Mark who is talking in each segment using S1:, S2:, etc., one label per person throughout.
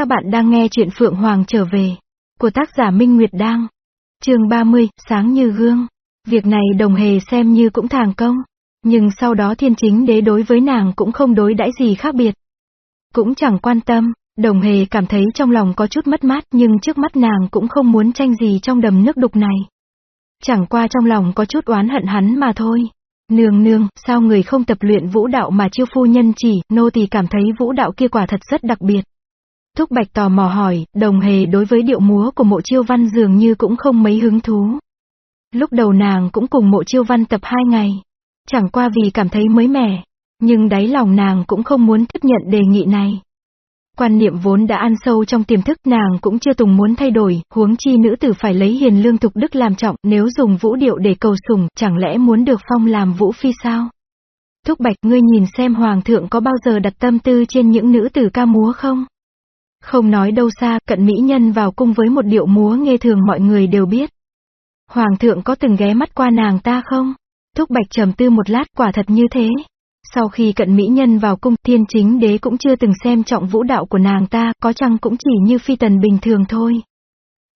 S1: Các bạn đang nghe chuyện Phượng Hoàng trở về, của tác giả Minh Nguyệt Đăng. chương 30, sáng như gương. Việc này đồng hề xem như cũng thành công, nhưng sau đó thiên chính đế đối với nàng cũng không đối đãi gì khác biệt. Cũng chẳng quan tâm, đồng hề cảm thấy trong lòng có chút mất mát nhưng trước mắt nàng cũng không muốn tranh gì trong đầm nước đục này. Chẳng qua trong lòng có chút oán hận hắn mà thôi. Nương nương, sao người không tập luyện vũ đạo mà chiêu phu nhân chỉ, nô tỳ cảm thấy vũ đạo kia quả thật rất đặc biệt. Thúc Bạch tò mò hỏi, đồng hề đối với điệu múa của mộ chiêu văn dường như cũng không mấy hứng thú. Lúc đầu nàng cũng cùng mộ chiêu văn tập hai ngày. Chẳng qua vì cảm thấy mới mẻ. Nhưng đáy lòng nàng cũng không muốn tiếp nhận đề nghị này. Quan niệm vốn đã ăn sâu trong tiềm thức nàng cũng chưa từng muốn thay đổi, huống chi nữ tử phải lấy hiền lương tục đức làm trọng, nếu dùng vũ điệu để cầu sủng, chẳng lẽ muốn được phong làm vũ phi sao? Thúc Bạch ngươi nhìn xem hoàng thượng có bao giờ đặt tâm tư trên những nữ tử ca múa không? Không nói đâu xa, cận mỹ nhân vào cung với một điệu múa nghe thường mọi người đều biết. Hoàng thượng có từng ghé mắt qua nàng ta không? Thúc Bạch trầm tư một lát quả thật như thế. Sau khi cận mỹ nhân vào cung, thiên chính đế cũng chưa từng xem trọng vũ đạo của nàng ta, có chăng cũng chỉ như phi tần bình thường thôi.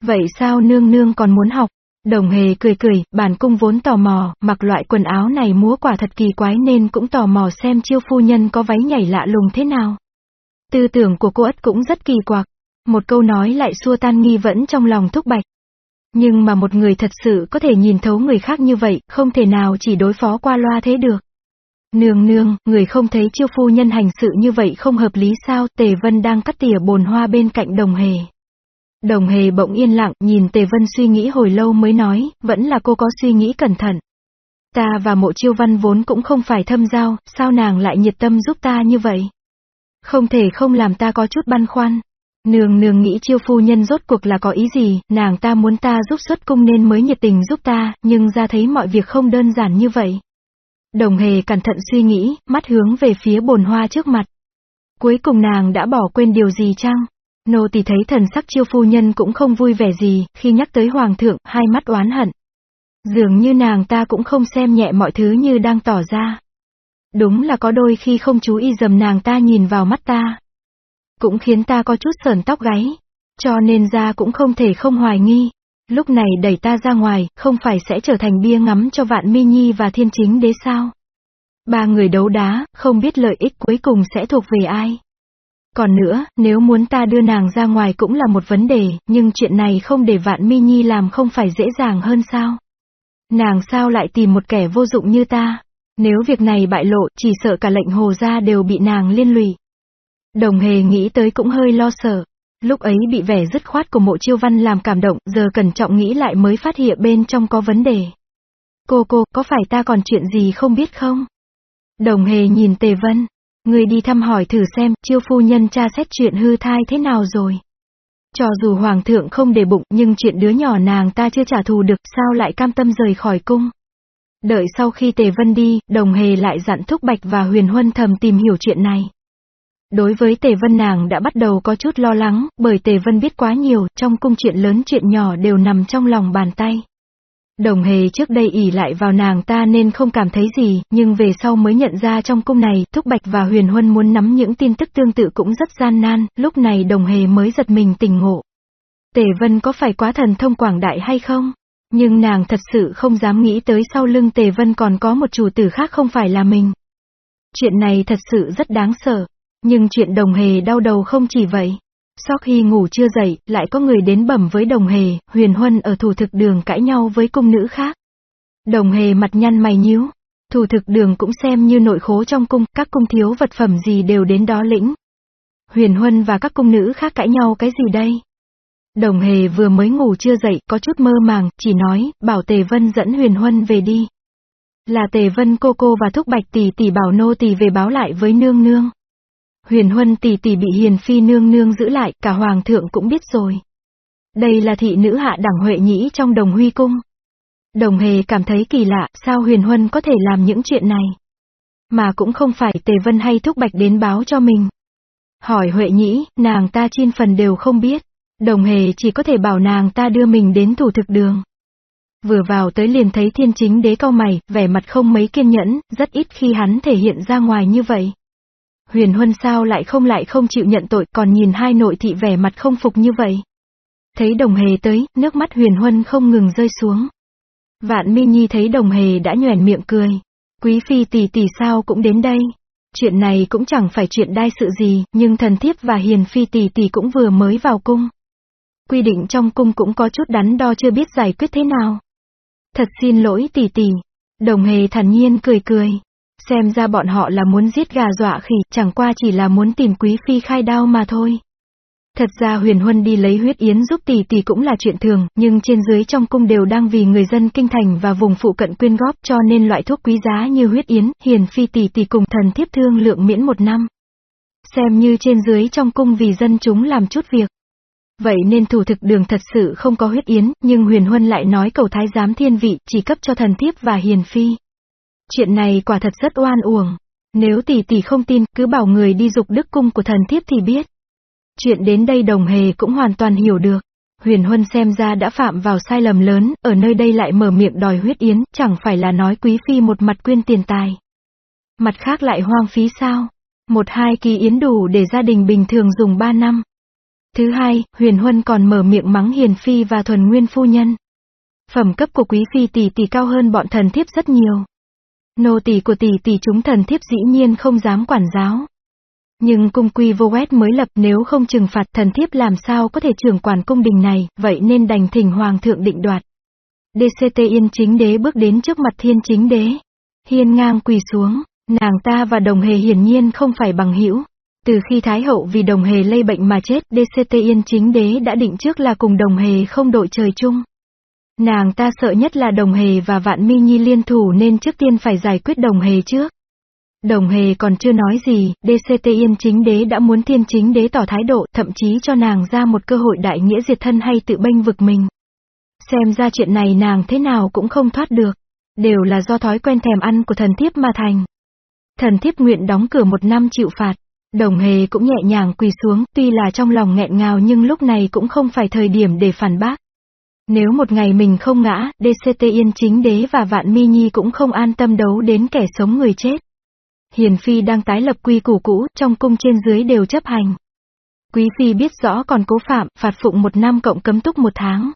S1: Vậy sao nương nương còn muốn học? Đồng hề cười cười, bản cung vốn tò mò, mặc loại quần áo này múa quả thật kỳ quái nên cũng tò mò xem chiêu phu nhân có váy nhảy lạ lùng thế nào. Tư tưởng của cô ất cũng rất kỳ quặc. Một câu nói lại xua tan nghi vẫn trong lòng thúc bạch. Nhưng mà một người thật sự có thể nhìn thấu người khác như vậy, không thể nào chỉ đối phó qua loa thế được. Nương nương, người không thấy chiêu phu nhân hành sự như vậy không hợp lý sao, Tề Vân đang cắt tỉa bồn hoa bên cạnh đồng hề. Đồng hề bỗng yên lặng, nhìn Tề Vân suy nghĩ hồi lâu mới nói, vẫn là cô có suy nghĩ cẩn thận. Ta và mộ chiêu văn vốn cũng không phải thâm giao, sao nàng lại nhiệt tâm giúp ta như vậy? Không thể không làm ta có chút băn khoăn. Nương nương nghĩ chiêu phu nhân rốt cuộc là có ý gì, nàng ta muốn ta giúp xuất cung nên mới nhiệt tình giúp ta, nhưng ra thấy mọi việc không đơn giản như vậy. Đồng hề cẩn thận suy nghĩ, mắt hướng về phía bồn hoa trước mặt. Cuối cùng nàng đã bỏ quên điều gì chăng? Nô tỳ thấy thần sắc chiêu phu nhân cũng không vui vẻ gì, khi nhắc tới hoàng thượng, hai mắt oán hận. Dường như nàng ta cũng không xem nhẹ mọi thứ như đang tỏ ra. Đúng là có đôi khi không chú ý dầm nàng ta nhìn vào mắt ta. Cũng khiến ta có chút sờn tóc gáy. Cho nên ra cũng không thể không hoài nghi. Lúc này đẩy ta ra ngoài, không phải sẽ trở thành bia ngắm cho vạn mi nhi và thiên chính đế sao? Ba người đấu đá, không biết lợi ích cuối cùng sẽ thuộc về ai. Còn nữa, nếu muốn ta đưa nàng ra ngoài cũng là một vấn đề, nhưng chuyện này không để vạn mi nhi làm không phải dễ dàng hơn sao? Nàng sao lại tìm một kẻ vô dụng như ta? Nếu việc này bại lộ, chỉ sợ cả lệnh hồ gia đều bị nàng liên lụy. Đồng hề nghĩ tới cũng hơi lo sợ. Lúc ấy bị vẻ dứt khoát của mộ chiêu văn làm cảm động, giờ cẩn trọng nghĩ lại mới phát hiện bên trong có vấn đề. Cô cô, có phải ta còn chuyện gì không biết không? Đồng hề nhìn Tề Vân. Người đi thăm hỏi thử xem, chiêu phu nhân tra xét chuyện hư thai thế nào rồi. Cho dù hoàng thượng không để bụng, nhưng chuyện đứa nhỏ nàng ta chưa trả thù được, sao lại cam tâm rời khỏi cung. Đợi sau khi Tề Vân đi, đồng hề lại dặn Thúc Bạch và Huyền Huân thầm tìm hiểu chuyện này. Đối với Tề Vân nàng đã bắt đầu có chút lo lắng, bởi Tề Vân biết quá nhiều, trong cung chuyện lớn chuyện nhỏ đều nằm trong lòng bàn tay. Đồng hề trước đây ỉ lại vào nàng ta nên không cảm thấy gì, nhưng về sau mới nhận ra trong cung này, Thúc Bạch và Huyền Huân muốn nắm những tin tức tương tự cũng rất gian nan, lúc này đồng hề mới giật mình tỉnh ngộ. Tề Vân có phải quá thần thông quảng đại hay không? Nhưng nàng thật sự không dám nghĩ tới sau lưng Tề Vân còn có một chủ tử khác không phải là mình. Chuyện này thật sự rất đáng sợ. Nhưng chuyện đồng hề đau đầu không chỉ vậy. Sau khi ngủ chưa dậy, lại có người đến bẩm với đồng hề, huyền huân ở thủ thực đường cãi nhau với cung nữ khác. Đồng hề mặt nhăn mày nhíu. Thủ thực đường cũng xem như nội khố trong cung, các cung thiếu vật phẩm gì đều đến đó lĩnh. Huyền huân và các cung nữ khác cãi nhau cái gì đây? Đồng hề vừa mới ngủ chưa dậy, có chút mơ màng, chỉ nói, bảo Tề Vân dẫn Huyền Huân về đi. Là Tề Vân cô cô và Thúc Bạch tỷ tỷ bảo nô tỷ về báo lại với nương nương. Huyền Huân tỷ tỷ bị Hiền Phi nương nương giữ lại, cả Hoàng thượng cũng biết rồi. Đây là thị nữ hạ đẳng Huệ Nhĩ trong đồng huy cung. Đồng hề cảm thấy kỳ lạ, sao Huyền Huân có thể làm những chuyện này? Mà cũng không phải Tề Vân hay Thúc Bạch đến báo cho mình. Hỏi Huệ Nhĩ, nàng ta chiên phần đều không biết. Đồng hề chỉ có thể bảo nàng ta đưa mình đến thủ thực đường. Vừa vào tới liền thấy thiên chính đế cao mày, vẻ mặt không mấy kiên nhẫn, rất ít khi hắn thể hiện ra ngoài như vậy. Huyền Huân sao lại không lại không chịu nhận tội còn nhìn hai nội thị vẻ mặt không phục như vậy. Thấy đồng hề tới, nước mắt Huyền Huân không ngừng rơi xuống. Vạn Mi Nhi thấy đồng hề đã nhoẻn miệng cười. Quý phi tỷ tỷ sao cũng đến đây. Chuyện này cũng chẳng phải chuyện đai sự gì, nhưng thần thiếp và hiền phi tỷ tỷ cũng vừa mới vào cung. Quy định trong cung cũng có chút đắn đo chưa biết giải quyết thế nào. Thật xin lỗi tỷ tỷ. Đồng hề thản nhiên cười cười. Xem ra bọn họ là muốn giết gà dọa khỉ, chẳng qua chỉ là muốn tìm quý phi khai đao mà thôi. Thật ra huyền huân đi lấy huyết yến giúp tỷ tỷ cũng là chuyện thường, nhưng trên dưới trong cung đều đang vì người dân kinh thành và vùng phụ cận quyên góp cho nên loại thuốc quý giá như huyết yến, hiền phi tỷ tỷ cùng thần thiếp thương lượng miễn một năm. Xem như trên dưới trong cung vì dân chúng làm chút việc. Vậy nên thủ thực đường thật sự không có huyết yến, nhưng huyền huân lại nói cầu thái giám thiên vị chỉ cấp cho thần thiếp và hiền phi. Chuyện này quả thật rất oan uổng. Nếu tỷ tỷ không tin, cứ bảo người đi dục đức cung của thần thiếp thì biết. Chuyện đến đây đồng hề cũng hoàn toàn hiểu được. Huyền Huân xem ra đã phạm vào sai lầm lớn, ở nơi đây lại mở miệng đòi huyết yến, chẳng phải là nói quý phi một mặt quyên tiền tài. Mặt khác lại hoang phí sao? Một hai kỳ yến đủ để gia đình bình thường dùng ba năm. Thứ hai, Huyền Huân còn mở miệng mắng Hiền Phi và Thuần Nguyên Phu Nhân. Phẩm cấp của quý phi tỷ tỷ cao hơn bọn thần thiếp rất nhiều. Nô tỷ của tỷ tỷ chúng thần thiếp dĩ nhiên không dám quản giáo. Nhưng cung quy vô quét mới lập nếu không trừng phạt thần thiếp làm sao có thể trưởng quản cung đình này, vậy nên đành thỉnh hoàng thượng định đoạt. DCT Yên chính đế bước đến trước mặt thiên chính đế. Hiên ngang quỳ xuống, nàng ta và đồng hề hiển nhiên không phải bằng hữu từ khi Thái hậu vì đồng hề lây bệnh mà chết, DCT Yên chính đế đã định trước là cùng đồng hề không đội trời chung. Nàng ta sợ nhất là đồng hề và vạn mi nhi liên thủ nên trước tiên phải giải quyết đồng hề trước. Đồng hề còn chưa nói gì, DCT Yên chính đế đã muốn thiên chính đế tỏ thái độ, thậm chí cho nàng ra một cơ hội đại nghĩa diệt thân hay tự bênh vực mình. Xem ra chuyện này nàng thế nào cũng không thoát được. Đều là do thói quen thèm ăn của thần thiếp mà thành. Thần thiếp nguyện đóng cửa một năm chịu phạt. Đồng hề cũng nhẹ nhàng quỳ xuống, tuy là trong lòng nghẹn ngào nhưng lúc này cũng không phải thời điểm để phản bác. Nếu một ngày mình không ngã, DCT Yên chính đế và Vạn Mi Nhi cũng không an tâm đấu đến kẻ sống người chết. Hiền Phi đang tái lập quy củ cũ, trong cung trên dưới đều chấp hành. Quý Phi biết rõ còn cố phạm, phạt phụng một năm cộng cấm túc một tháng.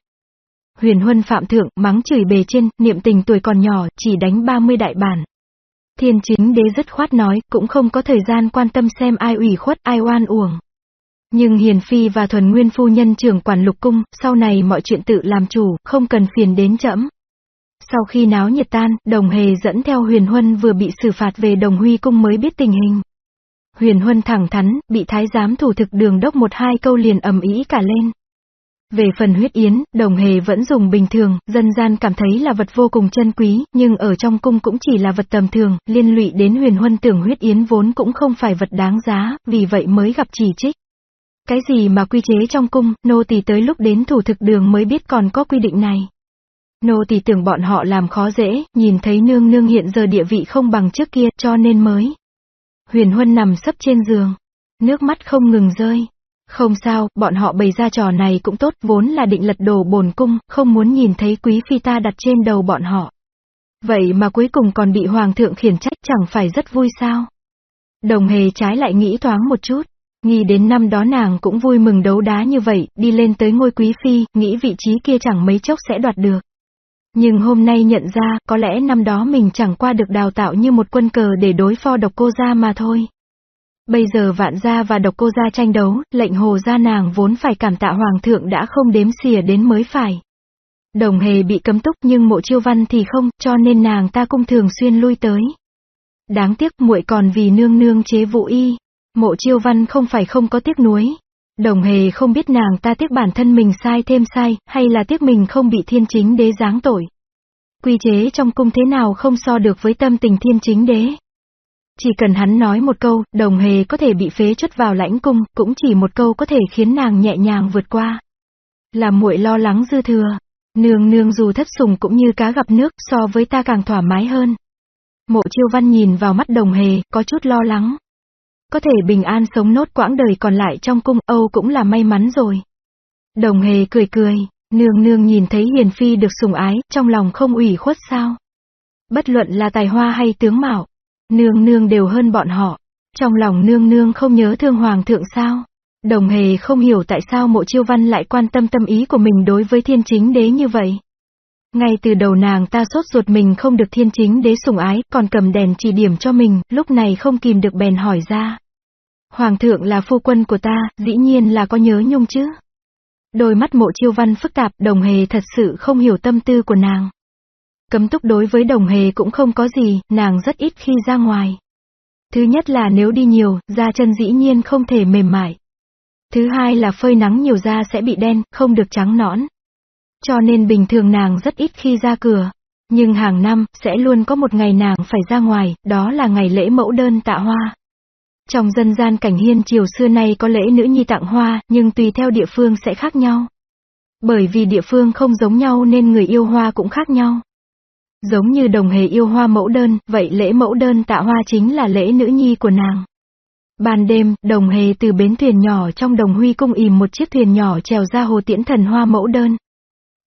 S1: Huyền Huân phạm thượng, mắng chửi bề trên, niệm tình tuổi còn nhỏ, chỉ đánh 30 đại bản. Thiên chính đế rất khoát nói, cũng không có thời gian quan tâm xem ai ủy khuất, ai oan uổng. Nhưng Hiền Phi và Thuần Nguyên Phu Nhân trưởng quản lục cung, sau này mọi chuyện tự làm chủ, không cần phiền đến chậm. Sau khi náo nhiệt tan, đồng hề dẫn theo huyền huân vừa bị xử phạt về đồng huy cung mới biết tình hình. Huyền huân thẳng thắn, bị thái giám thủ thực đường đốc một hai câu liền ầm ý cả lên. Về phần huyết yến, đồng hề vẫn dùng bình thường, dân gian cảm thấy là vật vô cùng chân quý, nhưng ở trong cung cũng chỉ là vật tầm thường, liên lụy đến huyền huân tưởng huyết yến vốn cũng không phải vật đáng giá, vì vậy mới gặp chỉ trích. Cái gì mà quy chế trong cung, nô tỳ tới lúc đến thủ thực đường mới biết còn có quy định này. Nô tỳ tưởng bọn họ làm khó dễ, nhìn thấy nương nương hiện giờ địa vị không bằng trước kia, cho nên mới. Huyền Huân nằm sấp trên giường. Nước mắt không ngừng rơi. Không sao, bọn họ bày ra trò này cũng tốt, vốn là định lật đổ bồn cung, không muốn nhìn thấy quý phi ta đặt trên đầu bọn họ. Vậy mà cuối cùng còn bị hoàng thượng khiển trách chẳng phải rất vui sao? Đồng hề trái lại nghĩ thoáng một chút. Nghĩ đến năm đó nàng cũng vui mừng đấu đá như vậy, đi lên tới ngôi quý phi, nghĩ vị trí kia chẳng mấy chốc sẽ đoạt được. Nhưng hôm nay nhận ra, có lẽ năm đó mình chẳng qua được đào tạo như một quân cờ để đối phó độc cô gia mà thôi. Bây giờ vạn gia và độc cô gia tranh đấu, lệnh hồ gia nàng vốn phải cảm tạ hoàng thượng đã không đếm xỉa đến mới phải. Đồng hề bị cấm túc nhưng mộ chiêu văn thì không, cho nên nàng ta cũng thường xuyên lui tới. Đáng tiếc muội còn vì nương nương chế vụ y. Mộ chiêu văn không phải không có tiếc nuối. Đồng hề không biết nàng ta tiếc bản thân mình sai thêm sai, hay là tiếc mình không bị thiên chính đế giáng tội. Quy chế trong cung thế nào không so được với tâm tình thiên chính đế. Chỉ cần hắn nói một câu, đồng hề có thể bị phế chất vào lãnh cung, cũng chỉ một câu có thể khiến nàng nhẹ nhàng vượt qua. Làm muội lo lắng dư thừa. Nương nương dù thất sùng cũng như cá gặp nước, so với ta càng thoải mái hơn. Mộ chiêu văn nhìn vào mắt đồng hề, có chút lo lắng. Có thể bình an sống nốt quãng đời còn lại trong cung Âu cũng là may mắn rồi. Đồng hề cười cười, nương nương nhìn thấy hiền phi được sùng ái, trong lòng không ủy khuất sao. Bất luận là tài hoa hay tướng mạo, nương nương đều hơn bọn họ. Trong lòng nương nương không nhớ thương hoàng thượng sao? Đồng hề không hiểu tại sao mộ chiêu văn lại quan tâm tâm ý của mình đối với thiên chính đế như vậy. Ngay từ đầu nàng ta sốt ruột mình không được thiên chính đế sủng ái, còn cầm đèn chỉ điểm cho mình, lúc này không kìm được bèn hỏi ra. Hoàng thượng là phu quân của ta, dĩ nhiên là có nhớ nhung chứ. Đôi mắt mộ chiêu văn phức tạp, đồng hề thật sự không hiểu tâm tư của nàng. Cấm túc đối với đồng hề cũng không có gì, nàng rất ít khi ra ngoài. Thứ nhất là nếu đi nhiều, da chân dĩ nhiên không thể mềm mại. Thứ hai là phơi nắng nhiều da sẽ bị đen, không được trắng nõn. Cho nên bình thường nàng rất ít khi ra cửa. Nhưng hàng năm, sẽ luôn có một ngày nàng phải ra ngoài, đó là ngày lễ mẫu đơn tạ hoa. Trong dân gian cảnh hiên triều xưa nay có lễ nữ nhi tặng hoa, nhưng tùy theo địa phương sẽ khác nhau. Bởi vì địa phương không giống nhau nên người yêu hoa cũng khác nhau. Giống như đồng hề yêu hoa mẫu đơn, vậy lễ mẫu đơn tạ hoa chính là lễ nữ nhi của nàng. Ban đêm, đồng hề từ bến thuyền nhỏ trong đồng huy cung ìm một chiếc thuyền nhỏ trèo ra hồ tiễn thần hoa mẫu đơn.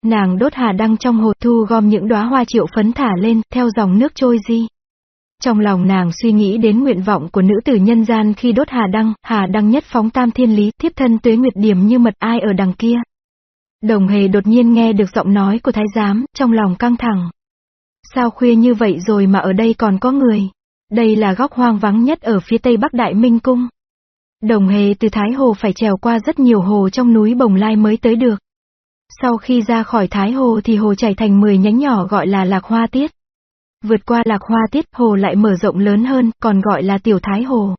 S1: Nàng đốt hà đăng trong hồ thu gom những đóa hoa triệu phấn thả lên, theo dòng nước trôi di. Trong lòng nàng suy nghĩ đến nguyện vọng của nữ tử nhân gian khi đốt hà đăng, hà đăng nhất phóng tam thiên lý, thiếp thân tuế nguyệt điểm như mật ai ở đằng kia. Đồng hề đột nhiên nghe được giọng nói của thái giám, trong lòng căng thẳng. Sao khuya như vậy rồi mà ở đây còn có người? Đây là góc hoang vắng nhất ở phía tây bắc Đại Minh Cung. Đồng hề từ Thái Hồ phải trèo qua rất nhiều hồ trong núi Bồng Lai mới tới được. Sau khi ra khỏi Thái Hồ thì hồ chảy thành 10 nhánh nhỏ gọi là Lạc Hoa Tiết. Vượt qua Lạc Hoa Tiết, hồ lại mở rộng lớn hơn, còn gọi là Tiểu Thái Hồ.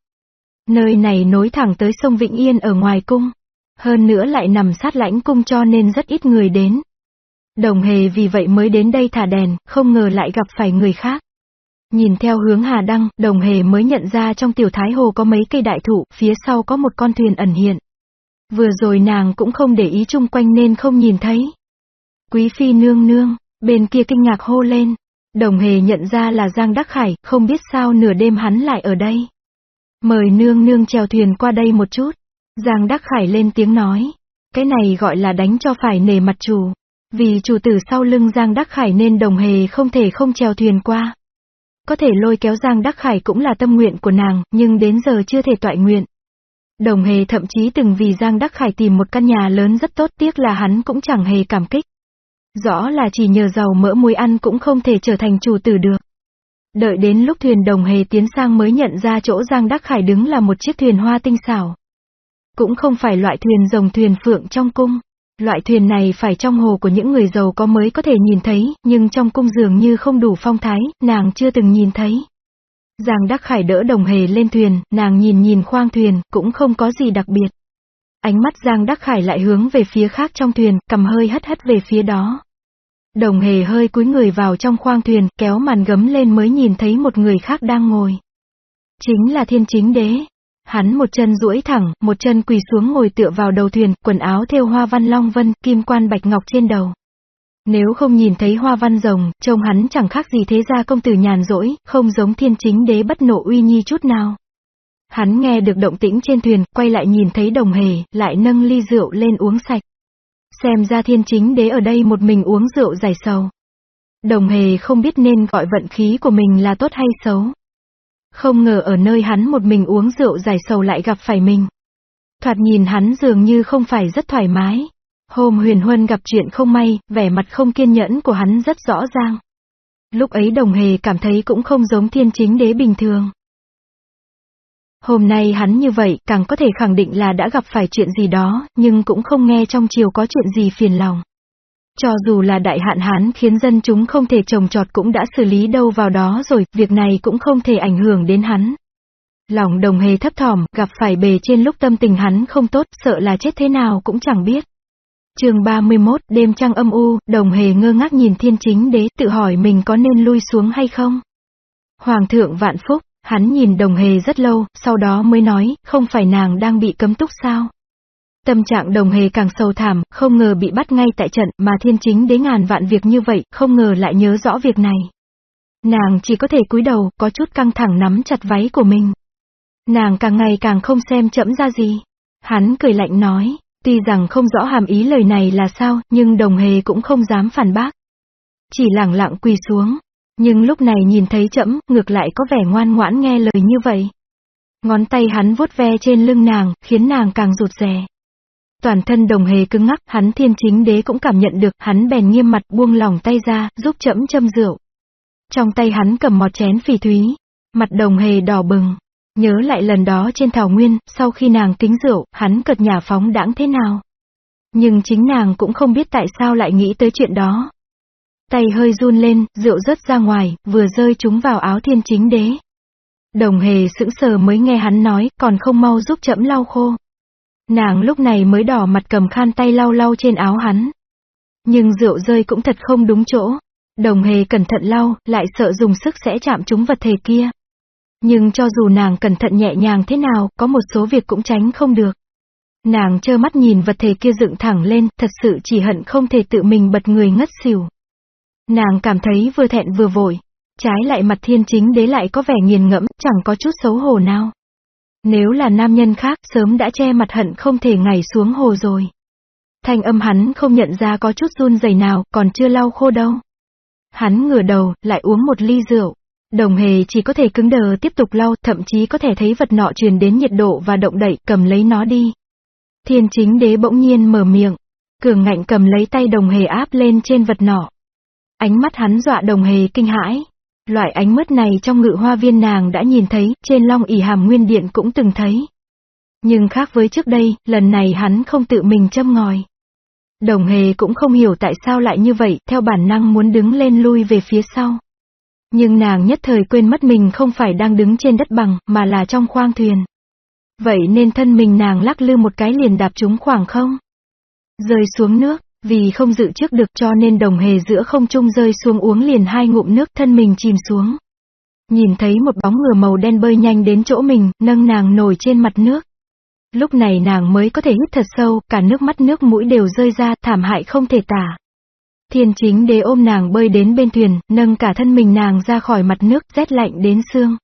S1: Nơi này nối thẳng tới sông Vĩnh Yên ở ngoài cung. Hơn nữa lại nằm sát lãnh cung cho nên rất ít người đến. Đồng hề vì vậy mới đến đây thả đèn, không ngờ lại gặp phải người khác. Nhìn theo hướng Hà Đăng, đồng hề mới nhận ra trong tiểu thái hồ có mấy cây đại thụ, phía sau có một con thuyền ẩn hiện. Vừa rồi nàng cũng không để ý chung quanh nên không nhìn thấy. Quý phi nương nương, bên kia kinh ngạc hô lên. Đồng hề nhận ra là Giang Đắc Khải, không biết sao nửa đêm hắn lại ở đây. Mời nương nương chèo thuyền qua đây một chút. Giang Đắc Khải lên tiếng nói. Cái này gọi là đánh cho phải nề mặt chủ. Vì chủ tử sau lưng Giang Đắc Khải nên đồng hề không thể không chèo thuyền qua. Có thể lôi kéo Giang Đắc Khải cũng là tâm nguyện của nàng, nhưng đến giờ chưa thể tọa nguyện. Đồng hề thậm chí từng vì Giang Đắc Khải tìm một căn nhà lớn rất tốt tiếc là hắn cũng chẳng hề cảm kích. Rõ là chỉ nhờ giàu mỡ muối ăn cũng không thể trở thành chủ tử được. Đợi đến lúc thuyền đồng hề tiến sang mới nhận ra chỗ Giang Đắc Khải đứng là một chiếc thuyền hoa tinh xảo. Cũng không phải loại thuyền rồng thuyền phượng trong cung. Loại thuyền này phải trong hồ của những người giàu có mới có thể nhìn thấy, nhưng trong cung dường như không đủ phong thái, nàng chưa từng nhìn thấy. Giang Đắc Khải đỡ đồng hề lên thuyền, nàng nhìn nhìn khoang thuyền, cũng không có gì đặc biệt. Ánh mắt Giang Đắc Khải lại hướng về phía khác trong thuyền, cầm hơi hất hất về phía đó. Đồng hề hơi cúi người vào trong khoang thuyền, kéo màn gấm lên mới nhìn thấy một người khác đang ngồi. Chính là thiên chính đế. Hắn một chân duỗi thẳng, một chân quỳ xuống ngồi tựa vào đầu thuyền, quần áo thêu hoa văn long vân, kim quan bạch ngọc trên đầu. Nếu không nhìn thấy hoa văn rồng, trông hắn chẳng khác gì thế gia công tử nhàn rỗi, không giống thiên chính đế bất nộ uy nhi chút nào. Hắn nghe được động tĩnh trên thuyền, quay lại nhìn thấy đồng hề, lại nâng ly rượu lên uống sạch. Xem ra thiên chính đế ở đây một mình uống rượu giải sầu. Đồng hề không biết nên gọi vận khí của mình là tốt hay xấu. Không ngờ ở nơi hắn một mình uống rượu giải sầu lại gặp phải mình. Thoạt nhìn hắn dường như không phải rất thoải mái. Hôm huyền huân gặp chuyện không may, vẻ mặt không kiên nhẫn của hắn rất rõ ràng. Lúc ấy đồng hề cảm thấy cũng không giống thiên chính đế bình thường. Hôm nay hắn như vậy, càng có thể khẳng định là đã gặp phải chuyện gì đó, nhưng cũng không nghe trong chiều có chuyện gì phiền lòng. Cho dù là đại hạn hán khiến dân chúng không thể trồng trọt cũng đã xử lý đâu vào đó rồi, việc này cũng không thể ảnh hưởng đến hắn. Lòng đồng hề thấp thỏm, gặp phải bề trên lúc tâm tình hắn không tốt, sợ là chết thế nào cũng chẳng biết. chương 31, đêm trăng âm u, đồng hề ngơ ngác nhìn thiên chính đế, tự hỏi mình có nên lui xuống hay không? Hoàng thượng vạn phúc, hắn nhìn đồng hề rất lâu, sau đó mới nói, không phải nàng đang bị cấm túc sao? Tâm trạng đồng hề càng sâu thảm, không ngờ bị bắt ngay tại trận, mà thiên chính đế ngàn vạn việc như vậy, không ngờ lại nhớ rõ việc này. Nàng chỉ có thể cúi đầu, có chút căng thẳng nắm chặt váy của mình. Nàng càng ngày càng không xem chậm ra gì. Hắn cười lạnh nói, tuy rằng không rõ hàm ý lời này là sao, nhưng đồng hề cũng không dám phản bác. Chỉ lặng lặng quỳ xuống. Nhưng lúc này nhìn thấy chậm, ngược lại có vẻ ngoan ngoãn nghe lời như vậy. Ngón tay hắn vuốt ve trên lưng nàng, khiến nàng càng rụt rè. Toàn thân đồng hề cứng ngắc, hắn thiên chính đế cũng cảm nhận được, hắn bèn nghiêm mặt buông lòng tay ra, giúp chẫm châm rượu. Trong tay hắn cầm một chén phỉ thúy, mặt đồng hề đỏ bừng. Nhớ lại lần đó trên thảo nguyên, sau khi nàng kính rượu, hắn cật nhà phóng đãng thế nào. Nhưng chính nàng cũng không biết tại sao lại nghĩ tới chuyện đó. Tay hơi run lên, rượu rớt ra ngoài, vừa rơi chúng vào áo thiên chính đế. Đồng hề sững sờ mới nghe hắn nói, còn không mau giúp chậm lau khô. Nàng lúc này mới đỏ mặt cầm khăn tay lau lau trên áo hắn. Nhưng rượu rơi cũng thật không đúng chỗ. Đồng hề cẩn thận lau, lại sợ dùng sức sẽ chạm chúng vật thể kia. Nhưng cho dù nàng cẩn thận nhẹ nhàng thế nào, có một số việc cũng tránh không được. Nàng trơ mắt nhìn vật thể kia dựng thẳng lên, thật sự chỉ hận không thể tự mình bật người ngất xỉu. Nàng cảm thấy vừa thẹn vừa vội. Trái lại mặt thiên chính đế lại có vẻ nghiền ngẫm, chẳng có chút xấu hổ nào. Nếu là nam nhân khác, sớm đã che mặt hận không thể ngày xuống hồ rồi. Thanh âm hắn không nhận ra có chút run rẩy nào, còn chưa lau khô đâu. Hắn ngửa đầu, lại uống một ly rượu. Đồng hề chỉ có thể cứng đờ tiếp tục lau, thậm chí có thể thấy vật nọ truyền đến nhiệt độ và động đậy, cầm lấy nó đi. Thiên chính đế bỗng nhiên mở miệng. Cường ngạnh cầm lấy tay đồng hề áp lên trên vật nọ. Ánh mắt hắn dọa đồng hề kinh hãi. Loại ánh mắt này trong ngự hoa viên nàng đã nhìn thấy, trên long ỉ hàm nguyên điện cũng từng thấy. Nhưng khác với trước đây, lần này hắn không tự mình châm ngòi. Đồng hề cũng không hiểu tại sao lại như vậy, theo bản năng muốn đứng lên lui về phía sau. Nhưng nàng nhất thời quên mất mình không phải đang đứng trên đất bằng, mà là trong khoang thuyền. Vậy nên thân mình nàng lắc lư một cái liền đạp trúng khoảng không. Rơi xuống nước, vì không dự trước được cho nên đồng hề giữa không trung rơi xuống uống liền hai ngụm nước thân mình chìm xuống. Nhìn thấy một bóng ngừa màu đen bơi nhanh đến chỗ mình, nâng nàng nổi trên mặt nước. Lúc này nàng mới có thể hít thật sâu, cả nước mắt nước mũi đều rơi ra, thảm hại không thể tả. Thiên chính đế ôm nàng bơi đến bên thuyền, nâng cả thân mình nàng ra khỏi mặt nước, rét lạnh đến xương.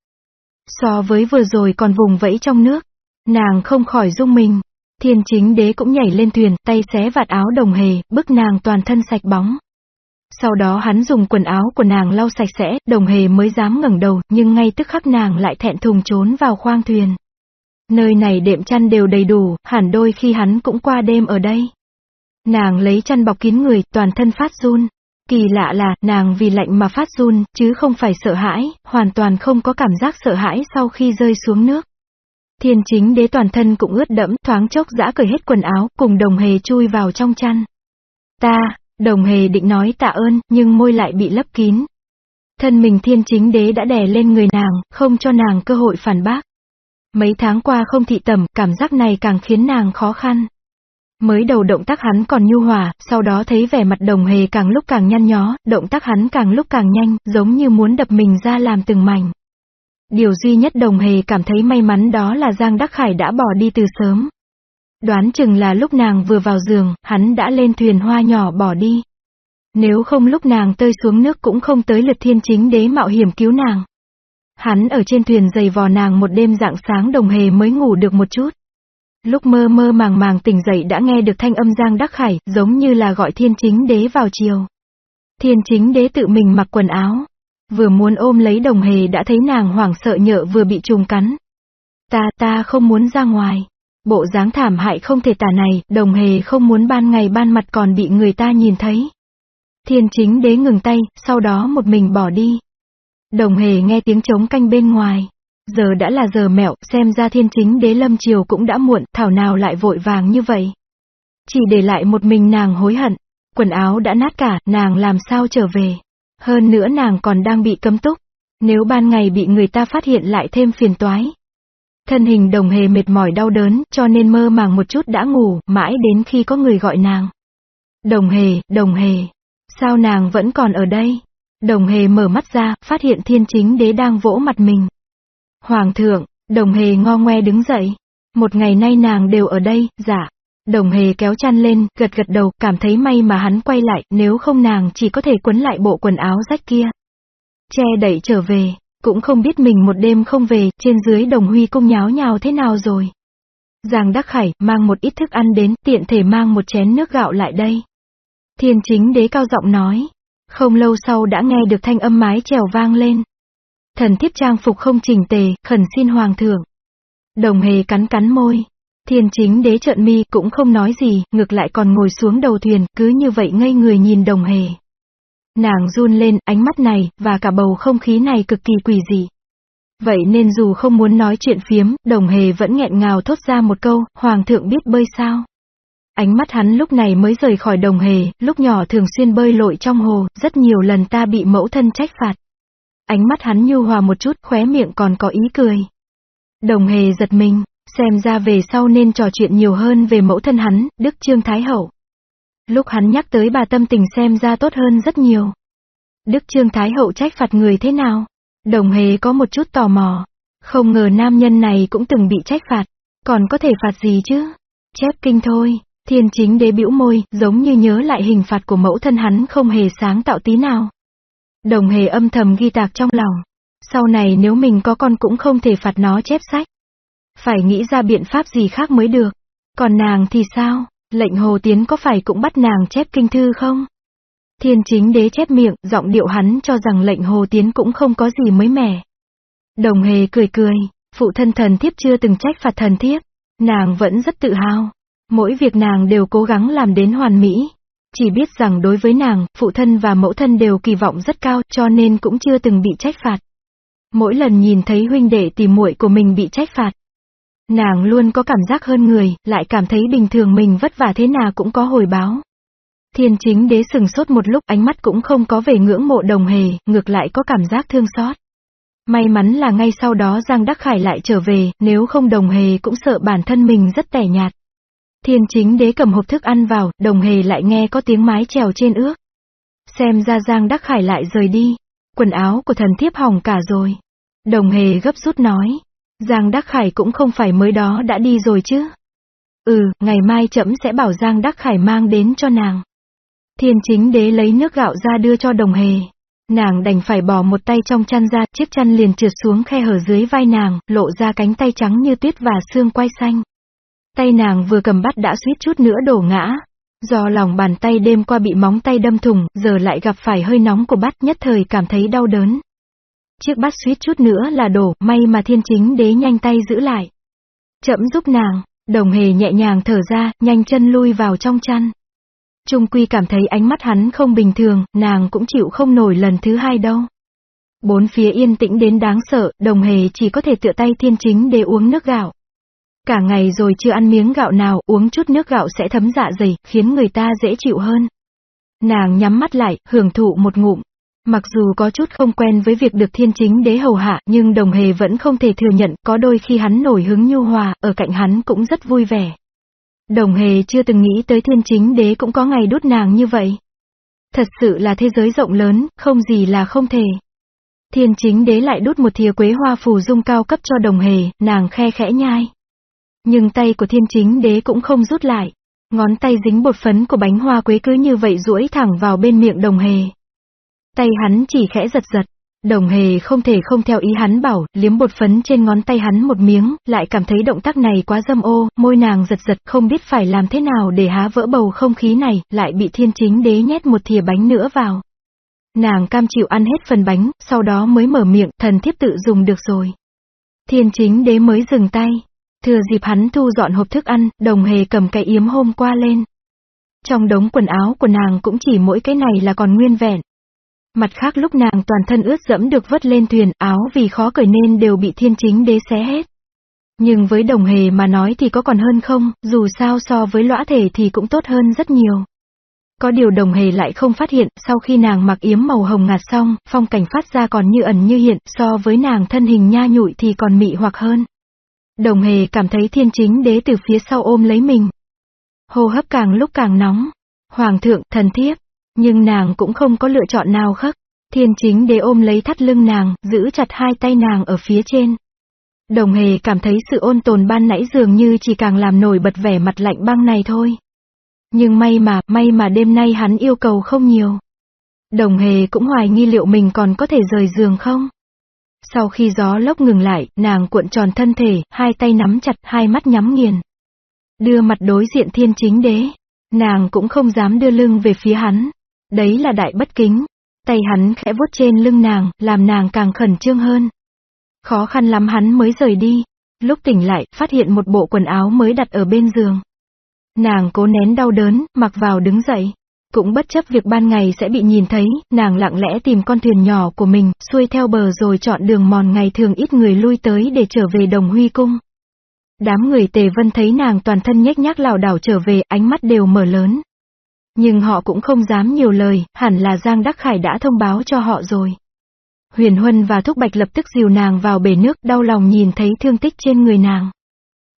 S1: So với vừa rồi còn vùng vẫy trong nước, nàng không khỏi rung mình. Thiên chính đế cũng nhảy lên thuyền, tay xé vạt áo đồng hề, bức nàng toàn thân sạch bóng. Sau đó hắn dùng quần áo của nàng lau sạch sẽ, đồng hề mới dám ngẩng đầu, nhưng ngay tức khắc nàng lại thẹn thùng trốn vào khoang thuyền. Nơi này đệm chăn đều đầy đủ, hẳn đôi khi hắn cũng qua đêm ở đây. Nàng lấy chăn bọc kín người, toàn thân phát run. Kỳ lạ là, nàng vì lạnh mà phát run, chứ không phải sợ hãi, hoàn toàn không có cảm giác sợ hãi sau khi rơi xuống nước. Thiên chính đế toàn thân cũng ướt đẫm, thoáng chốc dã cởi hết quần áo, cùng đồng hề chui vào trong chăn. Ta, đồng hề định nói tạ ơn, nhưng môi lại bị lấp kín. Thân mình thiên chính đế đã đè lên người nàng, không cho nàng cơ hội phản bác. Mấy tháng qua không thị tầm, cảm giác này càng khiến nàng khó khăn. Mới đầu động tác hắn còn nhu hòa, sau đó thấy vẻ mặt đồng hề càng lúc càng nhăn nhó, động tác hắn càng lúc càng nhanh, giống như muốn đập mình ra làm từng mảnh. Điều duy nhất đồng hề cảm thấy may mắn đó là Giang Đắc Khải đã bỏ đi từ sớm. Đoán chừng là lúc nàng vừa vào giường, hắn đã lên thuyền hoa nhỏ bỏ đi. Nếu không lúc nàng tơi xuống nước cũng không tới lượt thiên chính đế mạo hiểm cứu nàng. Hắn ở trên thuyền giày vò nàng một đêm dạng sáng đồng hề mới ngủ được một chút. Lúc mơ mơ màng màng tỉnh dậy đã nghe được thanh âm Giang Đắc Khải, giống như là gọi thiên chính đế vào chiều. Thiên chính đế tự mình mặc quần áo, Vừa muốn ôm lấy đồng hề đã thấy nàng hoảng sợ nhợ vừa bị trùng cắn. Ta, ta không muốn ra ngoài. Bộ dáng thảm hại không thể tả này, đồng hề không muốn ban ngày ban mặt còn bị người ta nhìn thấy. Thiên chính đế ngừng tay, sau đó một mình bỏ đi. Đồng hề nghe tiếng trống canh bên ngoài. Giờ đã là giờ mẹo, xem ra thiên chính đế lâm chiều cũng đã muộn, thảo nào lại vội vàng như vậy. Chỉ để lại một mình nàng hối hận. Quần áo đã nát cả, nàng làm sao trở về. Hơn nữa nàng còn đang bị cấm túc. Nếu ban ngày bị người ta phát hiện lại thêm phiền toái. Thân hình đồng hề mệt mỏi đau đớn, cho nên mơ màng một chút đã ngủ, mãi đến khi có người gọi nàng. Đồng hề, đồng hề. Sao nàng vẫn còn ở đây? Đồng hề mở mắt ra, phát hiện thiên chính đế đang vỗ mặt mình. Hoàng thượng, đồng hề ngo ngoe đứng dậy. Một ngày nay nàng đều ở đây, dạ. Đồng hề kéo chăn lên, gật gật đầu, cảm thấy may mà hắn quay lại, nếu không nàng chỉ có thể quấn lại bộ quần áo rách kia. Che đẩy trở về, cũng không biết mình một đêm không về, trên dưới đồng huy cung nháo nhào thế nào rồi. Giàng Đắc Khải, mang một ít thức ăn đến, tiện thể mang một chén nước gạo lại đây. Thiên chính đế cao giọng nói. Không lâu sau đã nghe được thanh âm mái trèo vang lên. Thần thiếp trang phục không chỉnh tề, khẩn xin hoàng thượng. Đồng hề cắn cắn môi. Thiên chính đế trợn mi cũng không nói gì, ngược lại còn ngồi xuống đầu thuyền, cứ như vậy ngây người nhìn đồng hề. Nàng run lên, ánh mắt này, và cả bầu không khí này cực kỳ quỷ dị. Vậy nên dù không muốn nói chuyện phiếm, đồng hề vẫn nghẹn ngào thốt ra một câu, Hoàng thượng biết bơi sao. Ánh mắt hắn lúc này mới rời khỏi đồng hề, lúc nhỏ thường xuyên bơi lội trong hồ, rất nhiều lần ta bị mẫu thân trách phạt. Ánh mắt hắn nhu hòa một chút, khóe miệng còn có ý cười. Đồng hề giật mình, xem ra về sau nên trò chuyện nhiều hơn về mẫu thân hắn, Đức Trương Thái Hậu. Lúc hắn nhắc tới bà tâm tình xem ra tốt hơn rất nhiều. Đức Trương Thái Hậu trách phạt người thế nào? Đồng hề có một chút tò mò. Không ngờ nam nhân này cũng từng bị trách phạt. Còn có thể phạt gì chứ? Chép kinh thôi. Thiên chính đế bĩu môi, giống như nhớ lại hình phạt của mẫu thân hắn không hề sáng tạo tí nào. Đồng hề âm thầm ghi tạc trong lòng. Sau này nếu mình có con cũng không thể phạt nó chép sách. Phải nghĩ ra biện pháp gì khác mới được. Còn nàng thì sao? Lệnh hồ tiến có phải cũng bắt nàng chép kinh thư không? Thiên chính đế chép miệng, giọng điệu hắn cho rằng lệnh hồ tiến cũng không có gì mới mẻ. Đồng hề cười cười, phụ thân thần thiếp chưa từng trách phạt thần thiếp. Nàng vẫn rất tự hào. Mỗi việc nàng đều cố gắng làm đến hoàn mỹ. Chỉ biết rằng đối với nàng, phụ thân và mẫu thân đều kỳ vọng rất cao cho nên cũng chưa từng bị trách phạt. Mỗi lần nhìn thấy huynh đệ tìm muội của mình bị trách phạt. Nàng luôn có cảm giác hơn người, lại cảm thấy bình thường mình vất vả thế nào cũng có hồi báo. Thiên chính đế sừng sốt một lúc ánh mắt cũng không có về ngưỡng mộ đồng hề, ngược lại có cảm giác thương xót. May mắn là ngay sau đó Giang Đắc Khải lại trở về, nếu không đồng hề cũng sợ bản thân mình rất tẻ nhạt. Thiên chính đế cầm hộp thức ăn vào, đồng hề lại nghe có tiếng mái trèo trên ước. Xem ra Giang Đắc Khải lại rời đi. Quần áo của thần thiếp hỏng cả rồi. Đồng hề gấp rút nói. Giang Đắc Khải cũng không phải mới đó đã đi rồi chứ. Ừ, ngày mai chậm sẽ bảo Giang Đắc Khải mang đến cho nàng. Thiên chính đế lấy nước gạo ra đưa cho đồng hề. Nàng đành phải bỏ một tay trong chăn ra, chiếc chăn liền trượt xuống khe hở dưới vai nàng, lộ ra cánh tay trắng như tuyết và xương quai xanh. Tay nàng vừa cầm bắt đã suýt chút nữa đổ ngã. Do lòng bàn tay đêm qua bị móng tay đâm thùng, giờ lại gặp phải hơi nóng của bắt nhất thời cảm thấy đau đớn. Chiếc bát suýt chút nữa là đổ, may mà thiên chính đế nhanh tay giữ lại. Chậm giúp nàng, đồng hề nhẹ nhàng thở ra, nhanh chân lui vào trong chăn. Trung quy cảm thấy ánh mắt hắn không bình thường, nàng cũng chịu không nổi lần thứ hai đâu. Bốn phía yên tĩnh đến đáng sợ, đồng hề chỉ có thể tựa tay thiên chính để uống nước gạo. Cả ngày rồi chưa ăn miếng gạo nào, uống chút nước gạo sẽ thấm dạ dày, khiến người ta dễ chịu hơn. Nàng nhắm mắt lại, hưởng thụ một ngụm. Mặc dù có chút không quen với việc được thiên chính đế hầu hạ, nhưng đồng hề vẫn không thể thừa nhận, có đôi khi hắn nổi hứng nhu hòa, ở cạnh hắn cũng rất vui vẻ. Đồng hề chưa từng nghĩ tới thiên chính đế cũng có ngày đút nàng như vậy. Thật sự là thế giới rộng lớn, không gì là không thể. Thiên chính đế lại đút một thìa quế hoa phù dung cao cấp cho đồng hề, nàng khe khẽ nhai. Nhưng tay của thiên chính đế cũng không rút lại. Ngón tay dính bột phấn của bánh hoa quế cứ như vậy duỗi thẳng vào bên miệng đồng hề. Tay hắn chỉ khẽ giật giật. Đồng hề không thể không theo ý hắn bảo, liếm bột phấn trên ngón tay hắn một miếng, lại cảm thấy động tác này quá dâm ô, môi nàng giật giật không biết phải làm thế nào để há vỡ bầu không khí này, lại bị thiên chính đế nhét một thìa bánh nữa vào. Nàng cam chịu ăn hết phần bánh, sau đó mới mở miệng, thần thiếp tự dùng được rồi. Thiên chính đế mới dừng tay. Thừa dịp hắn thu dọn hộp thức ăn, đồng hề cầm cái yếm hôm qua lên. Trong đống quần áo của nàng cũng chỉ mỗi cái này là còn nguyên vẹn. Mặt khác lúc nàng toàn thân ướt dẫm được vớt lên thuyền, áo vì khó cởi nên đều bị thiên chính đế xé hết. Nhưng với đồng hề mà nói thì có còn hơn không, dù sao so với lõa thể thì cũng tốt hơn rất nhiều. Có điều đồng hề lại không phát hiện, sau khi nàng mặc yếm màu hồng ngạt xong, phong cảnh phát ra còn như ẩn như hiện, so với nàng thân hình nha nhụi thì còn mị hoặc hơn. Đồng hề cảm thấy thiên chính đế từ phía sau ôm lấy mình. Hô hấp càng lúc càng nóng. Hoàng thượng, thần thiếp. Nhưng nàng cũng không có lựa chọn nào khác. Thiên chính đế ôm lấy thắt lưng nàng, giữ chặt hai tay nàng ở phía trên. Đồng hề cảm thấy sự ôn tồn ban nãy dường như chỉ càng làm nổi bật vẻ mặt lạnh băng này thôi. Nhưng may mà, may mà đêm nay hắn yêu cầu không nhiều. Đồng hề cũng hoài nghi liệu mình còn có thể rời giường không? Sau khi gió lốc ngừng lại, nàng cuộn tròn thân thể, hai tay nắm chặt, hai mắt nhắm nghiền. Đưa mặt đối diện thiên chính đế. Nàng cũng không dám đưa lưng về phía hắn. Đấy là đại bất kính. Tay hắn khẽ vuốt trên lưng nàng, làm nàng càng khẩn trương hơn. Khó khăn lắm hắn mới rời đi. Lúc tỉnh lại, phát hiện một bộ quần áo mới đặt ở bên giường. Nàng cố nén đau đớn, mặc vào đứng dậy. Cũng bất chấp việc ban ngày sẽ bị nhìn thấy, nàng lặng lẽ tìm con thuyền nhỏ của mình, xuôi theo bờ rồi chọn đường mòn ngày thường ít người lui tới để trở về đồng huy cung. Đám người tề vân thấy nàng toàn thân nhếch nhác lảo đảo trở về, ánh mắt đều mở lớn. Nhưng họ cũng không dám nhiều lời, hẳn là Giang Đắc Khải đã thông báo cho họ rồi. Huyền Huân và Thúc Bạch lập tức dìu nàng vào bể nước, đau lòng nhìn thấy thương tích trên người nàng.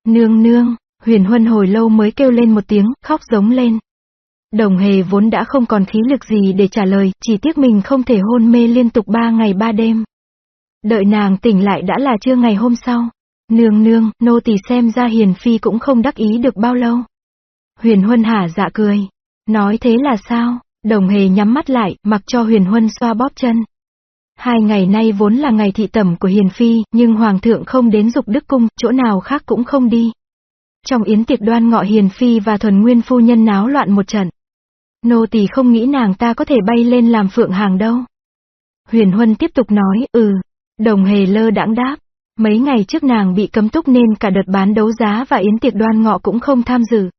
S1: Nương nương, Huyền Huân hồi lâu mới kêu lên một tiếng, khóc giống lên. Đồng hề vốn đã không còn khí lực gì để trả lời, chỉ tiếc mình không thể hôn mê liên tục ba ngày ba đêm. Đợi nàng tỉnh lại đã là trưa ngày hôm sau. Nương nương, nô tỳ xem ra hiền phi cũng không đắc ý được bao lâu. Huyền Huân hả dạ cười. Nói thế là sao? Đồng hề nhắm mắt lại, mặc cho huyền huân xoa bóp chân. Hai ngày nay vốn là ngày thị tẩm của hiền phi, nhưng hoàng thượng không đến dục đức cung, chỗ nào khác cũng không đi. Trong yến tiệc đoan ngọ hiền phi và thuần nguyên phu nhân náo loạn một trận. Nô tỳ không nghĩ nàng ta có thể bay lên làm phượng hàng đâu. Huyền huân tiếp tục nói, ừ. Đồng hề lơ đãng đáp. Mấy ngày trước nàng bị cấm túc nên cả đợt bán đấu giá và yến tiệc đoan ngọ cũng không tham dự.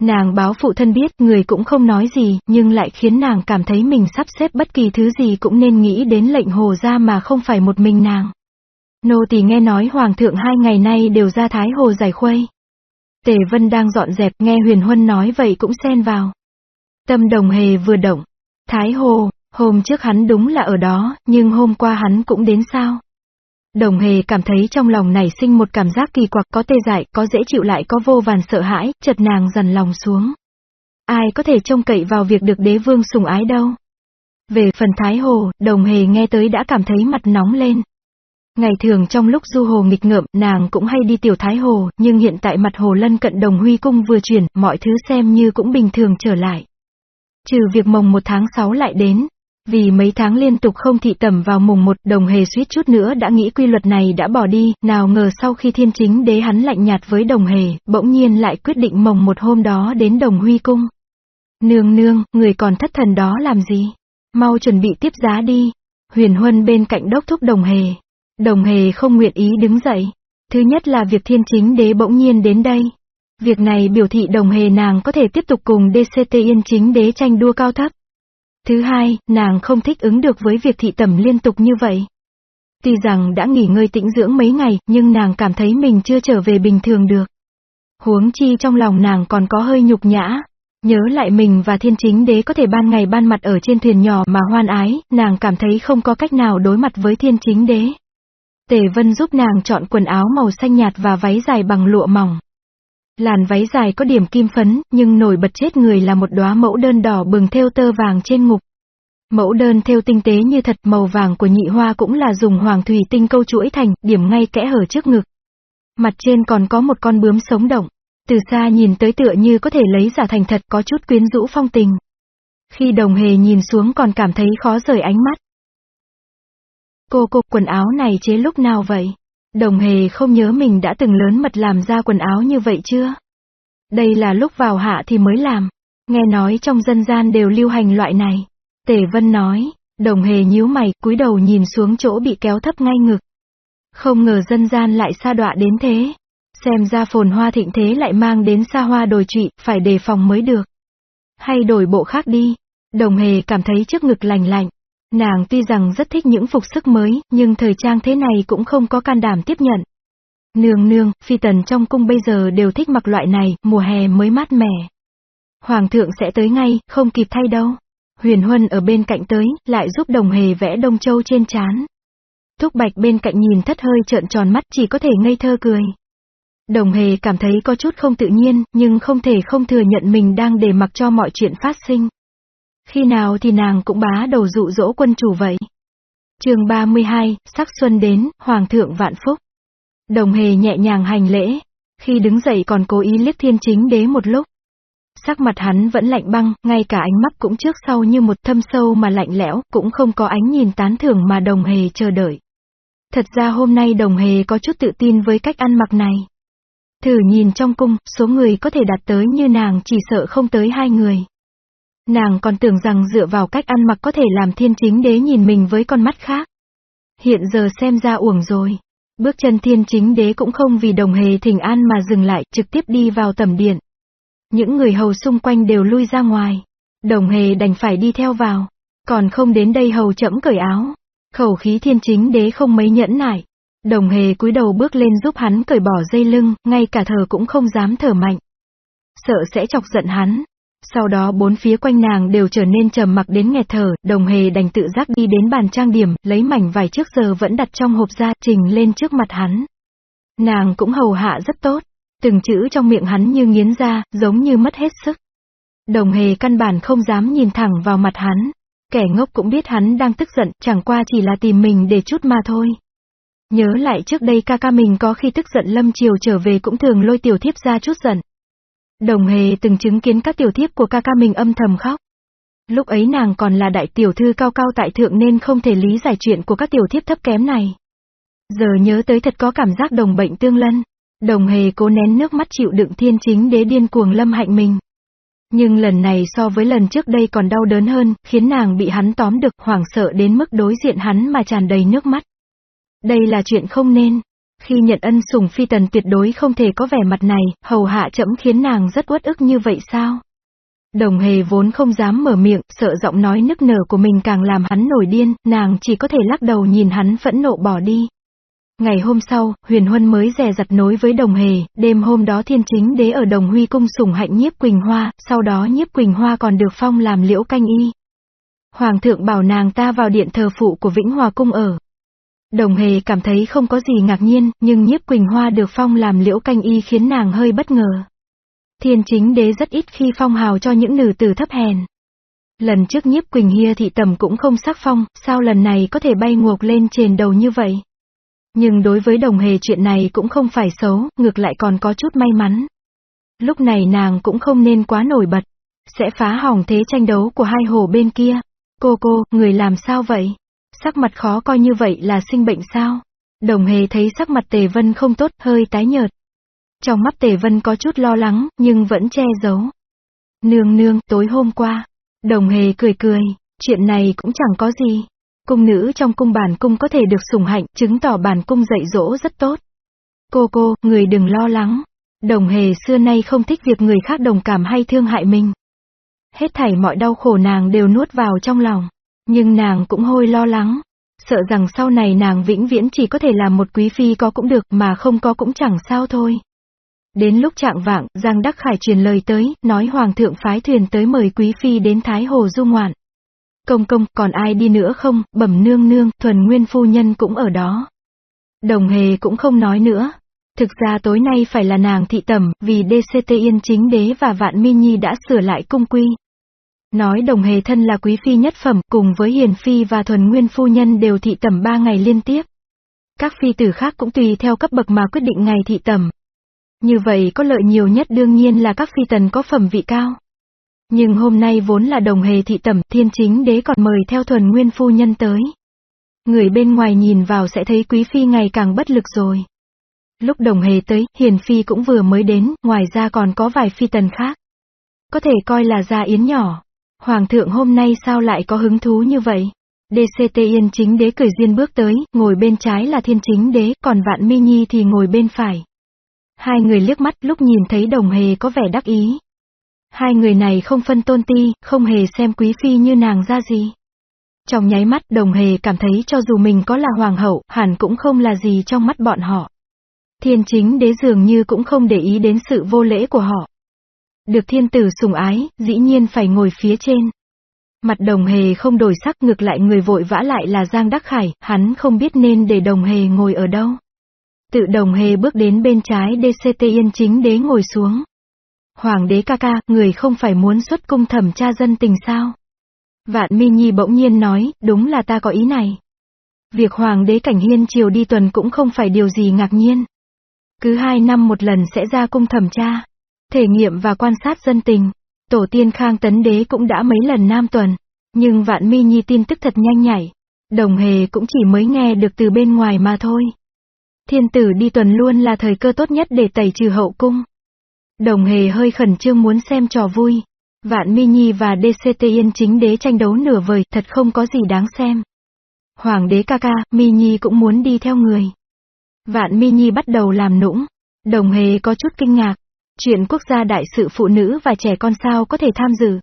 S1: Nàng báo phụ thân biết, người cũng không nói gì, nhưng lại khiến nàng cảm thấy mình sắp xếp bất kỳ thứ gì cũng nên nghĩ đến lệnh hồ ra mà không phải một mình nàng. Nô tỳ nghe nói hoàng thượng hai ngày nay đều ra thái hồ giải khuây. Tề Vân đang dọn dẹp nghe huyền huân nói vậy cũng xen vào. Tâm đồng hề vừa động. Thái hồ, hôm trước hắn đúng là ở đó, nhưng hôm qua hắn cũng đến sao? Đồng hề cảm thấy trong lòng nảy sinh một cảm giác kỳ quặc có tê dại, có dễ chịu lại có vô vàn sợ hãi, chợt nàng dần lòng xuống. Ai có thể trông cậy vào việc được đế vương sủng ái đâu. Về phần Thái Hồ, đồng hề nghe tới đã cảm thấy mặt nóng lên. Ngày thường trong lúc du hồ nghịch ngợm, nàng cũng hay đi tiểu Thái Hồ, nhưng hiện tại mặt hồ lân cận đồng huy cung vừa chuyển, mọi thứ xem như cũng bình thường trở lại. Trừ việc mồng một tháng 6 lại đến, vì mấy tháng liên tục không thị tẩm vào mùng một, đồng hề suýt chút nữa đã nghĩ quy luật này đã bỏ đi, nào ngờ sau khi thiên chính đế hắn lạnh nhạt với đồng hề, bỗng nhiên lại quyết định mồng một hôm đó đến đồng huy cung. Nương nương, người còn thất thần đó làm gì? Mau chuẩn bị tiếp giá đi. Huyền Huân bên cạnh đốc thúc đồng hề. Đồng hề không nguyện ý đứng dậy. Thứ nhất là việc thiên chính đế bỗng nhiên đến đây. Việc này biểu thị đồng hề nàng có thể tiếp tục cùng DCT yên chính đế tranh đua cao thấp. Thứ hai, nàng không thích ứng được với việc thị tẩm liên tục như vậy. Tuy rằng đã nghỉ ngơi tĩnh dưỡng mấy ngày, nhưng nàng cảm thấy mình chưa trở về bình thường được. Huống chi trong lòng nàng còn có hơi nhục nhã. Nhớ lại mình và thiên chính đế có thể ban ngày ban mặt ở trên thuyền nhỏ mà hoan ái, nàng cảm thấy không có cách nào đối mặt với thiên chính đế. Tề Vân giúp nàng chọn quần áo màu xanh nhạt và váy dài bằng lụa mỏng. Làn váy dài có điểm kim phấn, nhưng nổi bật chết người là một đóa mẫu đơn đỏ bừng thêu tơ vàng trên ngục. Mẫu đơn thêu tinh tế như thật, màu vàng của nhị hoa cũng là dùng hoàng thủy tinh câu chuỗi thành, điểm ngay kẽ hở trước ngực. Mặt trên còn có một con bướm sống động. Từ xa nhìn tới tựa như có thể lấy giả thành thật có chút quyến rũ phong tình. Khi đồng hề nhìn xuống còn cảm thấy khó rời ánh mắt. Cô cô quần áo này chế lúc nào vậy? Đồng hề không nhớ mình đã từng lớn mật làm ra quần áo như vậy chưa? Đây là lúc vào hạ thì mới làm. Nghe nói trong dân gian đều lưu hành loại này. Tề Vân nói, đồng hề nhíu mày, cúi đầu nhìn xuống chỗ bị kéo thấp ngay ngực. Không ngờ dân gian lại xa đọa đến thế. Xem ra phồn hoa thịnh thế lại mang đến xa hoa đồi trụy, phải đề phòng mới được. Hay đổi bộ khác đi. Đồng hề cảm thấy trước ngực lành lạnh. Nàng tuy rằng rất thích những phục sức mới, nhưng thời trang thế này cũng không có can đảm tiếp nhận. Nương nương, phi tần trong cung bây giờ đều thích mặc loại này, mùa hè mới mát mẻ. Hoàng thượng sẽ tới ngay, không kịp thay đâu. Huyền Huân ở bên cạnh tới, lại giúp đồng hề vẽ đông châu trên chán. Thúc Bạch bên cạnh nhìn thất hơi trợn tròn mắt chỉ có thể ngây thơ cười. Đồng hề cảm thấy có chút không tự nhiên, nhưng không thể không thừa nhận mình đang để mặc cho mọi chuyện phát sinh. Khi nào thì nàng cũng bá đầu dụ dỗ quân chủ vậy. chương 32, sắc xuân đến, Hoàng thượng vạn phúc. Đồng hề nhẹ nhàng hành lễ. Khi đứng dậy còn cố ý liếc thiên chính đế một lúc. Sắc mặt hắn vẫn lạnh băng, ngay cả ánh mắt cũng trước sau như một thâm sâu mà lạnh lẽo, cũng không có ánh nhìn tán thưởng mà đồng hề chờ đợi. Thật ra hôm nay đồng hề có chút tự tin với cách ăn mặc này. Thử nhìn trong cung, số người có thể đạt tới như nàng chỉ sợ không tới hai người. Nàng còn tưởng rằng dựa vào cách ăn mặc có thể làm thiên chính đế nhìn mình với con mắt khác. Hiện giờ xem ra uổng rồi. Bước chân thiên chính đế cũng không vì đồng hề thỉnh an mà dừng lại, trực tiếp đi vào tầm điện. Những người hầu xung quanh đều lui ra ngoài. Đồng hề đành phải đi theo vào. Còn không đến đây hầu chậm cởi áo. Khẩu khí thiên chính đế không mấy nhẫn nại. Đồng hề cúi đầu bước lên giúp hắn cởi bỏ dây lưng, ngay cả thở cũng không dám thở mạnh. Sợ sẽ chọc giận hắn. Sau đó bốn phía quanh nàng đều trở nên trầm mặc đến nghẹt thở, đồng hề đành tự giác đi đến bàn trang điểm, lấy mảnh vải trước giờ vẫn đặt trong hộp ra, trình lên trước mặt hắn. Nàng cũng hầu hạ rất tốt, từng chữ trong miệng hắn như nghiến ra, giống như mất hết sức. Đồng hề căn bản không dám nhìn thẳng vào mặt hắn. Kẻ ngốc cũng biết hắn đang tức giận, chẳng qua chỉ là tìm mình để chút mà thôi. Nhớ lại trước đây ca ca mình có khi tức giận lâm chiều trở về cũng thường lôi tiểu thiếp ra chút giận. Đồng hề từng chứng kiến các tiểu thiếp của ca ca mình âm thầm khóc. Lúc ấy nàng còn là đại tiểu thư cao cao tại thượng nên không thể lý giải chuyện của các tiểu thiếp thấp kém này. Giờ nhớ tới thật có cảm giác đồng bệnh tương lân. Đồng hề cố nén nước mắt chịu đựng thiên chính đế điên cuồng lâm hạnh mình. Nhưng lần này so với lần trước đây còn đau đớn hơn, khiến nàng bị hắn tóm được hoảng sợ đến mức đối diện hắn mà tràn đầy nước mắt. Đây là chuyện không nên. Khi nhận ân sủng phi tần tuyệt đối không thể có vẻ mặt này, hầu hạ chậm khiến nàng rất uất ức như vậy sao? Đồng hề vốn không dám mở miệng, sợ giọng nói nức nở của mình càng làm hắn nổi điên, nàng chỉ có thể lắc đầu nhìn hắn phẫn nộ bỏ đi. Ngày hôm sau, huyền huân mới rè rặt nối với đồng hề, đêm hôm đó thiên chính đế ở đồng huy cung sủng hạnh nhiếp Quỳnh Hoa, sau đó nhiếp Quỳnh Hoa còn được phong làm liễu canh y. Hoàng thượng bảo nàng ta vào điện thờ phụ của Vĩnh Hòa Cung ở. Đồng hề cảm thấy không có gì ngạc nhiên, nhưng nhiếp Quỳnh Hoa được phong làm liễu canh y khiến nàng hơi bất ngờ. Thiên chính đế rất ít khi phong hào cho những nữ tử thấp hèn. Lần trước nhiếp Quỳnh Hia thị tầm cũng không sắc phong, sao lần này có thể bay ngược lên trên đầu như vậy? Nhưng đối với đồng hề chuyện này cũng không phải xấu, ngược lại còn có chút may mắn. Lúc này nàng cũng không nên quá nổi bật, sẽ phá hỏng thế tranh đấu của hai hồ bên kia. Cô cô, người làm sao vậy? Sắc mặt khó coi như vậy là sinh bệnh sao? Đồng hề thấy sắc mặt tề vân không tốt, hơi tái nhợt. Trong mắt tề vân có chút lo lắng, nhưng vẫn che giấu. Nương nương, tối hôm qua. Đồng hề cười cười, chuyện này cũng chẳng có gì. Cung nữ trong cung bản cung có thể được sủng hạnh, chứng tỏ bản cung dạy dỗ rất tốt. Cô cô, người đừng lo lắng. Đồng hề xưa nay không thích việc người khác đồng cảm hay thương hại mình. Hết thảy mọi đau khổ nàng đều nuốt vào trong lòng. Nhưng nàng cũng hôi lo lắng. Sợ rằng sau này nàng vĩnh viễn chỉ có thể làm một quý phi có cũng được mà không có cũng chẳng sao thôi. Đến lúc trạng vạng, Giang Đắc Khải truyền lời tới, nói Hoàng thượng phái thuyền tới mời quý phi đến Thái Hồ du ngoạn. Công công, còn ai đi nữa không, bẩm nương nương, thuần nguyên phu nhân cũng ở đó. Đồng hề cũng không nói nữa. Thực ra tối nay phải là nàng thị tẩm, vì DCT Yên chính đế và Vạn Mi Nhi đã sửa lại cung quy. Nói đồng hề thân là quý phi nhất phẩm, cùng với hiền phi và thuần nguyên phu nhân đều thị tẩm ba ngày liên tiếp. Các phi tử khác cũng tùy theo cấp bậc mà quyết định ngày thị tẩm. Như vậy có lợi nhiều nhất đương nhiên là các phi tần có phẩm vị cao. Nhưng hôm nay vốn là đồng hề thị tẩm, thiên chính đế còn mời theo thuần nguyên phu nhân tới. Người bên ngoài nhìn vào sẽ thấy quý phi ngày càng bất lực rồi. Lúc đồng hề tới, hiền phi cũng vừa mới đến, ngoài ra còn có vài phi tần khác. Có thể coi là gia yến nhỏ. Hoàng thượng hôm nay sao lại có hứng thú như vậy? DCT Yên chính đế cười duyên bước tới, ngồi bên trái là thiên chính đế, còn vạn mi nhi thì ngồi bên phải. Hai người liếc mắt lúc nhìn thấy đồng hề có vẻ đắc ý. Hai người này không phân tôn ti, không hề xem quý phi như nàng ra gì. Trong nháy mắt đồng hề cảm thấy cho dù mình có là hoàng hậu, hẳn cũng không là gì trong mắt bọn họ. Thiên chính đế dường như cũng không để ý đến sự vô lễ của họ. Được thiên tử sùng ái, dĩ nhiên phải ngồi phía trên. Mặt đồng hề không đổi sắc ngược lại người vội vã lại là Giang Đắc Khải, hắn không biết nên để đồng hề ngồi ở đâu. Tự đồng hề bước đến bên trái DCT Yên chính đế ngồi xuống. Hoàng đế ca ca, người không phải muốn xuất cung thẩm tra dân tình sao? Vạn Mi Nhi bỗng nhiên nói, đúng là ta có ý này. Việc Hoàng đế cảnh hiên triều đi tuần cũng không phải điều gì ngạc nhiên. Cứ hai năm một lần sẽ ra cung thẩm tra, thể nghiệm và quan sát dân tình. Tổ tiên Khang Tấn Đế cũng đã mấy lần nam tuần, nhưng Vạn Mi Nhi tin tức thật nhanh nhảy. Đồng hề cũng chỉ mới nghe được từ bên ngoài mà thôi. Thiên tử đi tuần luôn là thời cơ tốt nhất để tẩy trừ hậu cung. Đồng hề hơi khẩn trương muốn xem trò vui. Vạn Mi Nhi và DCT Yên chính đế tranh đấu nửa vời, thật không có gì đáng xem. Hoàng đế ca ca, Mi Nhi cũng muốn đi theo người. Vạn Mi Nhi bắt đầu làm nũng. Đồng hề có chút kinh ngạc. Chuyện quốc gia đại sự phụ nữ và trẻ con sao có thể tham dự.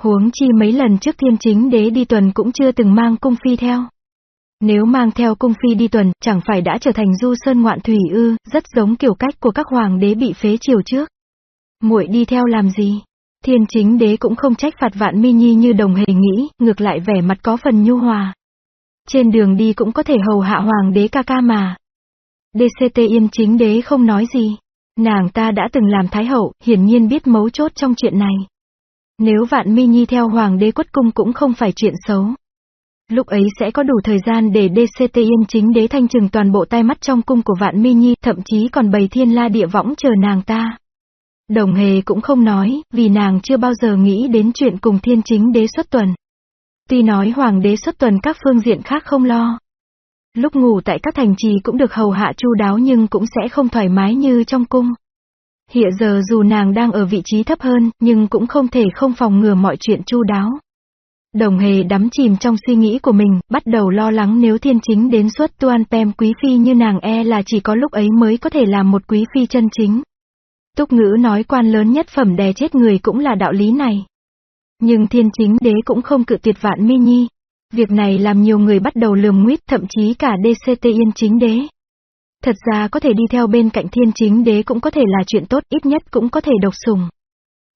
S1: Huống chi mấy lần trước thiên chính đế đi tuần cũng chưa từng mang cung phi theo. Nếu mang theo cung phi đi tuần, chẳng phải đã trở thành du sơn ngoạn thủy ư, rất giống kiểu cách của các hoàng đế bị phế triều trước. muội đi theo làm gì? Thiên chính đế cũng không trách phạt vạn mi nhi như đồng hề nghĩ, ngược lại vẻ mặt có phần nhu hòa. Trên đường đi cũng có thể hầu hạ hoàng đế ca ca mà. DCT yên chính đế không nói gì. Nàng ta đã từng làm thái hậu, hiển nhiên biết mấu chốt trong chuyện này. Nếu vạn mi nhi theo hoàng đế quất cung cũng không phải chuyện xấu. Lúc ấy sẽ có đủ thời gian để DCT yên chính đế thanh trừng toàn bộ tai mắt trong cung của vạn mi nhi, thậm chí còn bày thiên la địa võng chờ nàng ta. Đồng hề cũng không nói, vì nàng chưa bao giờ nghĩ đến chuyện cùng thiên chính đế xuất tuần. Tuy nói hoàng đế xuất tuần các phương diện khác không lo. Lúc ngủ tại các thành trì cũng được hầu hạ chu đáo nhưng cũng sẽ không thoải mái như trong cung. Hiện giờ dù nàng đang ở vị trí thấp hơn, nhưng cũng không thể không phòng ngừa mọi chuyện chu đáo. Đồng hề đắm chìm trong suy nghĩ của mình, bắt đầu lo lắng nếu thiên chính đến suốt tuan pem quý phi như nàng e là chỉ có lúc ấy mới có thể làm một quý phi chân chính. Túc ngữ nói quan lớn nhất phẩm đè chết người cũng là đạo lý này. Nhưng thiên chính đế cũng không cự tuyệt vạn mi nhi. Việc này làm nhiều người bắt đầu lườm nguyết thậm chí cả DCT yên chính đế. Thật ra có thể đi theo bên cạnh thiên chính đế cũng có thể là chuyện tốt ít nhất cũng có thể độc sùng.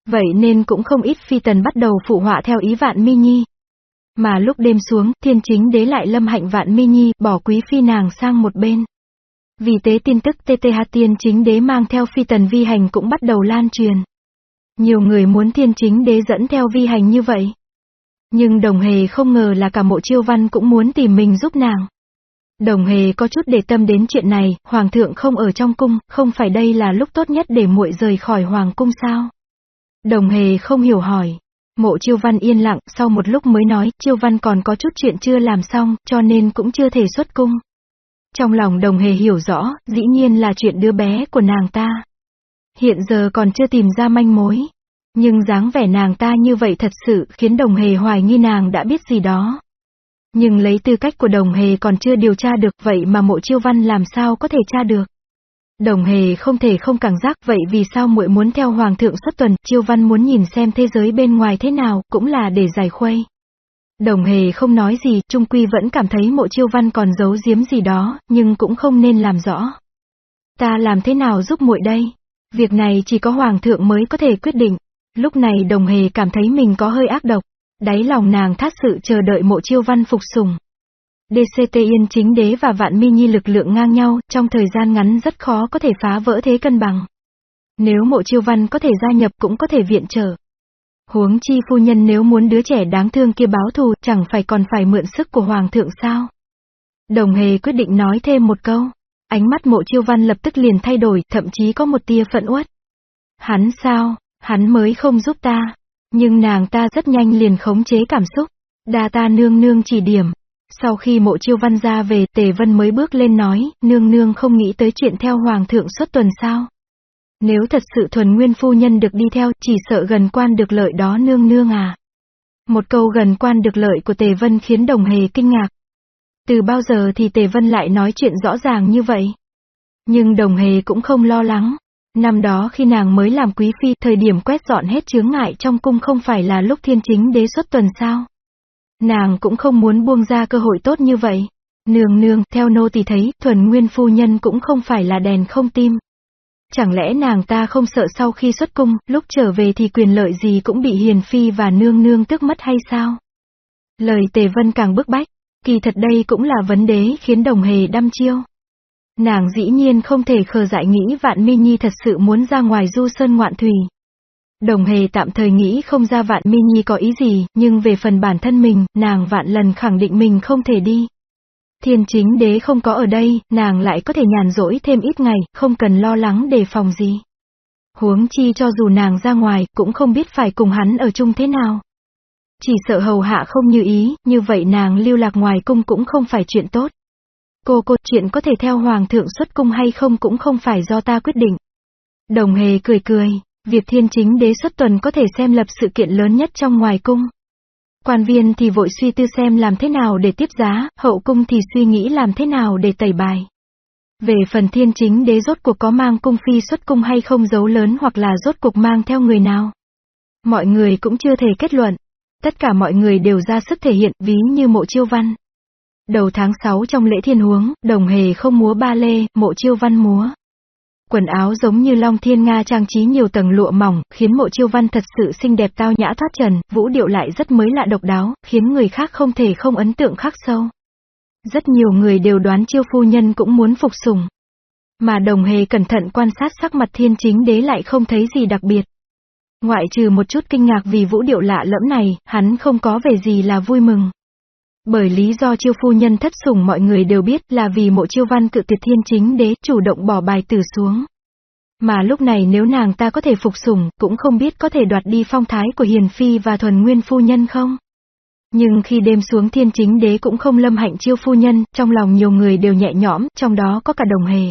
S1: Vậy nên cũng không ít phi tần bắt đầu phụ họa theo ý vạn mi nhi. Mà lúc đêm xuống, thiên chính đế lại lâm hạnh vạn mi nhi, bỏ quý phi nàng sang một bên. Vì tế tin tức TTH tiên chính đế mang theo phi tần vi hành cũng bắt đầu lan truyền. Nhiều người muốn thiên chính đế dẫn theo vi hành như vậy. Nhưng đồng hề không ngờ là cả mộ chiêu văn cũng muốn tìm mình giúp nàng. Đồng hề có chút để tâm đến chuyện này, hoàng thượng không ở trong cung, không phải đây là lúc tốt nhất để muội rời khỏi hoàng cung sao? Đồng hề không hiểu hỏi. Mộ chiêu văn yên lặng, sau một lúc mới nói, chiêu văn còn có chút chuyện chưa làm xong, cho nên cũng chưa thể xuất cung. Trong lòng đồng hề hiểu rõ, dĩ nhiên là chuyện đứa bé của nàng ta. Hiện giờ còn chưa tìm ra manh mối. Nhưng dáng vẻ nàng ta như vậy thật sự khiến đồng hề hoài nghi nàng đã biết gì đó. Nhưng lấy tư cách của đồng hề còn chưa điều tra được vậy mà mộ chiêu văn làm sao có thể tra được. Đồng hề không thể không cảm giác vậy vì sao muội muốn theo hoàng thượng xuất tuần, chiêu văn muốn nhìn xem thế giới bên ngoài thế nào, cũng là để giải khuây. Đồng hề không nói gì, trung quy vẫn cảm thấy mộ chiêu văn còn giấu giếm gì đó, nhưng cũng không nên làm rõ. Ta làm thế nào giúp muội đây? Việc này chỉ có hoàng thượng mới có thể quyết định. Lúc này đồng hề cảm thấy mình có hơi ác độc. Đáy lòng nàng thát sự chờ đợi mộ chiêu văn phục sùng. DCT Yên chính đế và vạn mi nhi lực lượng ngang nhau, trong thời gian ngắn rất khó có thể phá vỡ thế cân bằng. Nếu mộ chiêu văn có thể gia nhập cũng có thể viện trợ. Huống chi phu nhân nếu muốn đứa trẻ đáng thương kia báo thù, chẳng phải còn phải mượn sức của hoàng thượng sao? Đồng hề quyết định nói thêm một câu. Ánh mắt mộ chiêu văn lập tức liền thay đổi, thậm chí có một tia phận uất. Hắn sao, hắn mới không giúp ta. Nhưng nàng ta rất nhanh liền khống chế cảm xúc. Đa ta nương nương chỉ điểm. Sau khi mộ chiêu văn ra về, tề vân mới bước lên nói, nương nương không nghĩ tới chuyện theo hoàng thượng suốt tuần sao. Nếu thật sự thuần nguyên phu nhân được đi theo, chỉ sợ gần quan được lợi đó nương nương à. Một câu gần quan được lợi của Tề Vân khiến đồng hề kinh ngạc. Từ bao giờ thì Tề Vân lại nói chuyện rõ ràng như vậy? Nhưng đồng hề cũng không lo lắng. Năm đó khi nàng mới làm quý phi, thời điểm quét dọn hết chướng ngại trong cung không phải là lúc thiên chính đế xuất tuần sao. Nàng cũng không muốn buông ra cơ hội tốt như vậy. Nương nương, theo nô tỳ thấy, thuần nguyên phu nhân cũng không phải là đèn không tim. Chẳng lẽ nàng ta không sợ sau khi xuất cung, lúc trở về thì quyền lợi gì cũng bị hiền phi và nương nương tước mất hay sao? Lời tề vân càng bức bách, kỳ thật đây cũng là vấn đề khiến đồng hề đăm chiêu. Nàng dĩ nhiên không thể khờ dại nghĩ vạn mi nhi thật sự muốn ra ngoài du sơn ngoạn thủy. Đồng hề tạm thời nghĩ không ra vạn mi nhi có ý gì, nhưng về phần bản thân mình, nàng vạn lần khẳng định mình không thể đi. Thiên chính đế không có ở đây, nàng lại có thể nhàn rỗi thêm ít ngày, không cần lo lắng đề phòng gì. Huống chi cho dù nàng ra ngoài, cũng không biết phải cùng hắn ở chung thế nào. Chỉ sợ hầu hạ không như ý, như vậy nàng lưu lạc ngoài cung cũng không phải chuyện tốt. Cô cô chuyện có thể theo hoàng thượng xuất cung hay không cũng không phải do ta quyết định. Đồng hề cười cười, việc thiên chính đế xuất tuần có thể xem lập sự kiện lớn nhất trong ngoài cung. Quan viên thì vội suy tư xem làm thế nào để tiếp giá, hậu cung thì suy nghĩ làm thế nào để tẩy bài. Về phần thiên chính đế rốt cuộc có mang cung phi xuất cung hay không giấu lớn hoặc là rốt cuộc mang theo người nào. Mọi người cũng chưa thể kết luận. Tất cả mọi người đều ra sức thể hiện ví như mộ chiêu văn. Đầu tháng 6 trong lễ thiên huống, đồng hề không múa ba lê, mộ chiêu văn múa. Quần áo giống như long thiên nga trang trí nhiều tầng lụa mỏng, khiến mộ chiêu văn thật sự xinh đẹp tao nhã thoát trần, vũ điệu lại rất mới lạ độc đáo, khiến người khác không thể không ấn tượng khắc sâu. Rất nhiều người đều đoán chiêu phu nhân cũng muốn phục sùng. Mà đồng hề cẩn thận quan sát sắc mặt thiên chính đế lại không thấy gì đặc biệt. Ngoại trừ một chút kinh ngạc vì vũ điệu lạ lẫm này, hắn không có về gì là vui mừng. Bởi lý do chiêu phu nhân thất sủng mọi người đều biết là vì mộ chiêu văn cự tuyệt thiên chính đế chủ động bỏ bài tử xuống. Mà lúc này nếu nàng ta có thể phục sủng, cũng không biết có thể đoạt đi phong thái của hiền phi và thuần nguyên phu nhân không. Nhưng khi đêm xuống thiên chính đế cũng không lâm hạnh chiêu phu nhân, trong lòng nhiều người đều nhẹ nhõm, trong đó có cả đồng hề.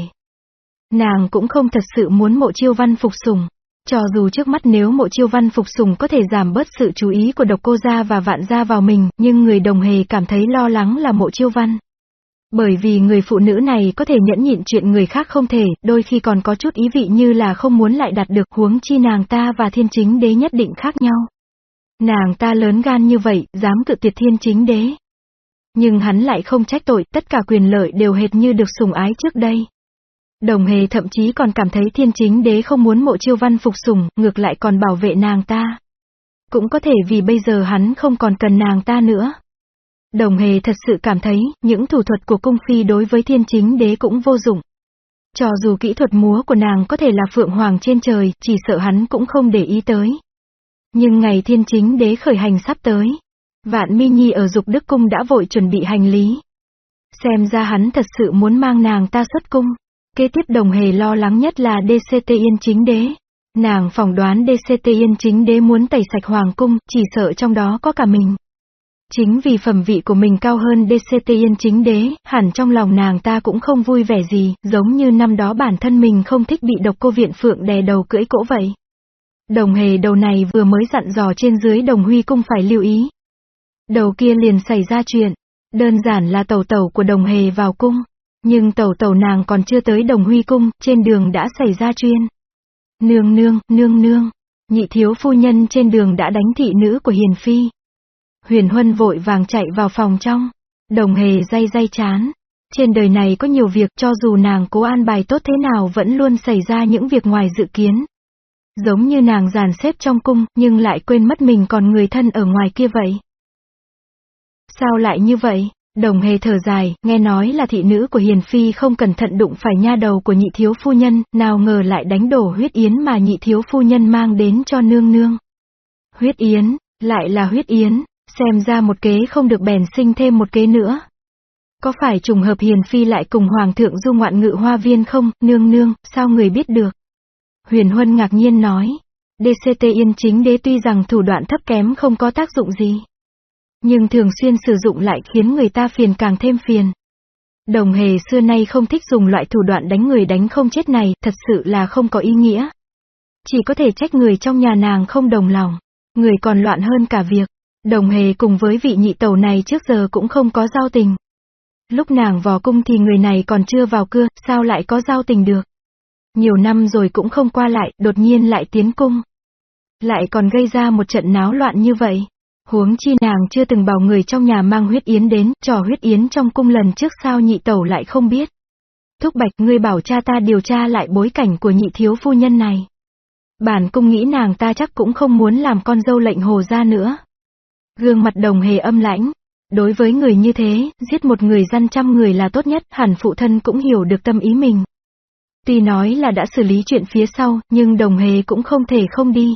S1: Nàng cũng không thật sự muốn mộ chiêu văn phục sủng. Cho dù trước mắt nếu mộ chiêu văn phục sùng có thể giảm bớt sự chú ý của độc cô gia và vạn gia vào mình, nhưng người đồng hề cảm thấy lo lắng là mộ chiêu văn. Bởi vì người phụ nữ này có thể nhẫn nhịn chuyện người khác không thể, đôi khi còn có chút ý vị như là không muốn lại đạt được huống chi nàng ta và thiên chính đế nhất định khác nhau. Nàng ta lớn gan như vậy, dám cự tuyệt thiên chính đế. Nhưng hắn lại không trách tội, tất cả quyền lợi đều hệt như được sủng ái trước đây. Đồng hề thậm chí còn cảm thấy thiên chính đế không muốn mộ chiêu văn phục sủng, ngược lại còn bảo vệ nàng ta. Cũng có thể vì bây giờ hắn không còn cần nàng ta nữa. Đồng hề thật sự cảm thấy, những thủ thuật của cung phi đối với thiên chính đế cũng vô dụng. Cho dù kỹ thuật múa của nàng có thể là phượng hoàng trên trời, chỉ sợ hắn cũng không để ý tới. Nhưng ngày thiên chính đế khởi hành sắp tới. Vạn mi nhi ở dục đức cung đã vội chuẩn bị hành lý. Xem ra hắn thật sự muốn mang nàng ta xuất cung. Kế tiếp đồng hề lo lắng nhất là DCT Yên chính đế. Nàng phỏng đoán DCT Yên chính đế muốn tẩy sạch hoàng cung, chỉ sợ trong đó có cả mình. Chính vì phẩm vị của mình cao hơn DCT Yên chính đế, hẳn trong lòng nàng ta cũng không vui vẻ gì, giống như năm đó bản thân mình không thích bị độc cô viện phượng đè đầu cưỡi cỗ vậy. Đồng hề đầu này vừa mới dặn dò trên dưới đồng huy cung phải lưu ý. Đầu kia liền xảy ra chuyện. Đơn giản là tàu tàu của đồng hề vào cung. Nhưng tàu tàu nàng còn chưa tới đồng huy cung, trên đường đã xảy ra chuyên. Nương nương, nương nương. Nhị thiếu phu nhân trên đường đã đánh thị nữ của Hiền Phi. Huyền Huân vội vàng chạy vào phòng trong. Đồng hề day day chán. Trên đời này có nhiều việc cho dù nàng cố an bài tốt thế nào vẫn luôn xảy ra những việc ngoài dự kiến. Giống như nàng giàn xếp trong cung, nhưng lại quên mất mình còn người thân ở ngoài kia vậy. Sao lại như vậy? Đồng hề thở dài, nghe nói là thị nữ của Hiền Phi không cẩn thận đụng phải nha đầu của nhị thiếu phu nhân, nào ngờ lại đánh đổ huyết yến mà nhị thiếu phu nhân mang đến cho nương nương. Huyết yến, lại là huyết yến, xem ra một kế không được bèn sinh thêm một kế nữa. Có phải trùng hợp Hiền Phi lại cùng Hoàng thượng du ngoạn ngự hoa viên không, nương nương, sao người biết được? Huyền Huân ngạc nhiên nói, DCT Yên chính đế tuy rằng thủ đoạn thấp kém không có tác dụng gì. Nhưng thường xuyên sử dụng lại khiến người ta phiền càng thêm phiền. Đồng hề xưa nay không thích dùng loại thủ đoạn đánh người đánh không chết này, thật sự là không có ý nghĩa. Chỉ có thể trách người trong nhà nàng không đồng lòng. Người còn loạn hơn cả việc. Đồng hề cùng với vị nhị tẩu này trước giờ cũng không có giao tình. Lúc nàng vào cung thì người này còn chưa vào cưa, sao lại có giao tình được. Nhiều năm rồi cũng không qua lại, đột nhiên lại tiến cung. Lại còn gây ra một trận náo loạn như vậy. Huống chi nàng chưa từng bảo người trong nhà mang huyết yến đến, trò huyết yến trong cung lần trước sao nhị tẩu lại không biết. Thúc bạch ngươi bảo cha ta điều tra lại bối cảnh của nhị thiếu phu nhân này. Bản cung nghĩ nàng ta chắc cũng không muốn làm con dâu lệnh hồ ra nữa. Gương mặt đồng hề âm lãnh. Đối với người như thế, giết một người dân trăm người là tốt nhất, hẳn phụ thân cũng hiểu được tâm ý mình. Tuy nói là đã xử lý chuyện phía sau, nhưng đồng hề cũng không thể không đi.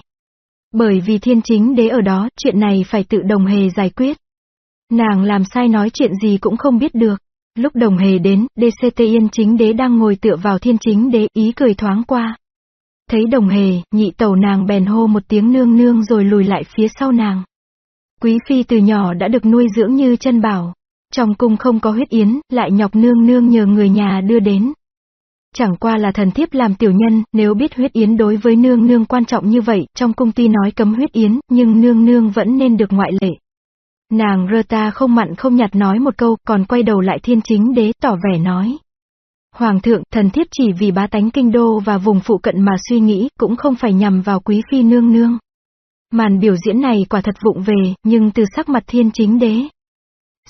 S1: Bởi vì thiên chính đế ở đó, chuyện này phải tự đồng hề giải quyết. Nàng làm sai nói chuyện gì cũng không biết được. Lúc đồng hề đến, DCT yên chính đế đang ngồi tựa vào thiên chính đế, ý cười thoáng qua. Thấy đồng hề, nhị tẩu nàng bèn hô một tiếng nương nương rồi lùi lại phía sau nàng. Quý phi từ nhỏ đã được nuôi dưỡng như chân bảo. Trong cung không có huyết yến, lại nhọc nương nương nhờ người nhà đưa đến. Chẳng qua là thần thiếp làm tiểu nhân, nếu biết huyết yến đối với nương nương quan trọng như vậy, trong cung ty nói cấm huyết yến, nhưng nương nương vẫn nên được ngoại lệ. Nàng rơ ta không mặn không nhạt nói một câu, còn quay đầu lại thiên chính đế tỏ vẻ nói. Hoàng thượng, thần thiếp chỉ vì bá tánh kinh đô và vùng phụ cận mà suy nghĩ, cũng không phải nhằm vào quý phi nương nương. Màn biểu diễn này quả thật vụng về, nhưng từ sắc mặt thiên chính đế.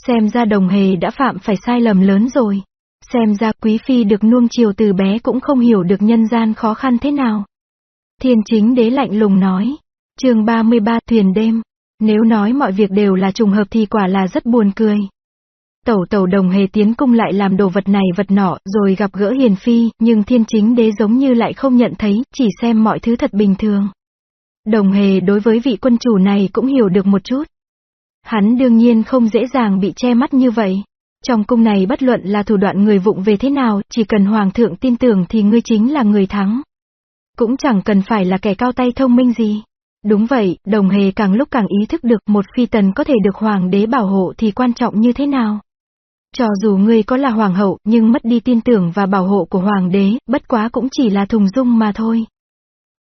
S1: Xem ra đồng hề đã phạm phải sai lầm lớn rồi. Xem ra quý phi được nuông chiều từ bé cũng không hiểu được nhân gian khó khăn thế nào. Thiên chính đế lạnh lùng nói. chương 33 thuyền đêm. Nếu nói mọi việc đều là trùng hợp thì quả là rất buồn cười. Tẩu tẩu đồng hề tiến cung lại làm đồ vật này vật nọ, rồi gặp gỡ hiền phi, nhưng thiên chính đế giống như lại không nhận thấy, chỉ xem mọi thứ thật bình thường. Đồng hề đối với vị quân chủ này cũng hiểu được một chút. Hắn đương nhiên không dễ dàng bị che mắt như vậy. Trong cung này bất luận là thủ đoạn người vụng về thế nào, chỉ cần hoàng thượng tin tưởng thì ngươi chính là người thắng. Cũng chẳng cần phải là kẻ cao tay thông minh gì. Đúng vậy, đồng hề càng lúc càng ý thức được một phi tần có thể được hoàng đế bảo hộ thì quan trọng như thế nào. Cho dù ngươi có là hoàng hậu, nhưng mất đi tin tưởng và bảo hộ của hoàng đế, bất quá cũng chỉ là thùng dung mà thôi.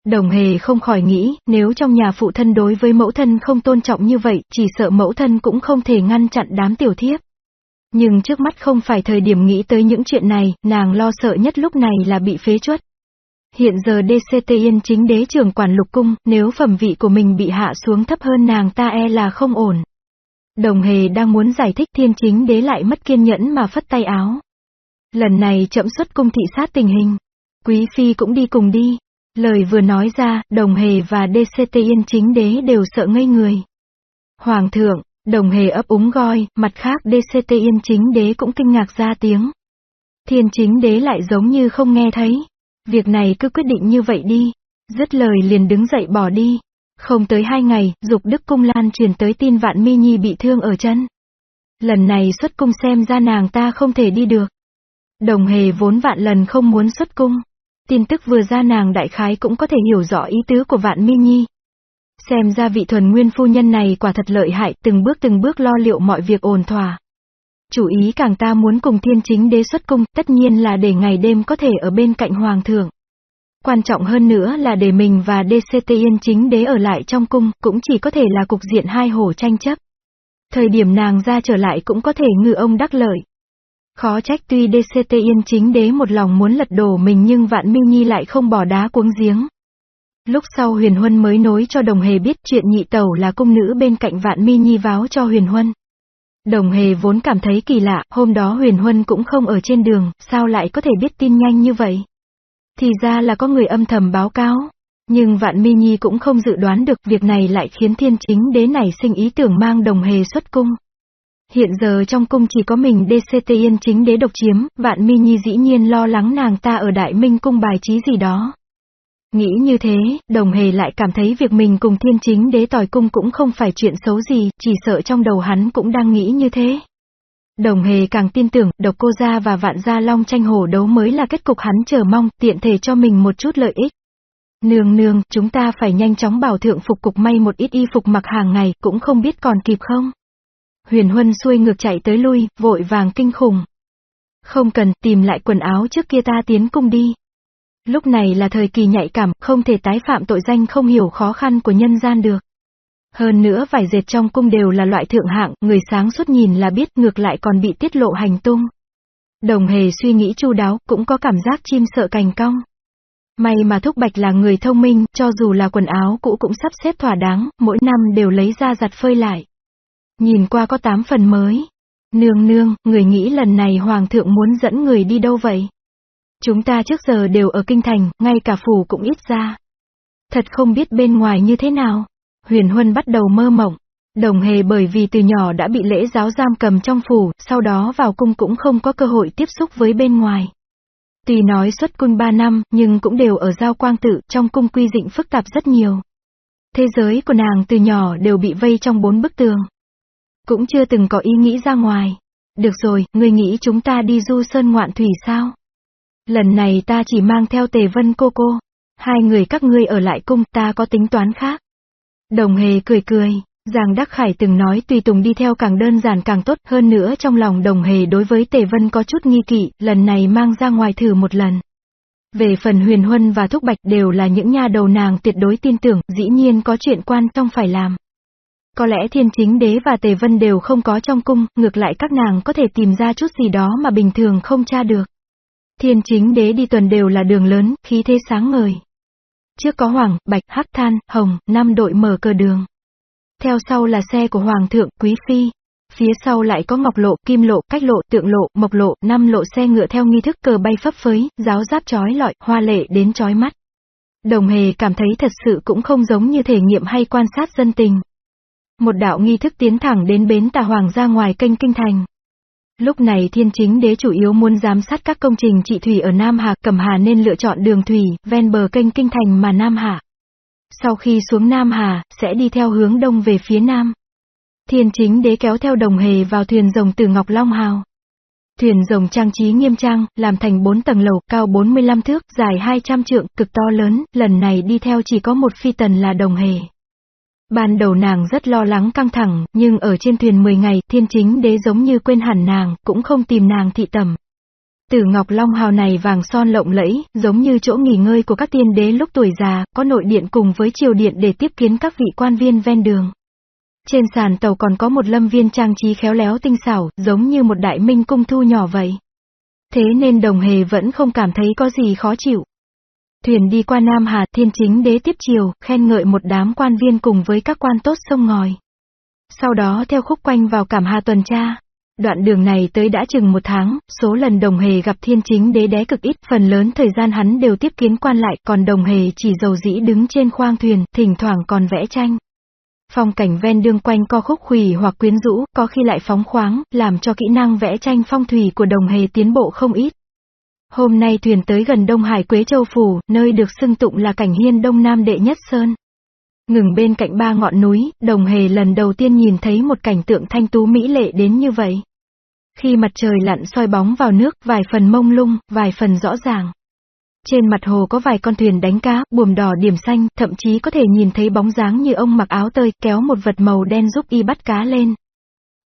S1: Đồng hề không khỏi nghĩ, nếu trong nhà phụ thân đối với mẫu thân không tôn trọng như vậy, chỉ sợ mẫu thân cũng không thể ngăn chặn đám tiểu thiếp. Nhưng trước mắt không phải thời điểm nghĩ tới những chuyện này, nàng lo sợ nhất lúc này là bị phế chuất. Hiện giờ DCT Yên chính đế trưởng quản lục cung, nếu phẩm vị của mình bị hạ xuống thấp hơn nàng ta e là không ổn. Đồng hề đang muốn giải thích thiên chính đế lại mất kiên nhẫn mà phất tay áo. Lần này chậm xuất cung thị sát tình hình. Quý phi cũng đi cùng đi. Lời vừa nói ra, đồng hề và DCT Yên chính đế đều sợ ngây người. Hoàng thượng, đồng hề ấp úng goi, mặt khác DCT Yên chính đế cũng kinh ngạc ra tiếng. Thiên chính đế lại giống như không nghe thấy. Việc này cứ quyết định như vậy đi. Dứt lời liền đứng dậy bỏ đi. Không tới hai ngày, dục đức cung lan truyền tới tin vạn mi nhi bị thương ở chân. Lần này xuất cung xem ra nàng ta không thể đi được. Đồng hề vốn vạn lần không muốn xuất cung. Tin tức vừa ra nàng đại khái cũng có thể hiểu rõ ý tứ của vạn mi nhi. Xem ra vị thuần nguyên phu nhân này quả thật lợi hại, từng bước từng bước lo liệu mọi việc ổn thỏa. Chủ ý càng ta muốn cùng thiên chính đế xuất cung, tất nhiên là để ngày đêm có thể ở bên cạnh hoàng thượng. Quan trọng hơn nữa là để mình và DCT yên chính đế ở lại trong cung, cũng chỉ có thể là cục diện hai hổ tranh chấp. Thời điểm nàng ra trở lại cũng có thể ngư ông đắc lợi. Khó trách tuy DCT yên chính đế một lòng muốn lật đổ mình nhưng vạn minh nhi lại không bỏ đá cuống giếng. Lúc sau huyền huân mới nối cho đồng hề biết chuyện nhị tẩu là cung nữ bên cạnh vạn mi nhi váo cho huyền huân. Đồng hề vốn cảm thấy kỳ lạ, hôm đó huyền huân cũng không ở trên đường, sao lại có thể biết tin nhanh như vậy? Thì ra là có người âm thầm báo cáo. Nhưng vạn mi nhi cũng không dự đoán được việc này lại khiến thiên chính đế này sinh ý tưởng mang đồng hề xuất cung. Hiện giờ trong cung chỉ có mình DCT yên chính đế độc chiếm, vạn mi nhi dĩ nhiên lo lắng nàng ta ở đại minh cung bài trí gì đó. Nghĩ như thế, đồng hề lại cảm thấy việc mình cùng thiên chính đế tỏi cung cũng không phải chuyện xấu gì, chỉ sợ trong đầu hắn cũng đang nghĩ như thế. Đồng hề càng tin tưởng, độc cô gia và vạn gia long tranh hổ đấu mới là kết cục hắn chờ mong, tiện thể cho mình một chút lợi ích. Nương nương, chúng ta phải nhanh chóng bảo thượng phục cục may một ít y phục mặc hàng ngày, cũng không biết còn kịp không. Huyền Huân xuôi ngược chạy tới lui, vội vàng kinh khủng. Không cần, tìm lại quần áo trước kia ta tiến cung đi. Lúc này là thời kỳ nhạy cảm, không thể tái phạm tội danh không hiểu khó khăn của nhân gian được. Hơn nữa vải dệt trong cung đều là loại thượng hạng, người sáng suốt nhìn là biết ngược lại còn bị tiết lộ hành tung. Đồng hề suy nghĩ chu đáo, cũng có cảm giác chim sợ cành cong. May mà Thúc Bạch là người thông minh, cho dù là quần áo cũ cũng sắp xếp thỏa đáng, mỗi năm đều lấy ra giặt phơi lại. Nhìn qua có tám phần mới. Nương nương, người nghĩ lần này Hoàng thượng muốn dẫn người đi đâu vậy? Chúng ta trước giờ đều ở kinh thành, ngay cả phủ cũng ít ra. Thật không biết bên ngoài như thế nào. Huyền Huân bắt đầu mơ mộng. Đồng hề bởi vì từ nhỏ đã bị lễ giáo giam cầm trong phủ, sau đó vào cung cũng không có cơ hội tiếp xúc với bên ngoài. Tuy nói xuất cung 3 năm, nhưng cũng đều ở giao quang tự, trong cung quy định phức tạp rất nhiều. Thế giới của nàng từ nhỏ đều bị vây trong bốn bức tường. Cũng chưa từng có ý nghĩ ra ngoài. Được rồi, ngươi nghĩ chúng ta đi du sơn ngoạn thủy sao? Lần này ta chỉ mang theo tề vân cô cô. Hai người các ngươi ở lại cung ta có tính toán khác. Đồng hề cười cười, Giang Đắc Khải từng nói tùy tùng đi theo càng đơn giản càng tốt hơn nữa trong lòng đồng hề đối với Tề Vân có chút nghi kỵ, lần này mang ra ngoài thử một lần. Về phần huyền huân và thúc bạch đều là những nha đầu nàng tuyệt đối tin tưởng, dĩ nhiên có chuyện quan trọng phải làm. Có lẽ thiên chính đế và Tề Vân đều không có trong cung, ngược lại các nàng có thể tìm ra chút gì đó mà bình thường không tra được. Thiên chính đế đi tuần đều là đường lớn, khí thế sáng ngời. Trước có hoàng, bạch, hắc than, hồng, năm đội mở cờ đường. Theo sau là xe của hoàng thượng, quý phi. Phía sau lại có ngọc lộ, kim lộ, cách lộ, tượng lộ, mộc lộ, năm lộ xe ngựa theo nghi thức cờ bay phấp phới, giáo giáp chói lọi, hoa lệ đến chói mắt. Đồng hề cảm thấy thật sự cũng không giống như thể nghiệm hay quan sát dân tình. Một đạo nghi thức tiến thẳng đến bến tà hoàng ra ngoài kênh kinh thành. Lúc này thiên chính đế chủ yếu muốn giám sát các công trình trị thủy ở Nam Hà, Cẩm Hà nên lựa chọn đường thủy, ven bờ kênh kinh thành mà Nam Hà. Sau khi xuống Nam Hà, sẽ đi theo hướng đông về phía Nam. Thiên chính đế kéo theo đồng hề vào thuyền rồng từ Ngọc Long Hào. Thuyền rồng trang trí nghiêm trang, làm thành 4 tầng lầu, cao 45 thước, dài 200 trượng, cực to lớn, lần này đi theo chỉ có một phi tần là đồng hề. Ban đầu nàng rất lo lắng căng thẳng, nhưng ở trên thuyền 10 ngày, thiên chính đế giống như quên hẳn nàng, cũng không tìm nàng thị tầm. Tử Ngọc Long Hào này vàng son lộng lẫy, giống như chỗ nghỉ ngơi của các tiên đế lúc tuổi già, có nội điện cùng với triều điện để tiếp kiến các vị quan viên ven đường. Trên sàn tàu còn có một lâm viên trang trí khéo léo tinh xảo, giống như một đại minh cung thu nhỏ vậy. Thế nên đồng hề vẫn không cảm thấy có gì khó chịu. Thuyền đi qua Nam Hà, thiên chính đế tiếp chiều, khen ngợi một đám quan viên cùng với các quan tốt sông ngòi. Sau đó theo khúc quanh vào cảm hà tuần tra. Đoạn đường này tới đã chừng một tháng, số lần đồng hề gặp thiên chính đế đé cực ít, phần lớn thời gian hắn đều tiếp kiến quan lại, còn đồng hề chỉ dầu dĩ đứng trên khoang thuyền, thỉnh thoảng còn vẽ tranh. Phong cảnh ven đường quanh co khúc khủy hoặc quyến rũ, có khi lại phóng khoáng, làm cho kỹ năng vẽ tranh phong thủy của đồng hề tiến bộ không ít. Hôm nay thuyền tới gần Đông Hải Quế Châu Phủ, nơi được xưng tụng là cảnh hiên Đông Nam đệ nhất Sơn. Ngừng bên cạnh ba ngọn núi, đồng hề lần đầu tiên nhìn thấy một cảnh tượng thanh tú mỹ lệ đến như vậy. Khi mặt trời lặn soi bóng vào nước, vài phần mông lung, vài phần rõ ràng. Trên mặt hồ có vài con thuyền đánh cá, buồm đỏ điểm xanh, thậm chí có thể nhìn thấy bóng dáng như ông mặc áo tơi, kéo một vật màu đen giúp y bắt cá lên.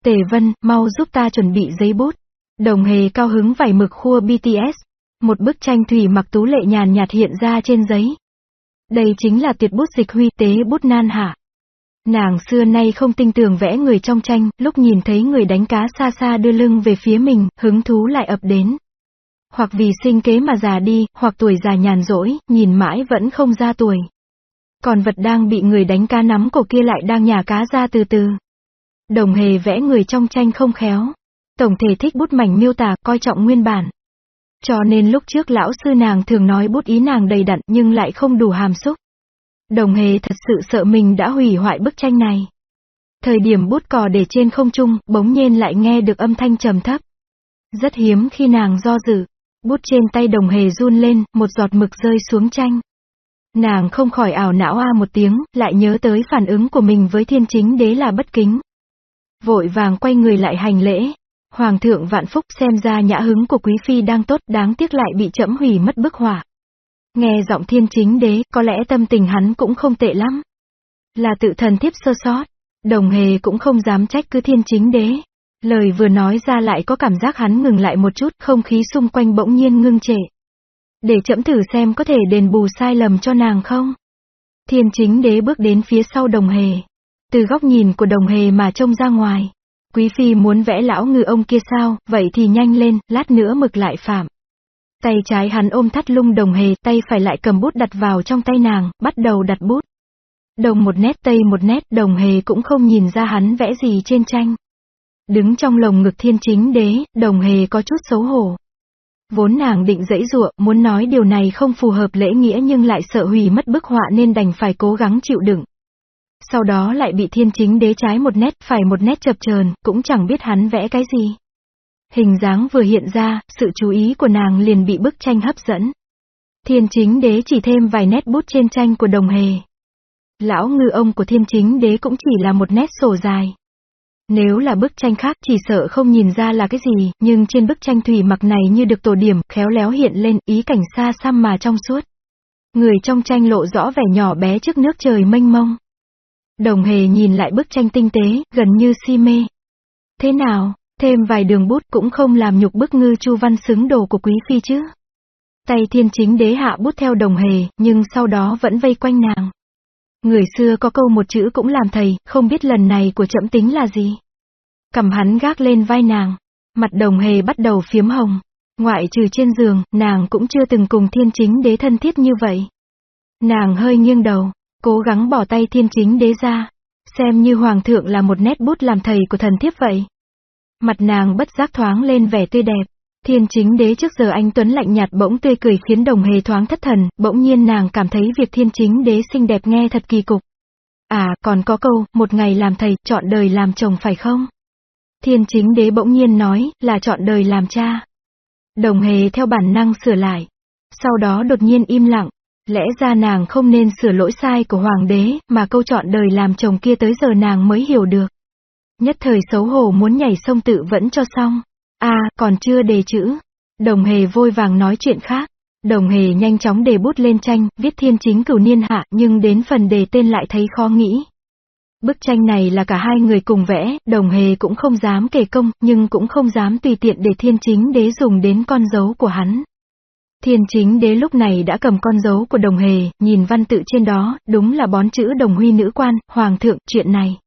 S1: Tề Vân, mau giúp ta chuẩn bị giấy bút. Đồng hề cao hứng vải mực khua BTS. Một bức tranh thủy mặc tú lệ nhàn nhạt hiện ra trên giấy. Đây chính là tuyệt bút dịch huy tế bút nan hạ. Nàng xưa nay không tin tưởng vẽ người trong tranh, lúc nhìn thấy người đánh cá xa xa đưa lưng về phía mình, hứng thú lại ập đến. Hoặc vì sinh kế mà già đi, hoặc tuổi già nhàn rỗi, nhìn mãi vẫn không ra tuổi. Còn vật đang bị người đánh cá nắm cổ kia lại đang nhả cá ra từ từ. Đồng hề vẽ người trong tranh không khéo. Tổng thể thích bút mảnh miêu tả, coi trọng nguyên bản. Cho nên lúc trước lão sư nàng thường nói bút ý nàng đầy đặn nhưng lại không đủ hàm xúc. Đồng hề thật sự sợ mình đã hủy hoại bức tranh này. Thời điểm bút cò để trên không trung, bỗng nhiên lại nghe được âm thanh trầm thấp. Rất hiếm khi nàng do dự. Bút trên tay đồng hề run lên, một giọt mực rơi xuống tranh. Nàng không khỏi ảo não a một tiếng, lại nhớ tới phản ứng của mình với thiên chính đế là bất kính. Vội vàng quay người lại hành lễ. Hoàng thượng vạn phúc xem ra nhã hứng của quý phi đang tốt đáng tiếc lại bị chậm hủy mất bức hỏa. Nghe giọng thiên chính đế, có lẽ tâm tình hắn cũng không tệ lắm. Là tự thần thiếp sơ sót. Đồng hề cũng không dám trách cứ thiên chính đế. Lời vừa nói ra lại có cảm giác hắn ngừng lại một chút, không khí xung quanh bỗng nhiên ngưng trệ. Để chậm thử xem có thể đền bù sai lầm cho nàng không? Thiên chính đế bước đến phía sau đồng hề. Từ góc nhìn của đồng hề mà trông ra ngoài. Quý phi muốn vẽ lão ngư ông kia sao, vậy thì nhanh lên, lát nữa mực lại phạm. Tay trái hắn ôm thắt lung đồng hề, tay phải lại cầm bút đặt vào trong tay nàng, bắt đầu đặt bút. Đồng một nét tây một nét, đồng hề cũng không nhìn ra hắn vẽ gì trên tranh. Đứng trong lồng ngực thiên chính đế, đồng hề có chút xấu hổ. Vốn nàng định dãy dụa, muốn nói điều này không phù hợp lễ nghĩa nhưng lại sợ hủy mất bức họa nên đành phải cố gắng chịu đựng. Sau đó lại bị thiên chính đế trái một nét, phải một nét chập chờn, cũng chẳng biết hắn vẽ cái gì. Hình dáng vừa hiện ra, sự chú ý của nàng liền bị bức tranh hấp dẫn. Thiên chính đế chỉ thêm vài nét bút trên tranh của đồng hề. Lão ngư ông của thiên chính đế cũng chỉ là một nét sổ dài. Nếu là bức tranh khác chỉ sợ không nhìn ra là cái gì, nhưng trên bức tranh thủy mặc này như được tổ điểm, khéo léo hiện lên ý cảnh xa xăm mà trong suốt. Người trong tranh lộ rõ vẻ nhỏ bé trước nước trời mênh mông. Đồng hề nhìn lại bức tranh tinh tế, gần như si mê. Thế nào, thêm vài đường bút cũng không làm nhục bức ngư chu văn xứng đồ của quý phi chứ. Tay thiên chính đế hạ bút theo đồng hề, nhưng sau đó vẫn vây quanh nàng. Người xưa có câu một chữ cũng làm thầy, không biết lần này của trẫm tính là gì. Cầm hắn gác lên vai nàng. Mặt đồng hề bắt đầu phiếm hồng. Ngoại trừ trên giường, nàng cũng chưa từng cùng thiên chính đế thân thiết như vậy. Nàng hơi nghiêng đầu, cố gắng bỏ tay thiên chính đế ra, xem như hoàng thượng là một nét bút làm thầy của thần thiếp vậy. Mặt nàng bất giác thoáng lên vẻ tươi đẹp. Thiên chính đế trước giờ anh Tuấn lạnh nhạt bỗng tươi cười khiến đồng hề thoáng thất thần, bỗng nhiên nàng cảm thấy việc thiên chính đế xinh đẹp nghe thật kỳ cục. À, còn có câu, một ngày làm thầy, chọn đời làm chồng phải không? Thiên chính đế bỗng nhiên nói, là chọn đời làm cha. Đồng hề theo bản năng sửa lại. Sau đó đột nhiên im lặng. Lẽ ra nàng không nên sửa lỗi sai của hoàng đế, mà câu chọn đời làm chồng kia tới giờ nàng mới hiểu được. Nhất thời xấu hổ muốn nhảy sông tự vẫn cho xong. À, còn chưa đề chữ. Đồng hề vôi vàng nói chuyện khác. Đồng hề nhanh chóng đề bút lên tranh, viết thiên chính cửu niên hạ, nhưng đến phần đề tên lại thấy khó nghĩ. Bức tranh này là cả hai người cùng vẽ, đồng hề cũng không dám kể công, nhưng cũng không dám tùy tiện để thiên chính đế dùng đến con dấu của hắn. Thiên chính đế lúc này đã cầm con dấu của đồng hề, nhìn văn tự trên đó, đúng là bón chữ đồng huy nữ quan, hoàng thượng, chuyện này.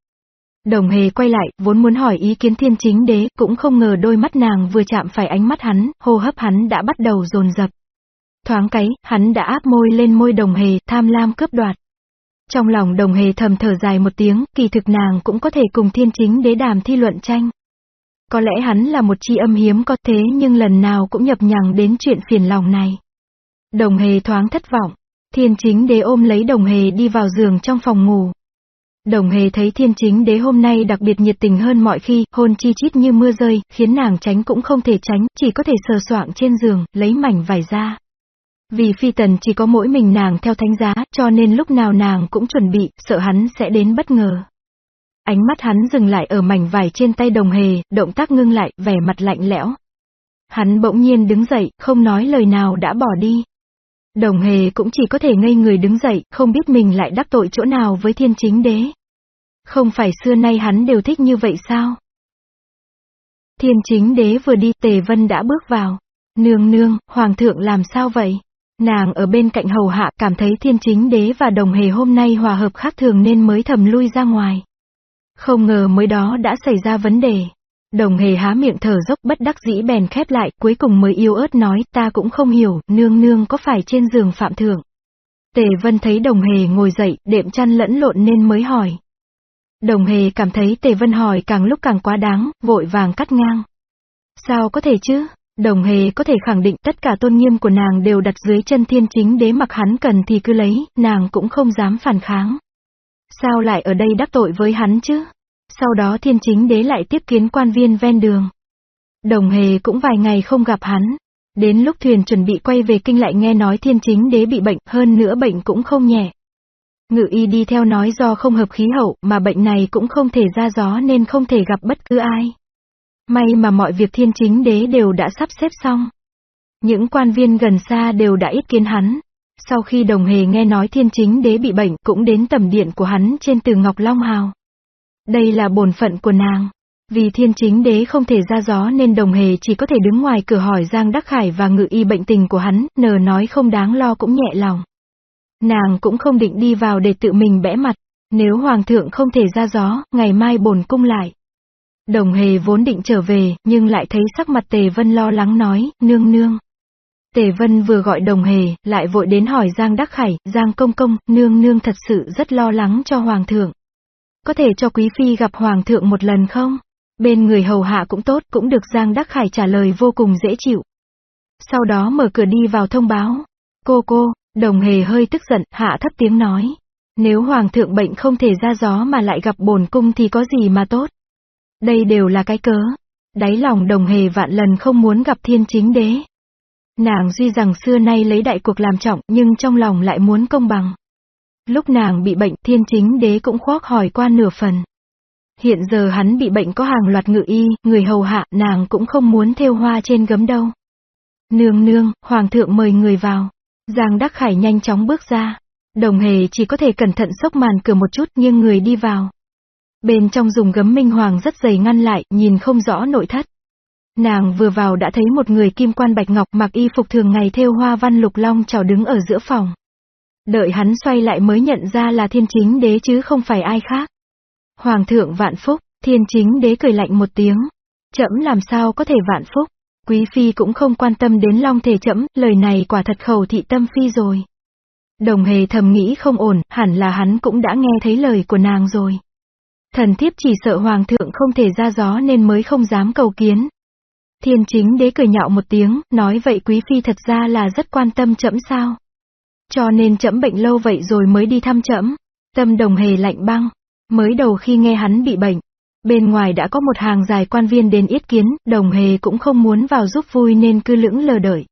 S1: Đồng hề quay lại, vốn muốn hỏi ý kiến thiên chính đế, cũng không ngờ đôi mắt nàng vừa chạm phải ánh mắt hắn, hô hấp hắn đã bắt đầu dồn dập. Thoáng cái, hắn đã áp môi lên môi đồng hề, tham lam cướp đoạt. Trong lòng đồng hề thầm thở dài một tiếng, kỳ thực nàng cũng có thể cùng thiên chính đế đàm thi luận tranh. Có lẽ hắn là một chi âm hiếm có thế nhưng lần nào cũng nhập nhằng đến chuyện phiền lòng này. Đồng hề thoáng thất vọng. Thiên chính đế ôm lấy đồng hề đi vào giường trong phòng ngủ. Đồng hề thấy thiên chính đế hôm nay đặc biệt nhiệt tình hơn mọi khi, hôn chi chít như mưa rơi, khiến nàng tránh cũng không thể tránh, chỉ có thể sờ soạng trên giường, lấy mảnh vải ra. Vì phi tần chỉ có mỗi mình nàng theo thánh giá, cho nên lúc nào nàng cũng chuẩn bị, sợ hắn sẽ đến bất ngờ. Ánh mắt hắn dừng lại ở mảnh vải trên tay đồng hề, động tác ngưng lại, vẻ mặt lạnh lẽo. Hắn bỗng nhiên đứng dậy, không nói lời nào đã bỏ đi. Đồng hề cũng chỉ có thể ngây người đứng dậy, không biết mình lại đắc tội chỗ nào với thiên chính đế. Không phải xưa nay hắn đều thích như vậy sao? Thiên chính đế vừa đi tề vân đã bước vào. Nương nương, hoàng thượng làm sao vậy? Nàng ở bên cạnh hầu hạ cảm thấy thiên chính đế và đồng hề hôm nay hòa hợp khác thường nên mới thầm lui ra ngoài. Không ngờ mới đó đã xảy ra vấn đề. Đồng hề há miệng thở dốc bất đắc dĩ bèn khép lại, cuối cùng mới yêu ớt nói, ta cũng không hiểu, nương nương có phải trên giường phạm thượng. Tề vân thấy đồng hề ngồi dậy, đệm chăn lẫn lộn nên mới hỏi. Đồng hề cảm thấy tề vân hỏi càng lúc càng quá đáng, vội vàng cắt ngang. Sao có thể chứ? Đồng hề có thể khẳng định tất cả tôn nghiêm của nàng đều đặt dưới chân thiên chính đế mặc hắn cần thì cứ lấy, nàng cũng không dám phản kháng. Sao lại ở đây đắc tội với hắn chứ? Sau đó thiên chính đế lại tiếp kiến quan viên ven đường. Đồng hề cũng vài ngày không gặp hắn. Đến lúc thuyền chuẩn bị quay về kinh lại nghe nói thiên chính đế bị bệnh, hơn nữa bệnh cũng không nhẹ. Ngự y đi theo nói do không hợp khí hậu mà bệnh này cũng không thể ra gió nên không thể gặp bất cứ ai. May mà mọi việc thiên chính đế đều đã sắp xếp xong. Những quan viên gần xa đều đã ít kiến hắn. Sau khi đồng hề nghe nói thiên chính đế bị bệnh cũng đến tầm điện của hắn trên từ Ngọc Long Hào. Đây là bổn phận của nàng. Vì thiên chính đế không thể ra gió nên đồng hề chỉ có thể đứng ngoài cửa hỏi Giang Đắc Khải và ngự y bệnh tình của hắn, nờ nói không đáng lo cũng nhẹ lòng. Nàng cũng không định đi vào để tự mình bẽ mặt. Nếu hoàng thượng không thể ra gió, ngày mai bổn cung lại. Đồng hề vốn định trở về, nhưng lại thấy sắc mặt Tề Vân lo lắng nói, nương nương. Tề Vân vừa gọi đồng hề, lại vội đến hỏi Giang Đắc Khải, Giang Công Công, nương nương thật sự rất lo lắng cho Hoàng thượng. Có thể cho Quý Phi gặp Hoàng thượng một lần không? Bên người hầu hạ cũng tốt, cũng được Giang Đắc Khải trả lời vô cùng dễ chịu. Sau đó mở cửa đi vào thông báo. Cô cô, đồng hề hơi tức giận, hạ thấp tiếng nói. Nếu Hoàng thượng bệnh không thể ra gió mà lại gặp bồn cung thì có gì mà tốt. Đây đều là cái cớ. Đáy lòng đồng hề vạn lần không muốn gặp thiên chính đế. Nàng duy rằng xưa nay lấy đại cuộc làm trọng nhưng trong lòng lại muốn công bằng. Lúc nàng bị bệnh thiên chính đế cũng khoác hỏi qua nửa phần. Hiện giờ hắn bị bệnh có hàng loạt ngự y, người hầu hạ, nàng cũng không muốn thêu hoa trên gấm đâu. Nương nương, hoàng thượng mời người vào. Giang Đắc Khải nhanh chóng bước ra. Đồng hề chỉ có thể cẩn thận sốc màn cửa một chút nhưng người đi vào. Bên trong dùng gấm minh hoàng rất dày ngăn lại, nhìn không rõ nội thất. Nàng vừa vào đã thấy một người kim quan bạch ngọc mặc y phục thường ngày thêu hoa văn lục long chào đứng ở giữa phòng. Đợi hắn xoay lại mới nhận ra là thiên chính đế chứ không phải ai khác. Hoàng thượng vạn phúc, thiên chính đế cười lạnh một tiếng. Chậm làm sao có thể vạn phúc. Quý phi cũng không quan tâm đến long thể chậm, lời này quả thật khẩu thị tâm phi rồi. Đồng hề thầm nghĩ không ổn, hẳn là hắn cũng đã nghe thấy lời của nàng rồi. Thần thiếp chỉ sợ hoàng thượng không thể ra gió nên mới không dám cầu kiến. Thiên chính đế cười nhạo một tiếng, nói vậy quý phi thật ra là rất quan tâm chậm sao. Cho nên chậm bệnh lâu vậy rồi mới đi thăm chậm. Tâm đồng hề lạnh băng. Mới đầu khi nghe hắn bị bệnh, bên ngoài đã có một hàng dài quan viên đến yết kiến, đồng hề cũng không muốn vào giúp vui nên cứ lưỡng lờ đợi.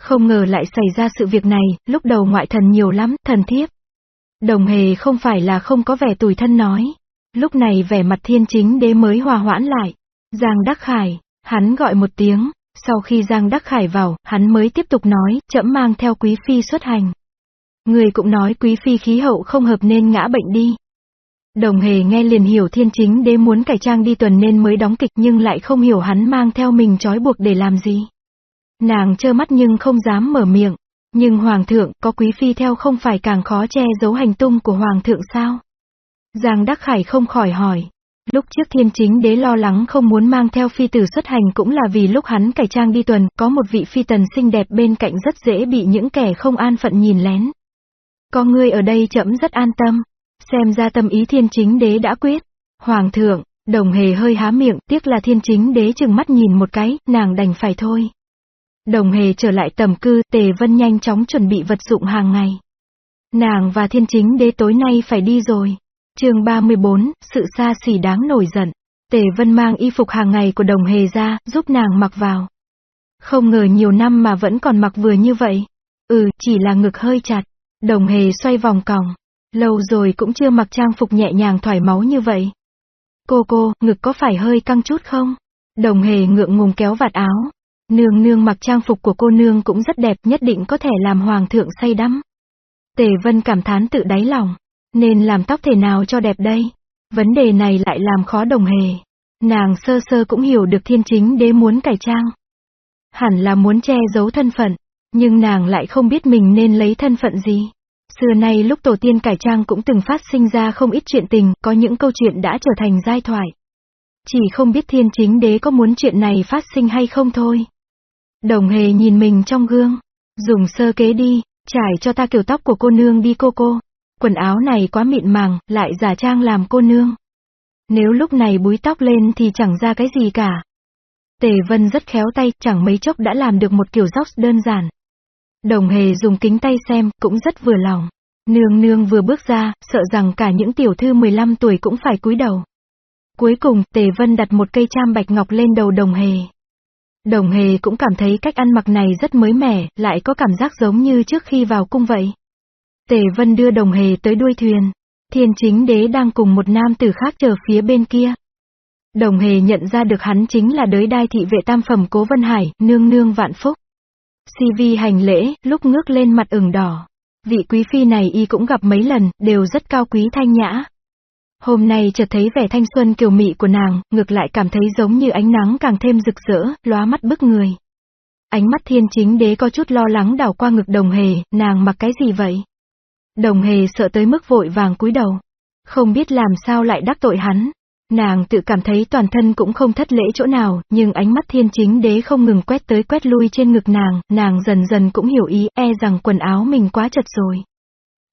S1: Không ngờ lại xảy ra sự việc này, lúc đầu ngoại thần nhiều lắm, thần thiếp. Đồng hề không phải là không có vẻ tủi thân nói. Lúc này vẻ mặt thiên chính đế mới hòa hoãn lại. Giang Đắc Khải, hắn gọi một tiếng, sau khi Giang Đắc Khải vào, hắn mới tiếp tục nói, chậm mang theo quý phi xuất hành. Người cũng nói quý phi khí hậu không hợp nên ngã bệnh đi. Đồng hề nghe liền hiểu thiên chính đế muốn cải trang đi tuần nên mới đóng kịch nhưng lại không hiểu hắn mang theo mình trói buộc để làm gì. Nàng trơ mắt nhưng không dám mở miệng. Nhưng hoàng thượng, có quý phi theo không phải càng khó che giấu hành tung của hoàng thượng sao? Giang Đắc Khải không khỏi hỏi. Lúc trước thiên chính đế lo lắng không muốn mang theo phi tử xuất hành cũng là vì lúc hắn cải trang đi tuần, có một vị phi tần xinh đẹp bên cạnh rất dễ bị những kẻ không an phận nhìn lén. Có ngươi ở đây chậm rất an tâm. Xem ra tâm ý thiên chính đế đã quyết. Hoàng thượng, đồng hề hơi há miệng, tiếc là thiên chính đế chừng mắt nhìn một cái, nàng đành phải thôi. Đồng hề trở lại tầm cư, tề vân nhanh chóng chuẩn bị vật dụng hàng ngày. Nàng và thiên chính đế tối nay phải đi rồi chương 34, sự xa xỉ đáng nổi giận. Tề vân mang y phục hàng ngày của đồng hề ra, giúp nàng mặc vào. Không ngờ nhiều năm mà vẫn còn mặc vừa như vậy. Ừ, chỉ là ngực hơi chặt. Đồng hề xoay vòng còng. Lâu rồi cũng chưa mặc trang phục nhẹ nhàng thoải máu như vậy. Cô cô, ngực có phải hơi căng chút không? Đồng hề ngượng ngùng kéo vạt áo. Nương nương mặc trang phục của cô nương cũng rất đẹp nhất định có thể làm hoàng thượng say đắm. Tề Vân cảm thán tự đáy lòng. Nên làm tóc thể nào cho đẹp đây? Vấn đề này lại làm khó đồng hề. Nàng sơ sơ cũng hiểu được thiên chính đế muốn cải trang. Hẳn là muốn che giấu thân phận, nhưng nàng lại không biết mình nên lấy thân phận gì. Xưa nay lúc tổ tiên cải trang cũng từng phát sinh ra không ít chuyện tình, có những câu chuyện đã trở thành giai thoại. Chỉ không biết thiên chính đế có muốn chuyện này phát sinh hay không thôi. Đồng hề nhìn mình trong gương. Dùng sơ kế đi, trải cho ta kiểu tóc của cô nương đi cô cô. Quần áo này quá mịn màng, lại giả trang làm cô nương. Nếu lúc này búi tóc lên thì chẳng ra cái gì cả. Tề Vân rất khéo tay, chẳng mấy chốc đã làm được một kiểu dốc đơn giản. Đồng hề dùng kính tay xem, cũng rất vừa lòng. Nương nương vừa bước ra, sợ rằng cả những tiểu thư 15 tuổi cũng phải cúi đầu. Cuối cùng, Tề Vân đặt một cây cham bạch ngọc lên đầu đồng hề. Đồng hề cũng cảm thấy cách ăn mặc này rất mới mẻ, lại có cảm giác giống như trước khi vào cung vậy. Tề Vân đưa đồng hề tới đuôi thuyền. Thiên chính đế đang cùng một nam tử khác chờ phía bên kia. Đồng hề nhận ra được hắn chính là đới đai thị vệ tam phẩm cố Vân Hải, nương nương vạn phúc. Si vi hành lễ, lúc ngước lên mặt ửng đỏ. Vị quý phi này y cũng gặp mấy lần, đều rất cao quý thanh nhã. Hôm nay chợt thấy vẻ thanh xuân kiều mị của nàng, ngược lại cảm thấy giống như ánh nắng càng thêm rực rỡ, lóa mắt bức người. Ánh mắt thiên chính đế có chút lo lắng đảo qua ngực đồng hề, nàng mặc cái gì vậy? Đồng hề sợ tới mức vội vàng cúi đầu. Không biết làm sao lại đắc tội hắn. Nàng tự cảm thấy toàn thân cũng không thất lễ chỗ nào, nhưng ánh mắt thiên chính đế không ngừng quét tới quét lui trên ngực nàng, nàng dần dần cũng hiểu ý, e rằng quần áo mình quá chật rồi.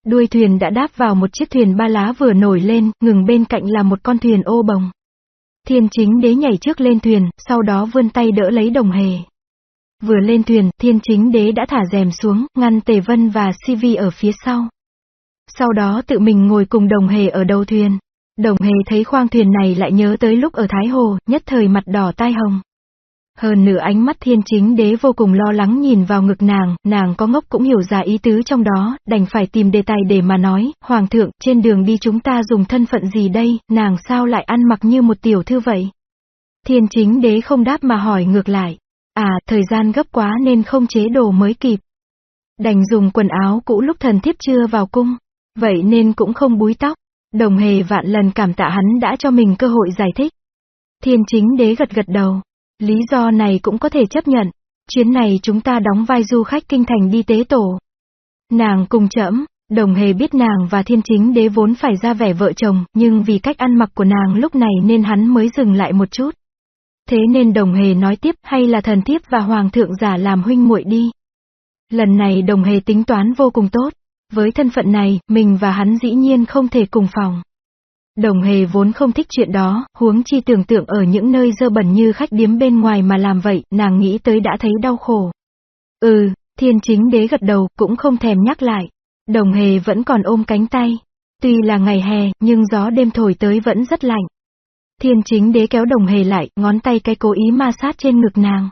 S1: Đuôi thuyền đã đáp vào một chiếc thuyền ba lá vừa nổi lên, ngừng bên cạnh là một con thuyền ô bồng. Thiên chính đế nhảy trước lên thuyền, sau đó vươn tay đỡ lấy đồng hề. Vừa lên thuyền, thiên chính đế đã thả rèm xuống, ngăn Tề Vân và CV ở phía sau. Sau đó tự mình ngồi cùng đồng hề ở đầu thuyền. Đồng hề thấy khoang thuyền này lại nhớ tới lúc ở Thái Hồ, nhất thời mặt đỏ tai hồng. Hơn nữa ánh mắt thiên chính đế vô cùng lo lắng nhìn vào ngực nàng, nàng có ngốc cũng hiểu ra ý tứ trong đó, đành phải tìm đề tài để mà nói, Hoàng thượng, trên đường đi chúng ta dùng thân phận gì đây, nàng sao lại ăn mặc như một tiểu thư vậy? Thiên chính đế không đáp mà hỏi ngược lại. À, thời gian gấp quá nên không chế đồ mới kịp. Đành dùng quần áo cũ lúc thần thiếp chưa vào cung. Vậy nên cũng không búi tóc. Đồng hề vạn lần cảm tạ hắn đã cho mình cơ hội giải thích. Thiên chính đế gật gật đầu. Lý do này cũng có thể chấp nhận. Chuyến này chúng ta đóng vai du khách kinh thành đi tế tổ. Nàng cùng chẫm, đồng hề biết nàng và thiên chính đế vốn phải ra vẻ vợ chồng, nhưng vì cách ăn mặc của nàng lúc này nên hắn mới dừng lại một chút. Thế nên đồng hề nói tiếp hay là thần thiếp và hoàng thượng giả làm huynh muội đi. Lần này đồng hề tính toán vô cùng tốt. Với thân phận này, mình và hắn dĩ nhiên không thể cùng phòng. Đồng hề vốn không thích chuyện đó, huống chi tưởng tượng ở những nơi dơ bẩn như khách điếm bên ngoài mà làm vậy, nàng nghĩ tới đã thấy đau khổ. Ừ, thiên chính đế gật đầu, cũng không thèm nhắc lại. Đồng hề vẫn còn ôm cánh tay. Tuy là ngày hè, nhưng gió đêm thổi tới vẫn rất lạnh. Thiên chính đế kéo đồng hề lại, ngón tay cái cố ý ma sát trên ngực nàng.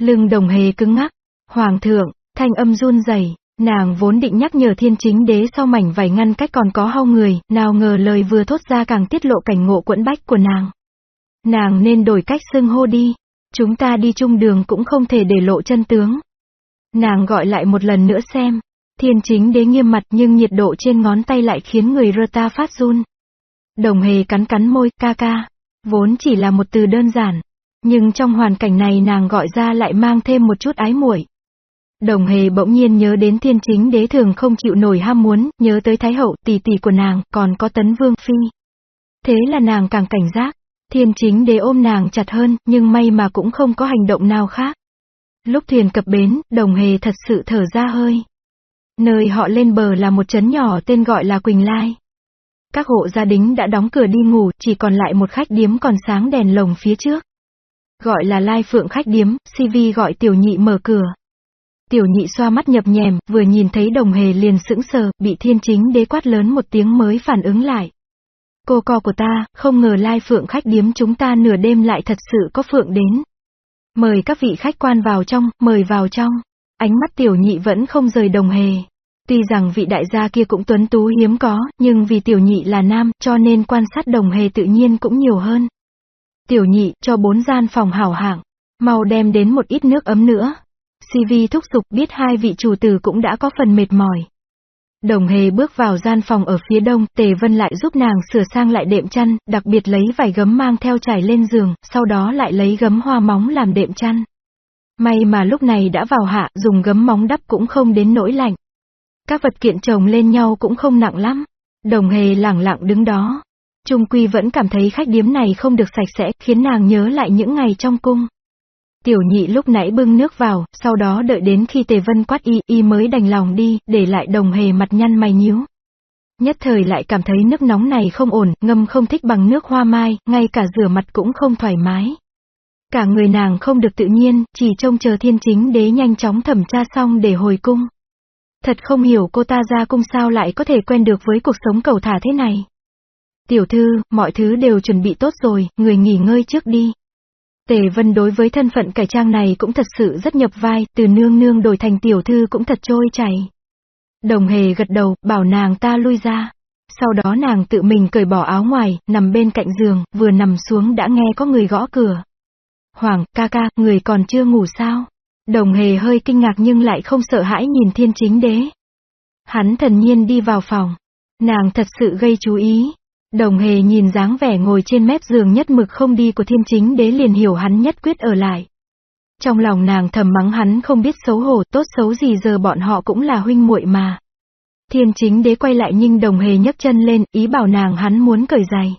S1: Lưng đồng hề cứng ngắc. Hoàng thượng, thanh âm run rẩy Nàng vốn định nhắc nhở thiên chính đế sau mảnh vải ngăn cách còn có hao người, nào ngờ lời vừa thốt ra càng tiết lộ cảnh ngộ quẫn bách của nàng. Nàng nên đổi cách xưng hô đi. Chúng ta đi chung đường cũng không thể để lộ chân tướng. Nàng gọi lại một lần nữa xem. Thiên chính đế nghiêm mặt nhưng nhiệt độ trên ngón tay lại khiến người rơ ta phát run. Đồng hề cắn cắn môi, ca ca. Vốn chỉ là một từ đơn giản. Nhưng trong hoàn cảnh này nàng gọi ra lại mang thêm một chút ái muội. Đồng hề bỗng nhiên nhớ đến thiên chính đế thường không chịu nổi ham muốn, nhớ tới thái hậu, tỷ tỷ của nàng, còn có tấn vương phi. Thế là nàng càng cảnh giác. Thiên chính đế ôm nàng chặt hơn, nhưng may mà cũng không có hành động nào khác. Lúc thuyền cập bến, đồng hề thật sự thở ra hơi. Nơi họ lên bờ là một trấn nhỏ tên gọi là Quỳnh Lai. Các hộ gia đình đã đóng cửa đi ngủ, chỉ còn lại một khách điếm còn sáng đèn lồng phía trước. Gọi là Lai Phượng khách điếm, CV gọi tiểu nhị mở cửa. Tiểu nhị xoa mắt nhập nhèm, vừa nhìn thấy đồng hề liền sững sờ, bị thiên chính đế quát lớn một tiếng mới phản ứng lại. Cô co của ta, không ngờ lai phượng khách điếm chúng ta nửa đêm lại thật sự có phượng đến. Mời các vị khách quan vào trong, mời vào trong. Ánh mắt tiểu nhị vẫn không rời đồng hề. Tuy rằng vị đại gia kia cũng tuấn tú hiếm có, nhưng vì tiểu nhị là nam, cho nên quan sát đồng hề tự nhiên cũng nhiều hơn. Tiểu nhị, cho bốn gian phòng hảo hạng. Mau đem đến một ít nước ấm nữa. CV thúc giục biết hai vị chủ tử cũng đã có phần mệt mỏi. Đồng hề bước vào gian phòng ở phía đông, Tề Vân lại giúp nàng sửa sang lại đệm chăn, đặc biệt lấy vải gấm mang theo trải lên giường, sau đó lại lấy gấm hoa móng làm đệm chăn. May mà lúc này đã vào hạ, dùng gấm móng đắp cũng không đến nỗi lạnh. Các vật kiện chồng lên nhau cũng không nặng lắm. Đồng hề lẳng lặng đứng đó. Trung Quy vẫn cảm thấy khách điếm này không được sạch sẽ, khiến nàng nhớ lại những ngày trong cung. Tiểu nhị lúc nãy bưng nước vào, sau đó đợi đến khi Tề Vân quát y, y mới đành lòng đi, để lại đồng hề mặt nhăn mày nhíu. Nhất thời lại cảm thấy nước nóng này không ổn, ngâm không thích bằng nước hoa mai, ngay cả rửa mặt cũng không thoải mái. Cả người nàng không được tự nhiên, chỉ trông chờ thiên chính đế nhanh chóng thẩm tra xong để hồi cung. Thật không hiểu cô ta ra cung sao lại có thể quen được với cuộc sống cầu thả thế này. Tiểu thư, mọi thứ đều chuẩn bị tốt rồi, người nghỉ ngơi trước đi. Tề Vân đối với thân phận cải trang này cũng thật sự rất nhập vai, từ nương nương đổi thành tiểu thư cũng thật trôi chảy. Đồng hề gật đầu, bảo nàng ta lui ra. Sau đó nàng tự mình cởi bỏ áo ngoài, nằm bên cạnh giường, vừa nằm xuống đã nghe có người gõ cửa. Hoàng, ca ca, người còn chưa ngủ sao? Đồng hề hơi kinh ngạc nhưng lại không sợ hãi nhìn thiên chính đế. Hắn thần nhiên đi vào phòng. Nàng thật sự gây chú ý, Đồng hề nhìn dáng vẻ ngồi trên mép giường nhất mực không đi của thiên chính đế liền hiểu hắn nhất quyết ở lại. Trong lòng nàng thầm mắng hắn không biết xấu hổ tốt xấu gì giờ bọn họ cũng là huynh muội mà. Thiên chính đế quay lại nhưng đồng hề nhấc chân lên, ý bảo nàng hắn muốn cởi giày.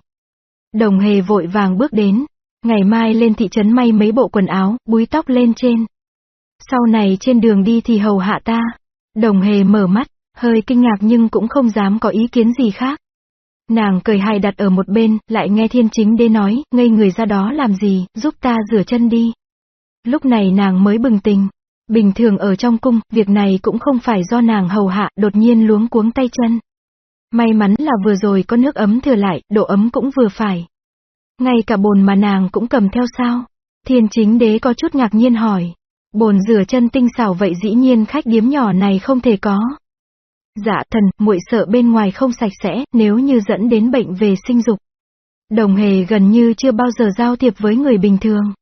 S1: Đồng hề vội vàng bước đến, ngày mai lên thị trấn may mấy bộ quần áo, búi tóc lên trên. Sau này trên đường đi thì hầu hạ ta. Đồng hề mở mắt, hơi kinh ngạc nhưng cũng không dám có ý kiến gì khác. Nàng cười hài đặt ở một bên, lại nghe thiên chính đế nói, ngây người ra đó làm gì, giúp ta rửa chân đi. Lúc này nàng mới bừng tình. Bình thường ở trong cung, việc này cũng không phải do nàng hầu hạ, đột nhiên luống cuống tay chân. May mắn là vừa rồi có nước ấm thừa lại, độ ấm cũng vừa phải. Ngay cả bồn mà nàng cũng cầm theo sao? Thiên chính đế có chút ngạc nhiên hỏi. Bồn rửa chân tinh xảo vậy dĩ nhiên khách điếm nhỏ này không thể có. Dạ thần, muội sợ bên ngoài không sạch sẽ, nếu như dẫn đến bệnh về sinh dục. Đồng hề gần như chưa bao giờ giao thiệp với người bình thường.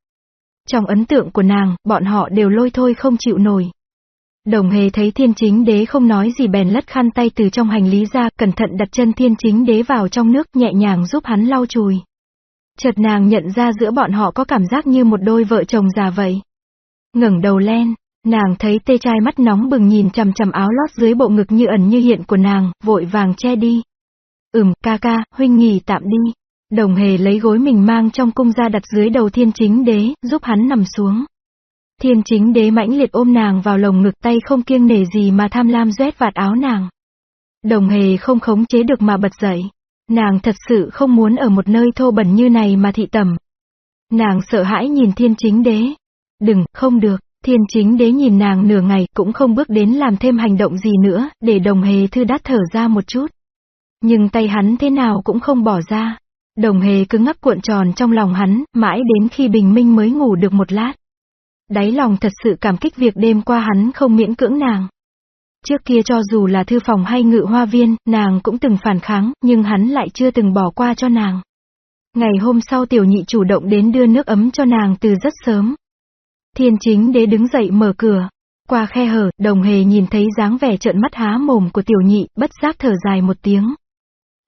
S1: Trong ấn tượng của nàng, bọn họ đều lôi thôi không chịu nổi. Đồng hề thấy thiên chính đế không nói gì bèn lất khăn tay từ trong hành lý ra, cẩn thận đặt chân thiên chính đế vào trong nước nhẹ nhàng giúp hắn lau chùi. Chợt nàng nhận ra giữa bọn họ có cảm giác như một đôi vợ chồng già vậy. ngẩng đầu lên, Nàng thấy tê trai mắt nóng bừng nhìn chằm chằm áo lót dưới bộ ngực như ẩn như hiện của nàng, vội vàng che đi. Ừm, ca ca, huynh nghỉ tạm đi. Đồng hề lấy gối mình mang trong cung ra đặt dưới đầu thiên chính đế, giúp hắn nằm xuống. Thiên chính đế mãnh liệt ôm nàng vào lồng ngực tay không kiêng nể gì mà tham lam rét vạt áo nàng. Đồng hề không khống chế được mà bật dậy. Nàng thật sự không muốn ở một nơi thô bẩn như này mà thị tầm. Nàng sợ hãi nhìn thiên chính đế. Đừng, không được, thiên chính đế nhìn nàng nửa ngày cũng không bước đến làm thêm hành động gì nữa, để đồng hề thư đát thở ra một chút. Nhưng tay hắn thế nào cũng không bỏ ra. Đồng hề cứ ngắp cuộn tròn trong lòng hắn, mãi đến khi bình minh mới ngủ được một lát. Đáy lòng thật sự cảm kích việc đêm qua hắn không miễn cưỡng nàng. Trước kia cho dù là thư phòng hay ngự hoa viên, nàng cũng từng phản kháng, nhưng hắn lại chưa từng bỏ qua cho nàng. Ngày hôm sau tiểu nhị chủ động đến đưa nước ấm cho nàng từ rất sớm. Thiên chính đế đứng dậy mở cửa. Qua khe hở, đồng hề nhìn thấy dáng vẻ trợn mắt há mồm của tiểu nhị, bất giác thở dài một tiếng.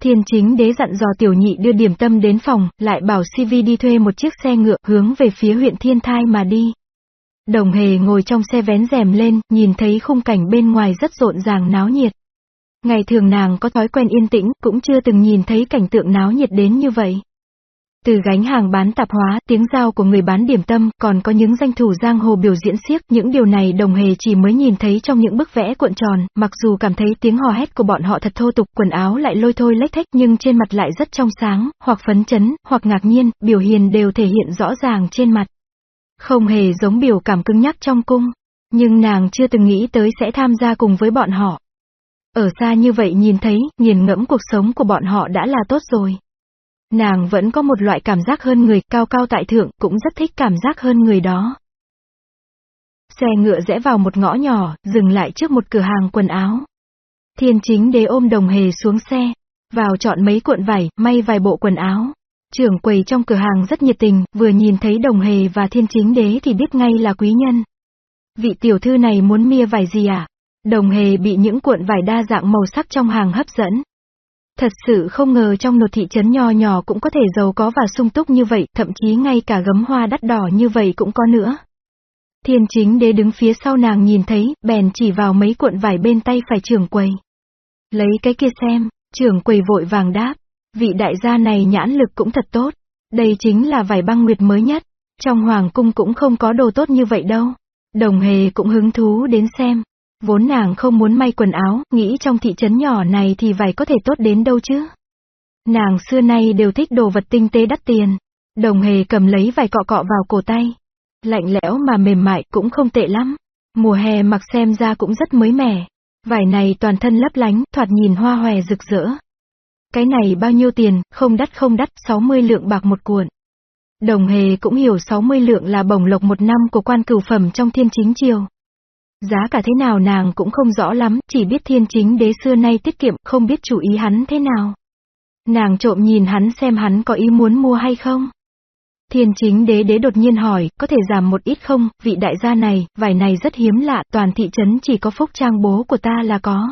S1: Thiên chính đế dặn dò tiểu nhị đưa điểm tâm đến phòng, lại bảo CV đi thuê một chiếc xe ngựa hướng về phía huyện Thiên Thai mà đi. Đồng hề ngồi trong xe vén rèm lên, nhìn thấy khung cảnh bên ngoài rất rộn ràng náo nhiệt. Ngày thường nàng có thói quen yên tĩnh, cũng chưa từng nhìn thấy cảnh tượng náo nhiệt đến như vậy. Từ gánh hàng bán tạp hóa, tiếng giao của người bán điểm tâm, còn có những danh thủ giang hồ biểu diễn xiếc, những điều này đồng hề chỉ mới nhìn thấy trong những bức vẽ cuộn tròn, mặc dù cảm thấy tiếng hò hét của bọn họ thật thô tục, quần áo lại lôi thôi lách thách nhưng trên mặt lại rất trong sáng, hoặc phấn chấn, hoặc ngạc nhiên, biểu hiền đều thể hiện rõ ràng trên mặt. Không hề giống biểu cảm cứng nhắc trong cung, nhưng nàng chưa từng nghĩ tới sẽ tham gia cùng với bọn họ. Ở xa như vậy nhìn thấy, nghiền ngẫm cuộc sống của bọn họ đã là tốt rồi. Nàng vẫn có một loại cảm giác hơn người, cao cao tại thượng, cũng rất thích cảm giác hơn người đó. Xe ngựa rẽ vào một ngõ nhỏ, dừng lại trước một cửa hàng quần áo. Thiên chính đế ôm đồng hề xuống xe, vào chọn mấy cuộn vải, may vài bộ quần áo. Trưởng quầy trong cửa hàng rất nhiệt tình, vừa nhìn thấy đồng hề và thiên chính đế thì biết ngay là quý nhân. Vị tiểu thư này muốn mia vải gì à? Đồng hề bị những cuộn vải đa dạng màu sắc trong hàng hấp dẫn. Thật sự không ngờ trong một thị trấn nho nhỏ cũng có thể giàu có và sung túc như vậy, thậm chí ngay cả gấm hoa đắt đỏ như vậy cũng có nữa. Thiên chính đế đứng phía sau nàng nhìn thấy, bèn chỉ vào mấy cuộn vải bên tay phải trưởng quầy. Lấy cái kia xem, trưởng quầy vội vàng đáp. Vị đại gia này nhãn lực cũng thật tốt. Đây chính là vải băng nguyệt mới nhất. Trong hoàng cung cũng không có đồ tốt như vậy đâu. Đồng hề cũng hứng thú đến xem. Vốn nàng không muốn may quần áo, nghĩ trong thị trấn nhỏ này thì vải có thể tốt đến đâu chứ. Nàng xưa nay đều thích đồ vật tinh tế đắt tiền. Đồng hề cầm lấy vải cọ cọ vào cổ tay. Lạnh lẽo mà mềm mại cũng không tệ lắm. Mùa hè mặc xem ra cũng rất mới mẻ. Vải này toàn thân lấp lánh, thoạt nhìn hoa hòe rực rỡ. Cái này bao nhiêu tiền, không đắt không đắt, 60 lượng bạc một cuộn. Đồng hề cũng hiểu 60 lượng là bổng lộc một năm của quan cửu phẩm trong thiên chính triều. Giá cả thế nào nàng cũng không rõ lắm, chỉ biết thiên chính đế xưa nay tiết kiệm, không biết chủ ý hắn thế nào. Nàng trộm nhìn hắn xem hắn có ý muốn mua hay không. Thiên chính đế đế đột nhiên hỏi, có thể giảm một ít không, vị đại gia này, vải này rất hiếm lạ, toàn thị trấn chỉ có phúc trang bố của ta là có.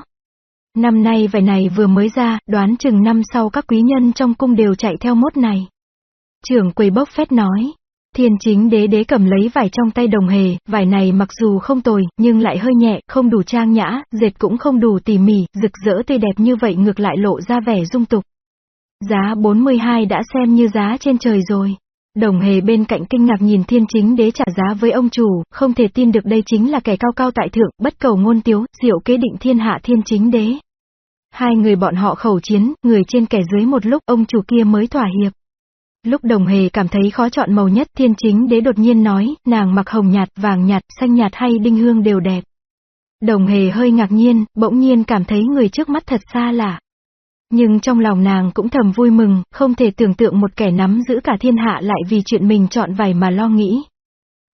S1: Năm nay vải này vừa mới ra, đoán chừng năm sau các quý nhân trong cung đều chạy theo mốt này. Trưởng quầy bốc phét nói. Thiên chính đế đế cầm lấy vải trong tay đồng hề, vải này mặc dù không tồi, nhưng lại hơi nhẹ, không đủ trang nhã, dệt cũng không đủ tỉ mỉ, rực rỡ tươi đẹp như vậy ngược lại lộ ra vẻ dung tục. Giá 42 đã xem như giá trên trời rồi. Đồng hề bên cạnh kinh ngạc nhìn thiên chính đế trả giá với ông chủ, không thể tin được đây chính là kẻ cao cao tại thượng, bất cầu ngôn tiếu, diệu kế định thiên hạ thiên chính đế. Hai người bọn họ khẩu chiến, người trên kẻ dưới một lúc, ông chủ kia mới thỏa hiệp. Lúc đồng hề cảm thấy khó chọn màu nhất thiên chính đế đột nhiên nói, nàng mặc hồng nhạt, vàng nhạt, xanh nhạt hay đinh hương đều đẹp. Đồng hề hơi ngạc nhiên, bỗng nhiên cảm thấy người trước mắt thật xa lạ. Nhưng trong lòng nàng cũng thầm vui mừng, không thể tưởng tượng một kẻ nắm giữ cả thiên hạ lại vì chuyện mình chọn vải mà lo nghĩ.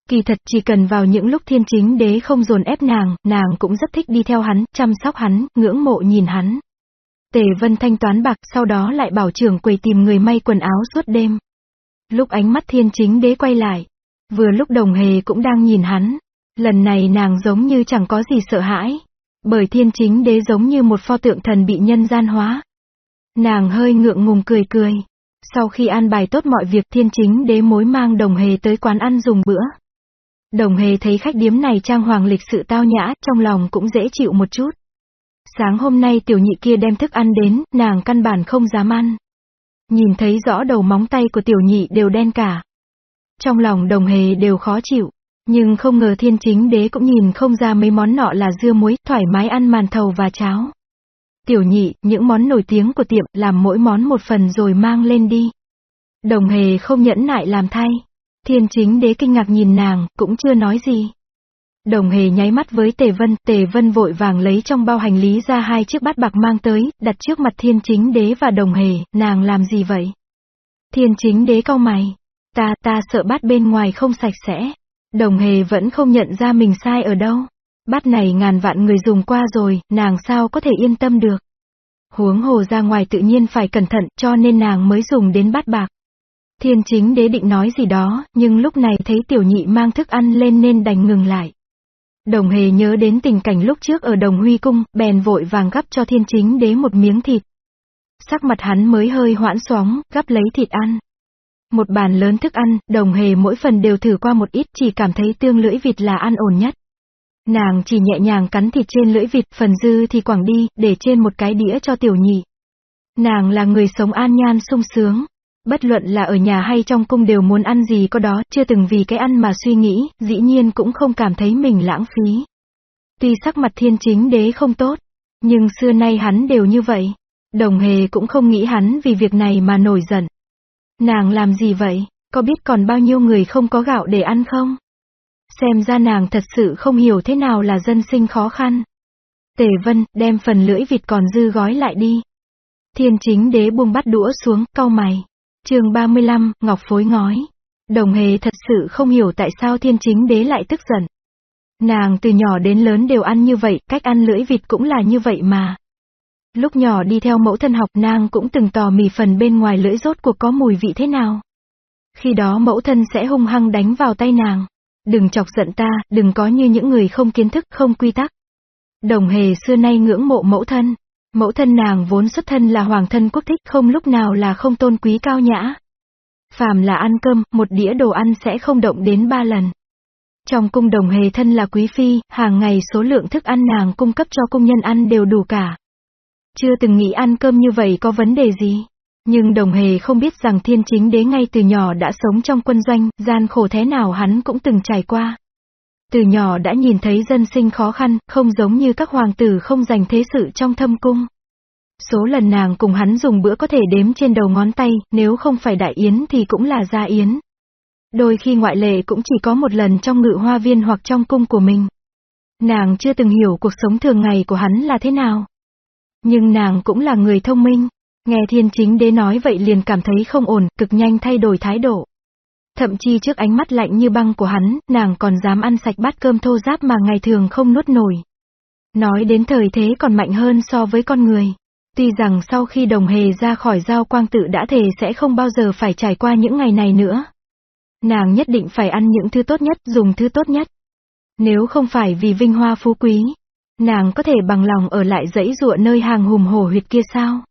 S1: Kỳ thật chỉ cần vào những lúc thiên chính đế không dồn ép nàng, nàng cũng rất thích đi theo hắn, chăm sóc hắn, ngưỡng mộ nhìn hắn. Tề Vân thanh toán bạc, sau đó lại bảo trưởng quầy tìm người may quần áo suốt đêm. Lúc ánh mắt thiên chính đế quay lại, vừa lúc đồng hề cũng đang nhìn hắn. Lần này nàng giống như chẳng có gì sợ hãi. Bởi thiên chính đế giống như một pho tượng thần bị nhân gian hóa. Nàng hơi ngượng ngùng cười cười. Sau khi an bài tốt mọi việc thiên chính đế mối mang đồng hề tới quán ăn dùng bữa. Đồng hề thấy khách điếm này trang hoàng lịch sự tao nhã, trong lòng cũng dễ chịu một chút. Sáng hôm nay tiểu nhị kia đem thức ăn đến, nàng căn bản không dám ăn. nhìn thấy rõ đầu móng tay của tiểu nhị đều đen cả. Trong lòng đồng hề đều khó chịu, nhưng không ngờ thiên chính đế cũng nhìn không ra mấy món nọ là dưa muối, thoải mái ăn màn thầu và cháo. Tiểu nhị, những món nổi tiếng của tiệm, làm mỗi món một phần rồi mang lên đi. Đồng hề không nhẫn nại làm thay. Thiên chính đế kinh ngạc nhìn nàng, cũng chưa nói gì. Đồng hề nháy mắt với Tề Vân, Tề Vân vội vàng lấy trong bao hành lý ra hai chiếc bát bạc mang tới, đặt trước mặt thiên chính đế và đồng hề, nàng làm gì vậy? Thiên chính đế cau mày. Ta, ta sợ bát bên ngoài không sạch sẽ. Đồng hề vẫn không nhận ra mình sai ở đâu. Bát này ngàn vạn người dùng qua rồi, nàng sao có thể yên tâm được. Huống hồ ra ngoài tự nhiên phải cẩn thận, cho nên nàng mới dùng đến bát bạc. Thiên chính đế định nói gì đó, nhưng lúc này thấy tiểu nhị mang thức ăn lên nên đành ngừng lại. Đồng hề nhớ đến tình cảnh lúc trước ở đồng huy cung, bèn vội vàng gắp cho thiên chính đế một miếng thịt. Sắc mặt hắn mới hơi hoãn xoóng, gắp lấy thịt ăn. Một bàn lớn thức ăn, đồng hề mỗi phần đều thử qua một ít chỉ cảm thấy tương lưỡi vịt là ăn ổn nhất. Nàng chỉ nhẹ nhàng cắn thịt trên lưỡi vịt, phần dư thì quảng đi, để trên một cái đĩa cho tiểu nhị. Nàng là người sống an nhan sung sướng, Bất luận là ở nhà hay trong cung đều muốn ăn gì có đó, chưa từng vì cái ăn mà suy nghĩ, dĩ nhiên cũng không cảm thấy mình lãng phí. Tuy sắc mặt thiên chính đế không tốt, nhưng xưa nay hắn đều như vậy. Đồng hề cũng không nghĩ hắn vì việc này mà nổi giận. Nàng làm gì vậy, có biết còn bao nhiêu người không có gạo để ăn không? Xem ra nàng thật sự không hiểu thế nào là dân sinh khó khăn. Tề Vân, đem phần lưỡi vịt còn dư gói lại đi. Thiên chính đế buông bắt đũa xuống, cau mày chương 35, Ngọc Phối ngói. Đồng hề thật sự không hiểu tại sao thiên chính đế lại tức giận. Nàng từ nhỏ đến lớn đều ăn như vậy, cách ăn lưỡi vịt cũng là như vậy mà. Lúc nhỏ đi theo mẫu thân học nàng cũng từng tò mì phần bên ngoài lưỡi rốt cuộc có mùi vị thế nào. Khi đó mẫu thân sẽ hung hăng đánh vào tay nàng. Đừng chọc giận ta, đừng có như những người không kiến thức, không quy tắc. Đồng hề xưa nay ngưỡng mộ mẫu thân, Mẫu thân nàng vốn xuất thân là hoàng thân quốc thích không lúc nào là không tôn quý cao nhã. Phàm là ăn cơm, một đĩa đồ ăn sẽ không động đến ba lần. Trong cung đồng hề thân là quý phi, hàng ngày số lượng thức ăn nàng cung cấp cho công nhân ăn đều đủ cả. Chưa từng nghĩ ăn cơm như vậy có vấn đề gì. Nhưng đồng hề không biết rằng thiên chính đế ngay từ nhỏ đã sống trong quân doanh, gian khổ thế nào hắn cũng từng trải qua. Từ nhỏ đã nhìn thấy dân sinh khó khăn, không giống như các hoàng tử không dành thế sự trong thâm cung. Số lần nàng cùng hắn dùng bữa có thể đếm trên đầu ngón tay, nếu không phải đại yến thì cũng là gia yến. Đôi khi ngoại lệ cũng chỉ có một lần trong ngự hoa viên hoặc trong cung của mình. Nàng chưa từng hiểu cuộc sống thường ngày của hắn là thế nào. Nhưng nàng cũng là người thông minh. Nghe thiên chính đế nói vậy liền cảm thấy không ổn, cực nhanh thay đổi thái độ. Thậm chí trước ánh mắt lạnh như băng của hắn, nàng còn dám ăn sạch bát cơm thô giáp mà ngày thường không nuốt nổi. Nói đến thời thế còn mạnh hơn so với con người. Tuy rằng sau khi đồng hề ra khỏi giao quang tự đã thề sẽ không bao giờ phải trải qua những ngày này nữa. Nàng nhất định phải ăn những thứ tốt nhất, dùng thứ tốt nhất. Nếu không phải vì vinh hoa phú quý, nàng có thể bằng lòng ở lại dãy ruộng nơi hàng hùm hổ huyệt kia sao?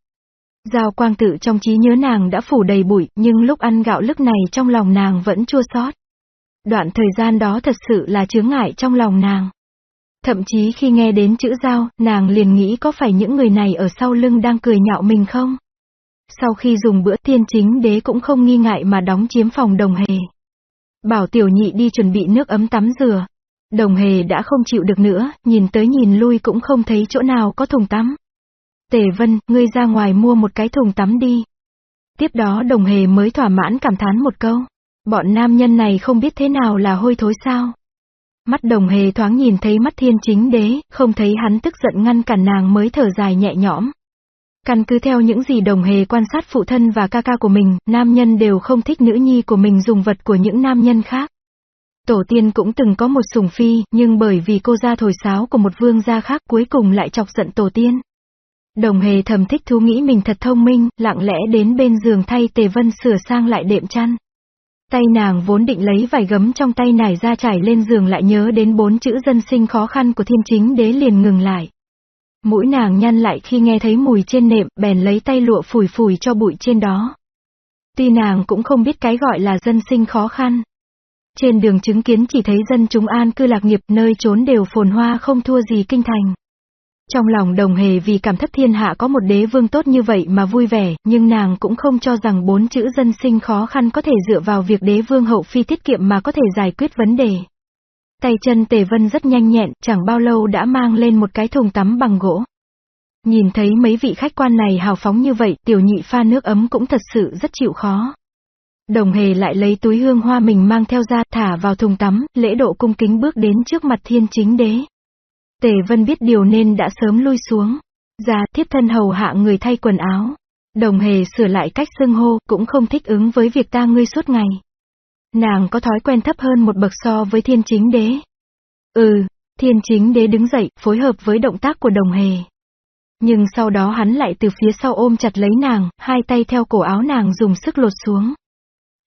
S1: Giao quang tự trong trí nhớ nàng đã phủ đầy bụi, nhưng lúc ăn gạo lức này trong lòng nàng vẫn chua xót. Đoạn thời gian đó thật sự là chướng ngại trong lòng nàng. Thậm chí khi nghe đến chữ giao, nàng liền nghĩ có phải những người này ở sau lưng đang cười nhạo mình không? Sau khi dùng bữa tiên chính đế cũng không nghi ngại mà đóng chiếm phòng đồng hề. Bảo tiểu nhị đi chuẩn bị nước ấm tắm rửa. Đồng hề đã không chịu được nữa, nhìn tới nhìn lui cũng không thấy chỗ nào có thùng tắm. Tề Vân, ngươi ra ngoài mua một cái thùng tắm đi. Tiếp đó đồng hề mới thỏa mãn cảm thán một câu. Bọn nam nhân này không biết thế nào là hôi thối sao. Mắt đồng hề thoáng nhìn thấy mắt thiên chính đế, không thấy hắn tức giận ngăn cản nàng mới thở dài nhẹ nhõm. Căn cứ theo những gì đồng hề quan sát phụ thân và ca ca của mình, nam nhân đều không thích nữ nhi của mình dùng vật của những nam nhân khác. Tổ tiên cũng từng có một sùng phi, nhưng bởi vì cô ra thổi sáo của một vương gia khác cuối cùng lại chọc giận tổ tiên. Đồng hề thầm thích thú nghĩ mình thật thông minh, lặng lẽ đến bên giường thay Tề Vân sửa sang lại đệm chăn. Tay nàng vốn định lấy vài gấm trong tay nải ra trải lên giường lại nhớ đến bốn chữ dân sinh khó khăn của thiên chính đế liền ngừng lại. Mũi nàng nhăn lại khi nghe thấy mùi trên nệm, bèn lấy tay lụa phủi phủi cho bụi trên đó. Tuy nàng cũng không biết cái gọi là dân sinh khó khăn. Trên đường chứng kiến chỉ thấy dân chúng an cư lạc nghiệp nơi trốn đều phồn hoa không thua gì kinh thành. Trong lòng đồng hề vì cảm thất thiên hạ có một đế vương tốt như vậy mà vui vẻ, nhưng nàng cũng không cho rằng bốn chữ dân sinh khó khăn có thể dựa vào việc đế vương hậu phi tiết kiệm mà có thể giải quyết vấn đề. Tay chân tề vân rất nhanh nhẹn, chẳng bao lâu đã mang lên một cái thùng tắm bằng gỗ. Nhìn thấy mấy vị khách quan này hào phóng như vậy, tiểu nhị pha nước ấm cũng thật sự rất chịu khó. Đồng hề lại lấy túi hương hoa mình mang theo ra, thả vào thùng tắm, lễ độ cung kính bước đến trước mặt thiên chính đế. Tề Vân biết điều nên đã sớm lui xuống. Ra, thiếp thân hầu hạ người thay quần áo. Đồng hề sửa lại cách xưng hô, cũng không thích ứng với việc ta ngươi suốt ngày. Nàng có thói quen thấp hơn một bậc so với thiên chính đế. Ừ, thiên chính đế đứng dậy, phối hợp với động tác của đồng hề. Nhưng sau đó hắn lại từ phía sau ôm chặt lấy nàng, hai tay theo cổ áo nàng dùng sức lột xuống.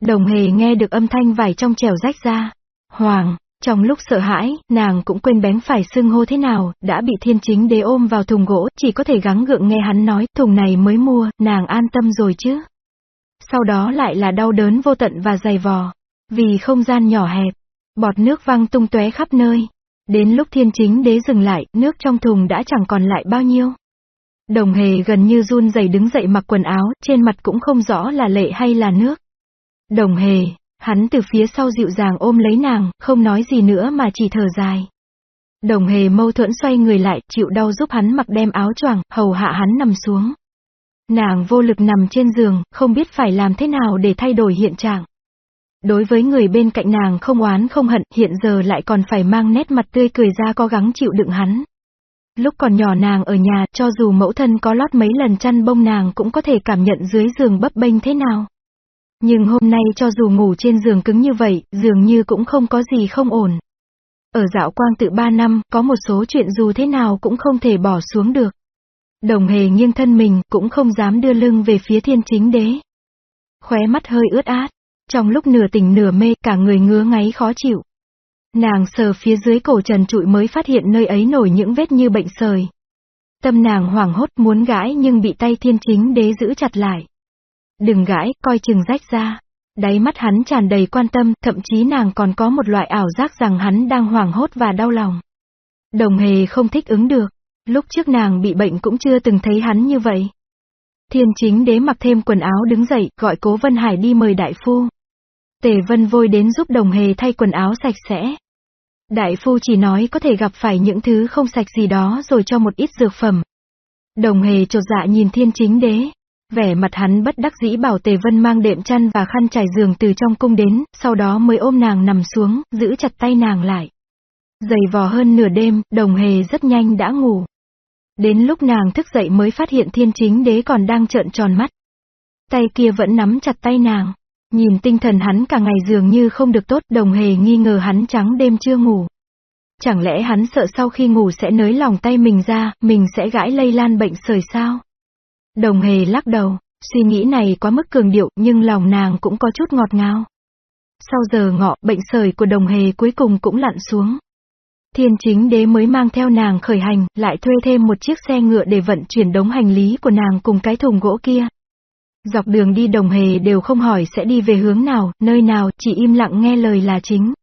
S1: Đồng hề nghe được âm thanh vải trong trèo rách ra. Hoàng, trong lúc sợ hãi, nàng cũng quên bén phải xưng hô thế nào, đã bị thiên chính đế ôm vào thùng gỗ, chỉ có thể gắng gượng nghe hắn nói, thùng này mới mua, nàng an tâm rồi chứ. Sau đó lại là đau đớn vô tận và dày vò. Vì không gian nhỏ hẹp, bọt nước văng tung tóe khắp nơi. Đến lúc thiên chính đế dừng lại, nước trong thùng đã chẳng còn lại bao nhiêu. Đồng hề gần như run rẩy đứng dậy mặc quần áo, trên mặt cũng không rõ là lệ hay là nước. Đồng hề, hắn từ phía sau dịu dàng ôm lấy nàng, không nói gì nữa mà chỉ thở dài. Đồng hề mâu thuẫn xoay người lại, chịu đau giúp hắn mặc đem áo choàng, hầu hạ hắn nằm xuống. Nàng vô lực nằm trên giường, không biết phải làm thế nào để thay đổi hiện trạng. Đối với người bên cạnh nàng không oán không hận, hiện giờ lại còn phải mang nét mặt tươi cười ra cố gắng chịu đựng hắn. Lúc còn nhỏ nàng ở nhà, cho dù mẫu thân có lót mấy lần chăn bông nàng cũng có thể cảm nhận dưới giường bấp bênh thế nào. Nhưng hôm nay cho dù ngủ trên giường cứng như vậy, dường như cũng không có gì không ổn. Ở dạo quang tự ba năm, có một số chuyện dù thế nào cũng không thể bỏ xuống được. Đồng hề nghiêng thân mình, cũng không dám đưa lưng về phía thiên chính đế. Khóe mắt hơi ướt át. Trong lúc nửa tỉnh nửa mê, cả người ngứa ngáy khó chịu. Nàng sờ phía dưới cổ trần trụi mới phát hiện nơi ấy nổi những vết như bệnh sời. Tâm nàng hoảng hốt muốn gãi nhưng bị tay thiên chính đế giữ chặt lại. Đừng gãi, coi chừng rách ra. Đáy mắt hắn tràn đầy quan tâm, thậm chí nàng còn có một loại ảo giác rằng hắn đang hoảng hốt và đau lòng. Đồng hề không thích ứng được. Lúc trước nàng bị bệnh cũng chưa từng thấy hắn như vậy. Thiên chính đế mặc thêm quần áo đứng dậy, gọi cố Vân Hải đi mời đại phu. Tề Vân Vôi đến giúp đồng hề thay quần áo sạch sẽ. Đại phu chỉ nói có thể gặp phải những thứ không sạch gì đó rồi cho một ít dược phẩm. Đồng hề trột dạ nhìn thiên chính đế. Vẻ mặt hắn bất đắc dĩ bảo Tề Vân mang đệm chăn và khăn trải giường từ trong cung đến, sau đó mới ôm nàng nằm xuống, giữ chặt tay nàng lại. Dày vò hơn nửa đêm, đồng hề rất nhanh đã ngủ. Đến lúc nàng thức dậy mới phát hiện thiên chính đế còn đang trợn tròn mắt. Tay kia vẫn nắm chặt tay nàng. Nhìn tinh thần hắn cả ngày dường như không được tốt, đồng hề nghi ngờ hắn trắng đêm chưa ngủ. Chẳng lẽ hắn sợ sau khi ngủ sẽ nới lòng tay mình ra, mình sẽ gãi lây lan bệnh sởi sao? Đồng hề lắc đầu, suy nghĩ này quá mức cường điệu, nhưng lòng nàng cũng có chút ngọt ngào. Sau giờ ngọ, bệnh sởi của đồng hề cuối cùng cũng lặn xuống. Thiên chính đế mới mang theo nàng khởi hành, lại thuê thêm một chiếc xe ngựa để vận chuyển đống hành lý của nàng cùng cái thùng gỗ kia. Dọc đường đi đồng hề đều không hỏi sẽ đi về hướng nào, nơi nào, chỉ im lặng nghe lời là chính.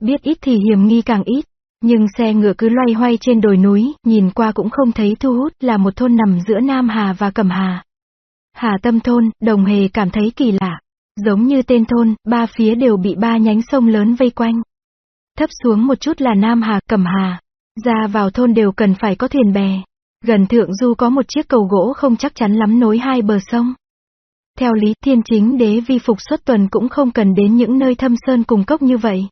S1: Biết ít thì hiểm nghi càng ít. Nhưng xe ngựa cứ loay hoay trên đồi núi, nhìn qua cũng không thấy thu hút là một thôn nằm giữa Nam Hà và Cẩm Hà. Hà Tâm Thôn, đồng hề cảm thấy kỳ lạ. Giống như tên thôn, ba phía đều bị ba nhánh sông lớn vây quanh. Thấp xuống một chút là Nam Hà, Cẩm Hà. Ra vào thôn đều cần phải có thuyền bè. Gần thượng du có một chiếc cầu gỗ không chắc chắn lắm nối hai bờ sông. Theo lý thiên chính đế vi phục xuất tuần cũng không cần đến những nơi thâm sơn cùng cốc như vậy.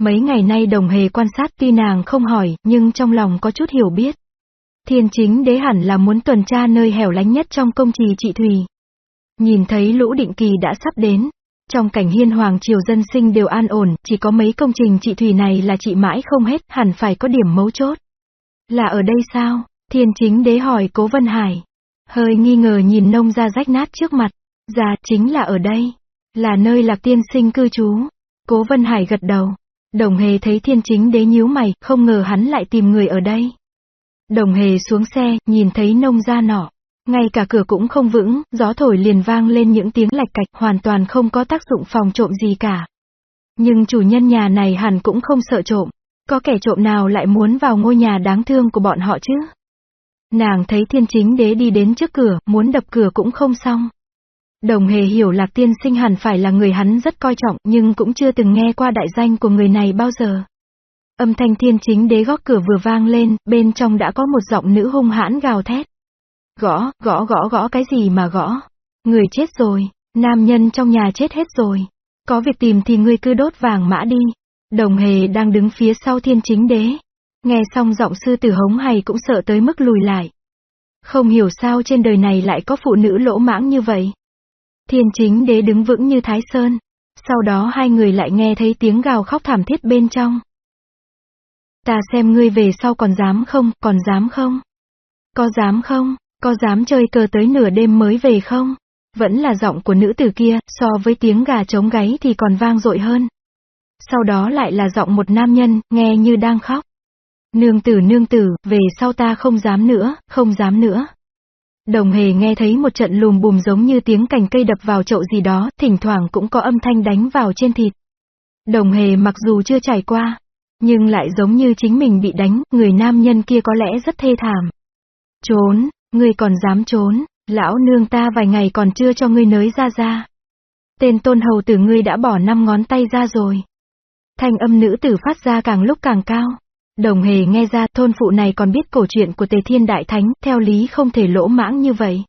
S1: Mấy ngày nay đồng hề quan sát tuy nàng không hỏi, nhưng trong lòng có chút hiểu biết. Thiên chính đế hẳn là muốn tuần tra nơi hẻo lánh nhất trong công trì trị thủy. Nhìn thấy lũ định kỳ đã sắp đến. Trong cảnh hiên hoàng triều dân sinh đều an ổn, chỉ có mấy công trình trị thủy này là trị mãi không hết, hẳn phải có điểm mấu chốt. Là ở đây sao? Thiên chính đế hỏi cố Vân Hải. Hơi nghi ngờ nhìn nông ra rách nát trước mặt. Dạ, chính là ở đây. Là nơi lạc tiên sinh cư trú. Cố Vân Hải gật đầu. Đồng hề thấy thiên chính đế nhíu mày, không ngờ hắn lại tìm người ở đây. Đồng hề xuống xe, nhìn thấy nông gia nọ. Ngay cả cửa cũng không vững, gió thổi liền vang lên những tiếng lạch cạch hoàn toàn không có tác dụng phòng trộm gì cả. Nhưng chủ nhân nhà này hẳn cũng không sợ trộm. Có kẻ trộm nào lại muốn vào ngôi nhà đáng thương của bọn họ chứ? Nàng thấy thiên chính đế đi đến trước cửa, muốn đập cửa cũng không xong. Đồng hề hiểu lạc tiên sinh hẳn phải là người hắn rất coi trọng nhưng cũng chưa từng nghe qua đại danh của người này bao giờ. Âm thanh thiên chính đế gõ cửa vừa vang lên, bên trong đã có một giọng nữ hung hãn gào thét. Gõ, gõ gõ gõ cái gì mà gõ? Người chết rồi, nam nhân trong nhà chết hết rồi. Có việc tìm thì ngươi cứ đốt vàng mã đi. Đồng hề đang đứng phía sau thiên chính đế. Nghe xong giọng sư tử hống hay cũng sợ tới mức lùi lại. Không hiểu sao trên đời này lại có phụ nữ lỗ mãng như vậy. Thiên chính đế đứng vững như thái sơn. Sau đó hai người lại nghe thấy tiếng gào khóc thảm thiết bên trong. Ta xem ngươi về sau còn dám không, còn dám không? Có dám không, có dám chơi cờ tới nửa đêm mới về không? Vẫn là giọng của nữ tử kia, so với tiếng gà trống gáy thì còn vang dội hơn. Sau đó lại là giọng một nam nhân, nghe như đang khóc. Nương tử nương tử, về sau ta không dám nữa, không dám nữa. Đồng hề nghe thấy một trận lùm bùm giống như tiếng cành cây đập vào chậu gì đó, thỉnh thoảng cũng có âm thanh đánh vào trên thịt. Đồng hề mặc dù chưa trải qua, nhưng lại giống như chính mình bị đánh, người nam nhân kia có lẽ rất thê thảm. Trốn, ngươi còn dám trốn, lão nương ta vài ngày còn chưa cho ngươi nới ra ra. Tên tôn hầu tử ngươi đã bỏ năm ngón tay ra rồi. Thanh âm nữ tử phát ra càng lúc càng cao. Đồng hề nghe ra thôn phụ này còn biết cổ chuyện của Tề Thiên Đại Thánh, theo lý không thể lỗ mãng như vậy.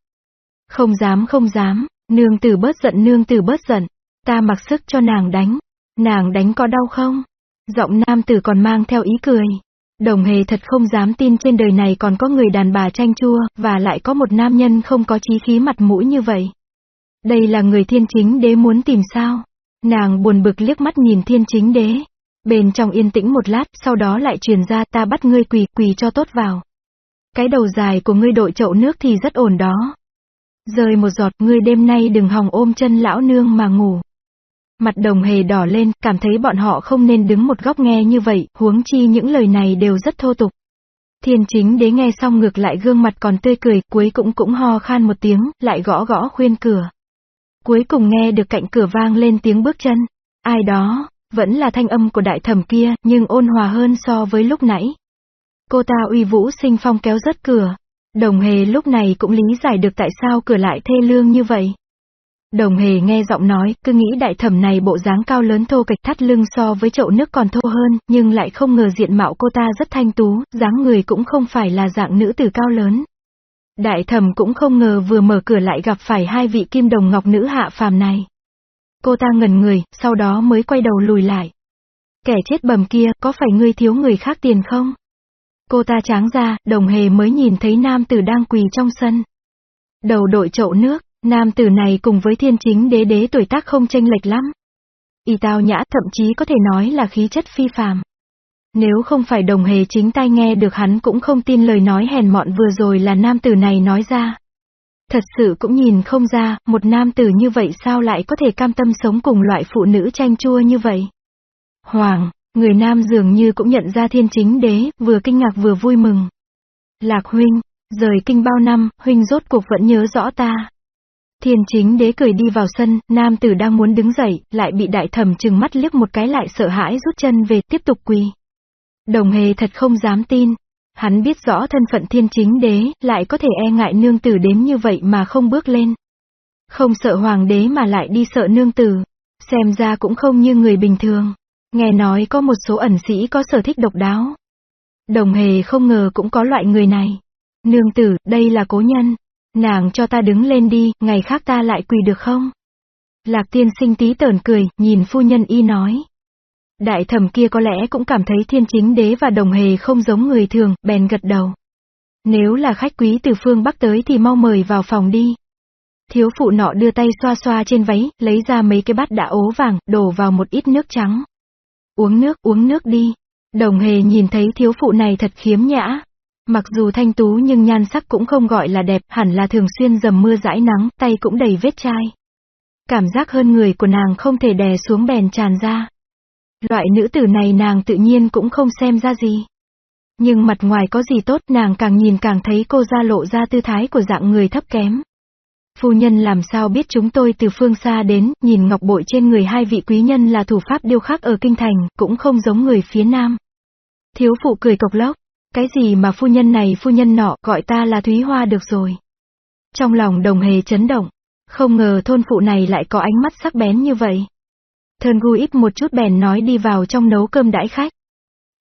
S1: Không dám không dám, nương tử bớt giận nương tử bớt giận, ta mặc sức cho nàng đánh. Nàng đánh có đau không? Giọng nam tử còn mang theo ý cười. Đồng hề thật không dám tin trên đời này còn có người đàn bà tranh chua, và lại có một nam nhân không có chí khí mặt mũi như vậy. Đây là người thiên chính đế muốn tìm sao? Nàng buồn bực liếc mắt nhìn thiên chính đế. Bên trong yên tĩnh một lát, sau đó lại truyền ra ta bắt ngươi quỳ, quỳ cho tốt vào. Cái đầu dài của ngươi đội chậu nước thì rất ổn đó. Rơi một giọt, ngươi đêm nay đừng hòng ôm chân lão nương mà ngủ. Mặt đồng hề đỏ lên, cảm thấy bọn họ không nên đứng một góc nghe như vậy, huống chi những lời này đều rất thô tục. Thiên chính đế nghe xong ngược lại gương mặt còn tươi cười, cuối cũng cũng ho khan một tiếng, lại gõ gõ khuyên cửa. Cuối cùng nghe được cạnh cửa vang lên tiếng bước chân. Ai đó, vẫn là thanh âm của đại thẩm kia, nhưng ôn hòa hơn so với lúc nãy. Cô ta uy vũ sinh phong kéo rất cửa. Đồng hề lúc này cũng lý giải được tại sao cửa lại thê lương như vậy. Đồng hề nghe giọng nói, cứ nghĩ đại thẩm này bộ dáng cao lớn thô kịch thắt lưng so với chậu nước còn thô hơn, nhưng lại không ngờ diện mạo cô ta rất thanh tú, dáng người cũng không phải là dạng nữ tử cao lớn. Đại thẩm cũng không ngờ vừa mở cửa lại gặp phải hai vị kim đồng ngọc nữ hạ phàm này. Cô ta ngẩn người, sau đó mới quay đầu lùi lại. Kẻ chết bầm kia, có phải ngươi thiếu người khác tiền không? Cô ta tráng ra, đồng hề mới nhìn thấy nam tử đang quỳ trong sân. Đầu đội chậu nước, Nam tử này cùng với thiên chính đế đế tuổi tác không tranh lệch lắm. Y tao nhã thậm chí có thể nói là khí chất phi phàm. Nếu không phải đồng hề chính tai nghe được hắn cũng không tin lời nói hèn mọn vừa rồi là nam tử này nói ra. Thật sự cũng nhìn không ra, một nam tử như vậy sao lại có thể cam tâm sống cùng loại phụ nữ chanh chua như vậy. Hoàng, người nam dường như cũng nhận ra thiên chính đế, vừa kinh ngạc vừa vui mừng. Lạc huynh, rời kinh bao năm, huynh rốt cuộc vẫn nhớ rõ ta. Thiên chính đế cười đi vào sân, nam tử đang muốn đứng dậy, lại bị đại thẩm chừng mắt liếc một cái lại sợ hãi rút chân về tiếp tục quỳ. Đồng hề thật không dám tin. Hắn biết rõ thân phận thiên chính đế, lại có thể e ngại nương tử đến như vậy mà không bước lên. Không sợ hoàng đế mà lại đi sợ nương tử. Xem ra cũng không như người bình thường. Nghe nói có một số ẩn sĩ có sở thích độc đáo. Đồng hề không ngờ cũng có loại người này. Nương tử, đây là cố nhân. Nàng cho ta đứng lên đi, ngày khác ta lại quỳ được không? Lạc tiên sinh tí tởn cười, nhìn phu nhân y nói. Đại thẩm kia có lẽ cũng cảm thấy thiên chính đế và đồng hề không giống người thường, bèn gật đầu. Nếu là khách quý từ phương Bắc tới thì mau mời vào phòng đi. Thiếu phụ nọ đưa tay xoa xoa trên váy, lấy ra mấy cái bát đã ố vàng, đổ vào một ít nước trắng. Uống nước, uống nước đi. Đồng hề nhìn thấy thiếu phụ này thật khiếm nhã, Mặc dù thanh tú nhưng nhan sắc cũng không gọi là đẹp, hẳn là thường xuyên dầm mưa dãi nắng, tay cũng đầy vết chai. Cảm giác hơn người của nàng không thể đè xuống bèn tràn ra. Loại nữ tử này nàng tự nhiên cũng không xem ra gì. Nhưng mặt ngoài có gì tốt nàng càng nhìn càng thấy cô ra lộ ra tư thái của dạng người thấp kém. Phu nhân làm sao biết chúng tôi từ phương xa đến, nhìn ngọc bội trên người hai vị quý nhân là thủ pháp điêu khắc ở kinh thành, cũng không giống người phía nam. Thiếu phụ cười cộc lốc, Cái gì mà phu nhân này phu nhân nọ gọi ta là Thúy Hoa được rồi. Trong lòng đồng hề chấn động. Không ngờ thôn phụ này lại có ánh mắt sắc bén như vậy. Thơn gu ít một chút bèn nói đi vào trong nấu cơm đãi khách.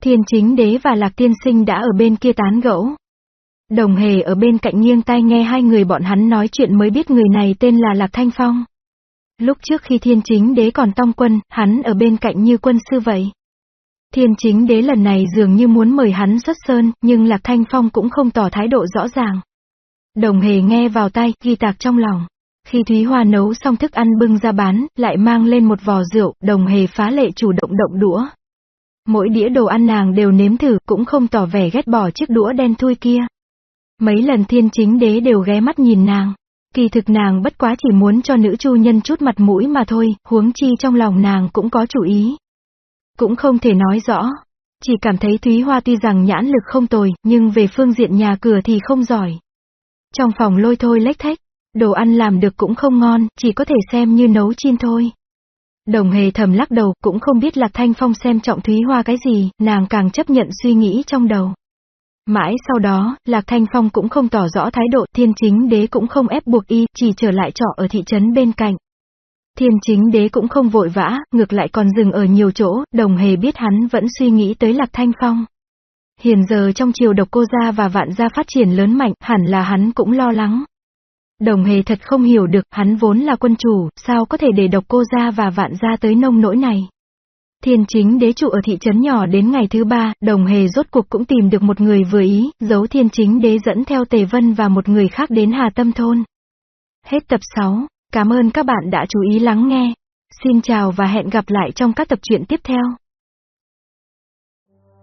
S1: Thiên chính đế và lạc tiên sinh đã ở bên kia tán gẫu. Đồng hề ở bên cạnh nghiêng tai nghe hai người bọn hắn nói chuyện mới biết người này tên là Lạc Thanh Phong. Lúc trước khi thiên chính đế còn tong quân, hắn ở bên cạnh như quân sư vậy. Thiên chính đế lần này dường như muốn mời hắn xuất sơn, nhưng Lạc Thanh Phong cũng không tỏ thái độ rõ ràng. Đồng hề nghe vào tay, ghi tạc trong lòng. Khi Thúy Hoa nấu xong thức ăn bưng ra bán, lại mang lên một vò rượu, đồng hề phá lệ chủ động động đũa. Mỗi đĩa đồ ăn nàng đều nếm thử, cũng không tỏ vẻ ghét bỏ chiếc đũa đen thui kia. Mấy lần thiên chính đế đều ghé mắt nhìn nàng. Kỳ thực nàng bất quá chỉ muốn cho nữ chu nhân chút mặt mũi mà thôi, huống chi trong lòng nàng cũng có chủ ý. Cũng không thể nói rõ. Chỉ cảm thấy Thúy Hoa tuy rằng nhãn lực không tồi, nhưng về phương diện nhà cửa thì không giỏi. Trong phòng lôi thôi lếch thách, đồ ăn làm được cũng không ngon, chỉ có thể xem như nấu chiên thôi. Đồng hề thầm lắc đầu, cũng không biết Lạc Thanh Phong xem trọng Thúy Hoa cái gì, nàng càng chấp nhận suy nghĩ trong đầu. Mãi sau đó, Lạc Thanh Phong cũng không tỏ rõ thái độ, thiên chính đế cũng không ép buộc y, chỉ trở lại trọ ở thị trấn bên cạnh. Thiên chính đế cũng không vội vã, ngược lại còn dừng ở nhiều chỗ, đồng hề biết hắn vẫn suy nghĩ tới Lạc Thanh Phong. Hiện giờ trong triều độc cô gia và vạn gia phát triển lớn mạnh, hẳn là hắn cũng lo lắng. Đồng hề thật không hiểu được, hắn vốn là quân chủ, sao có thể để độc cô gia và vạn gia tới nông nỗi này. Thiên chính đế trụ ở thị trấn nhỏ đến ngày thứ ba, đồng hề rốt cuộc cũng tìm được một người vừa ý, giấu thiên chính đế dẫn theo Tề Vân và một người khác đến Hà Tâm Thôn. Hết tập 6, cảm ơn các bạn đã chú ý lắng nghe. Xin chào và hẹn gặp lại trong các tập truyện tiếp theo.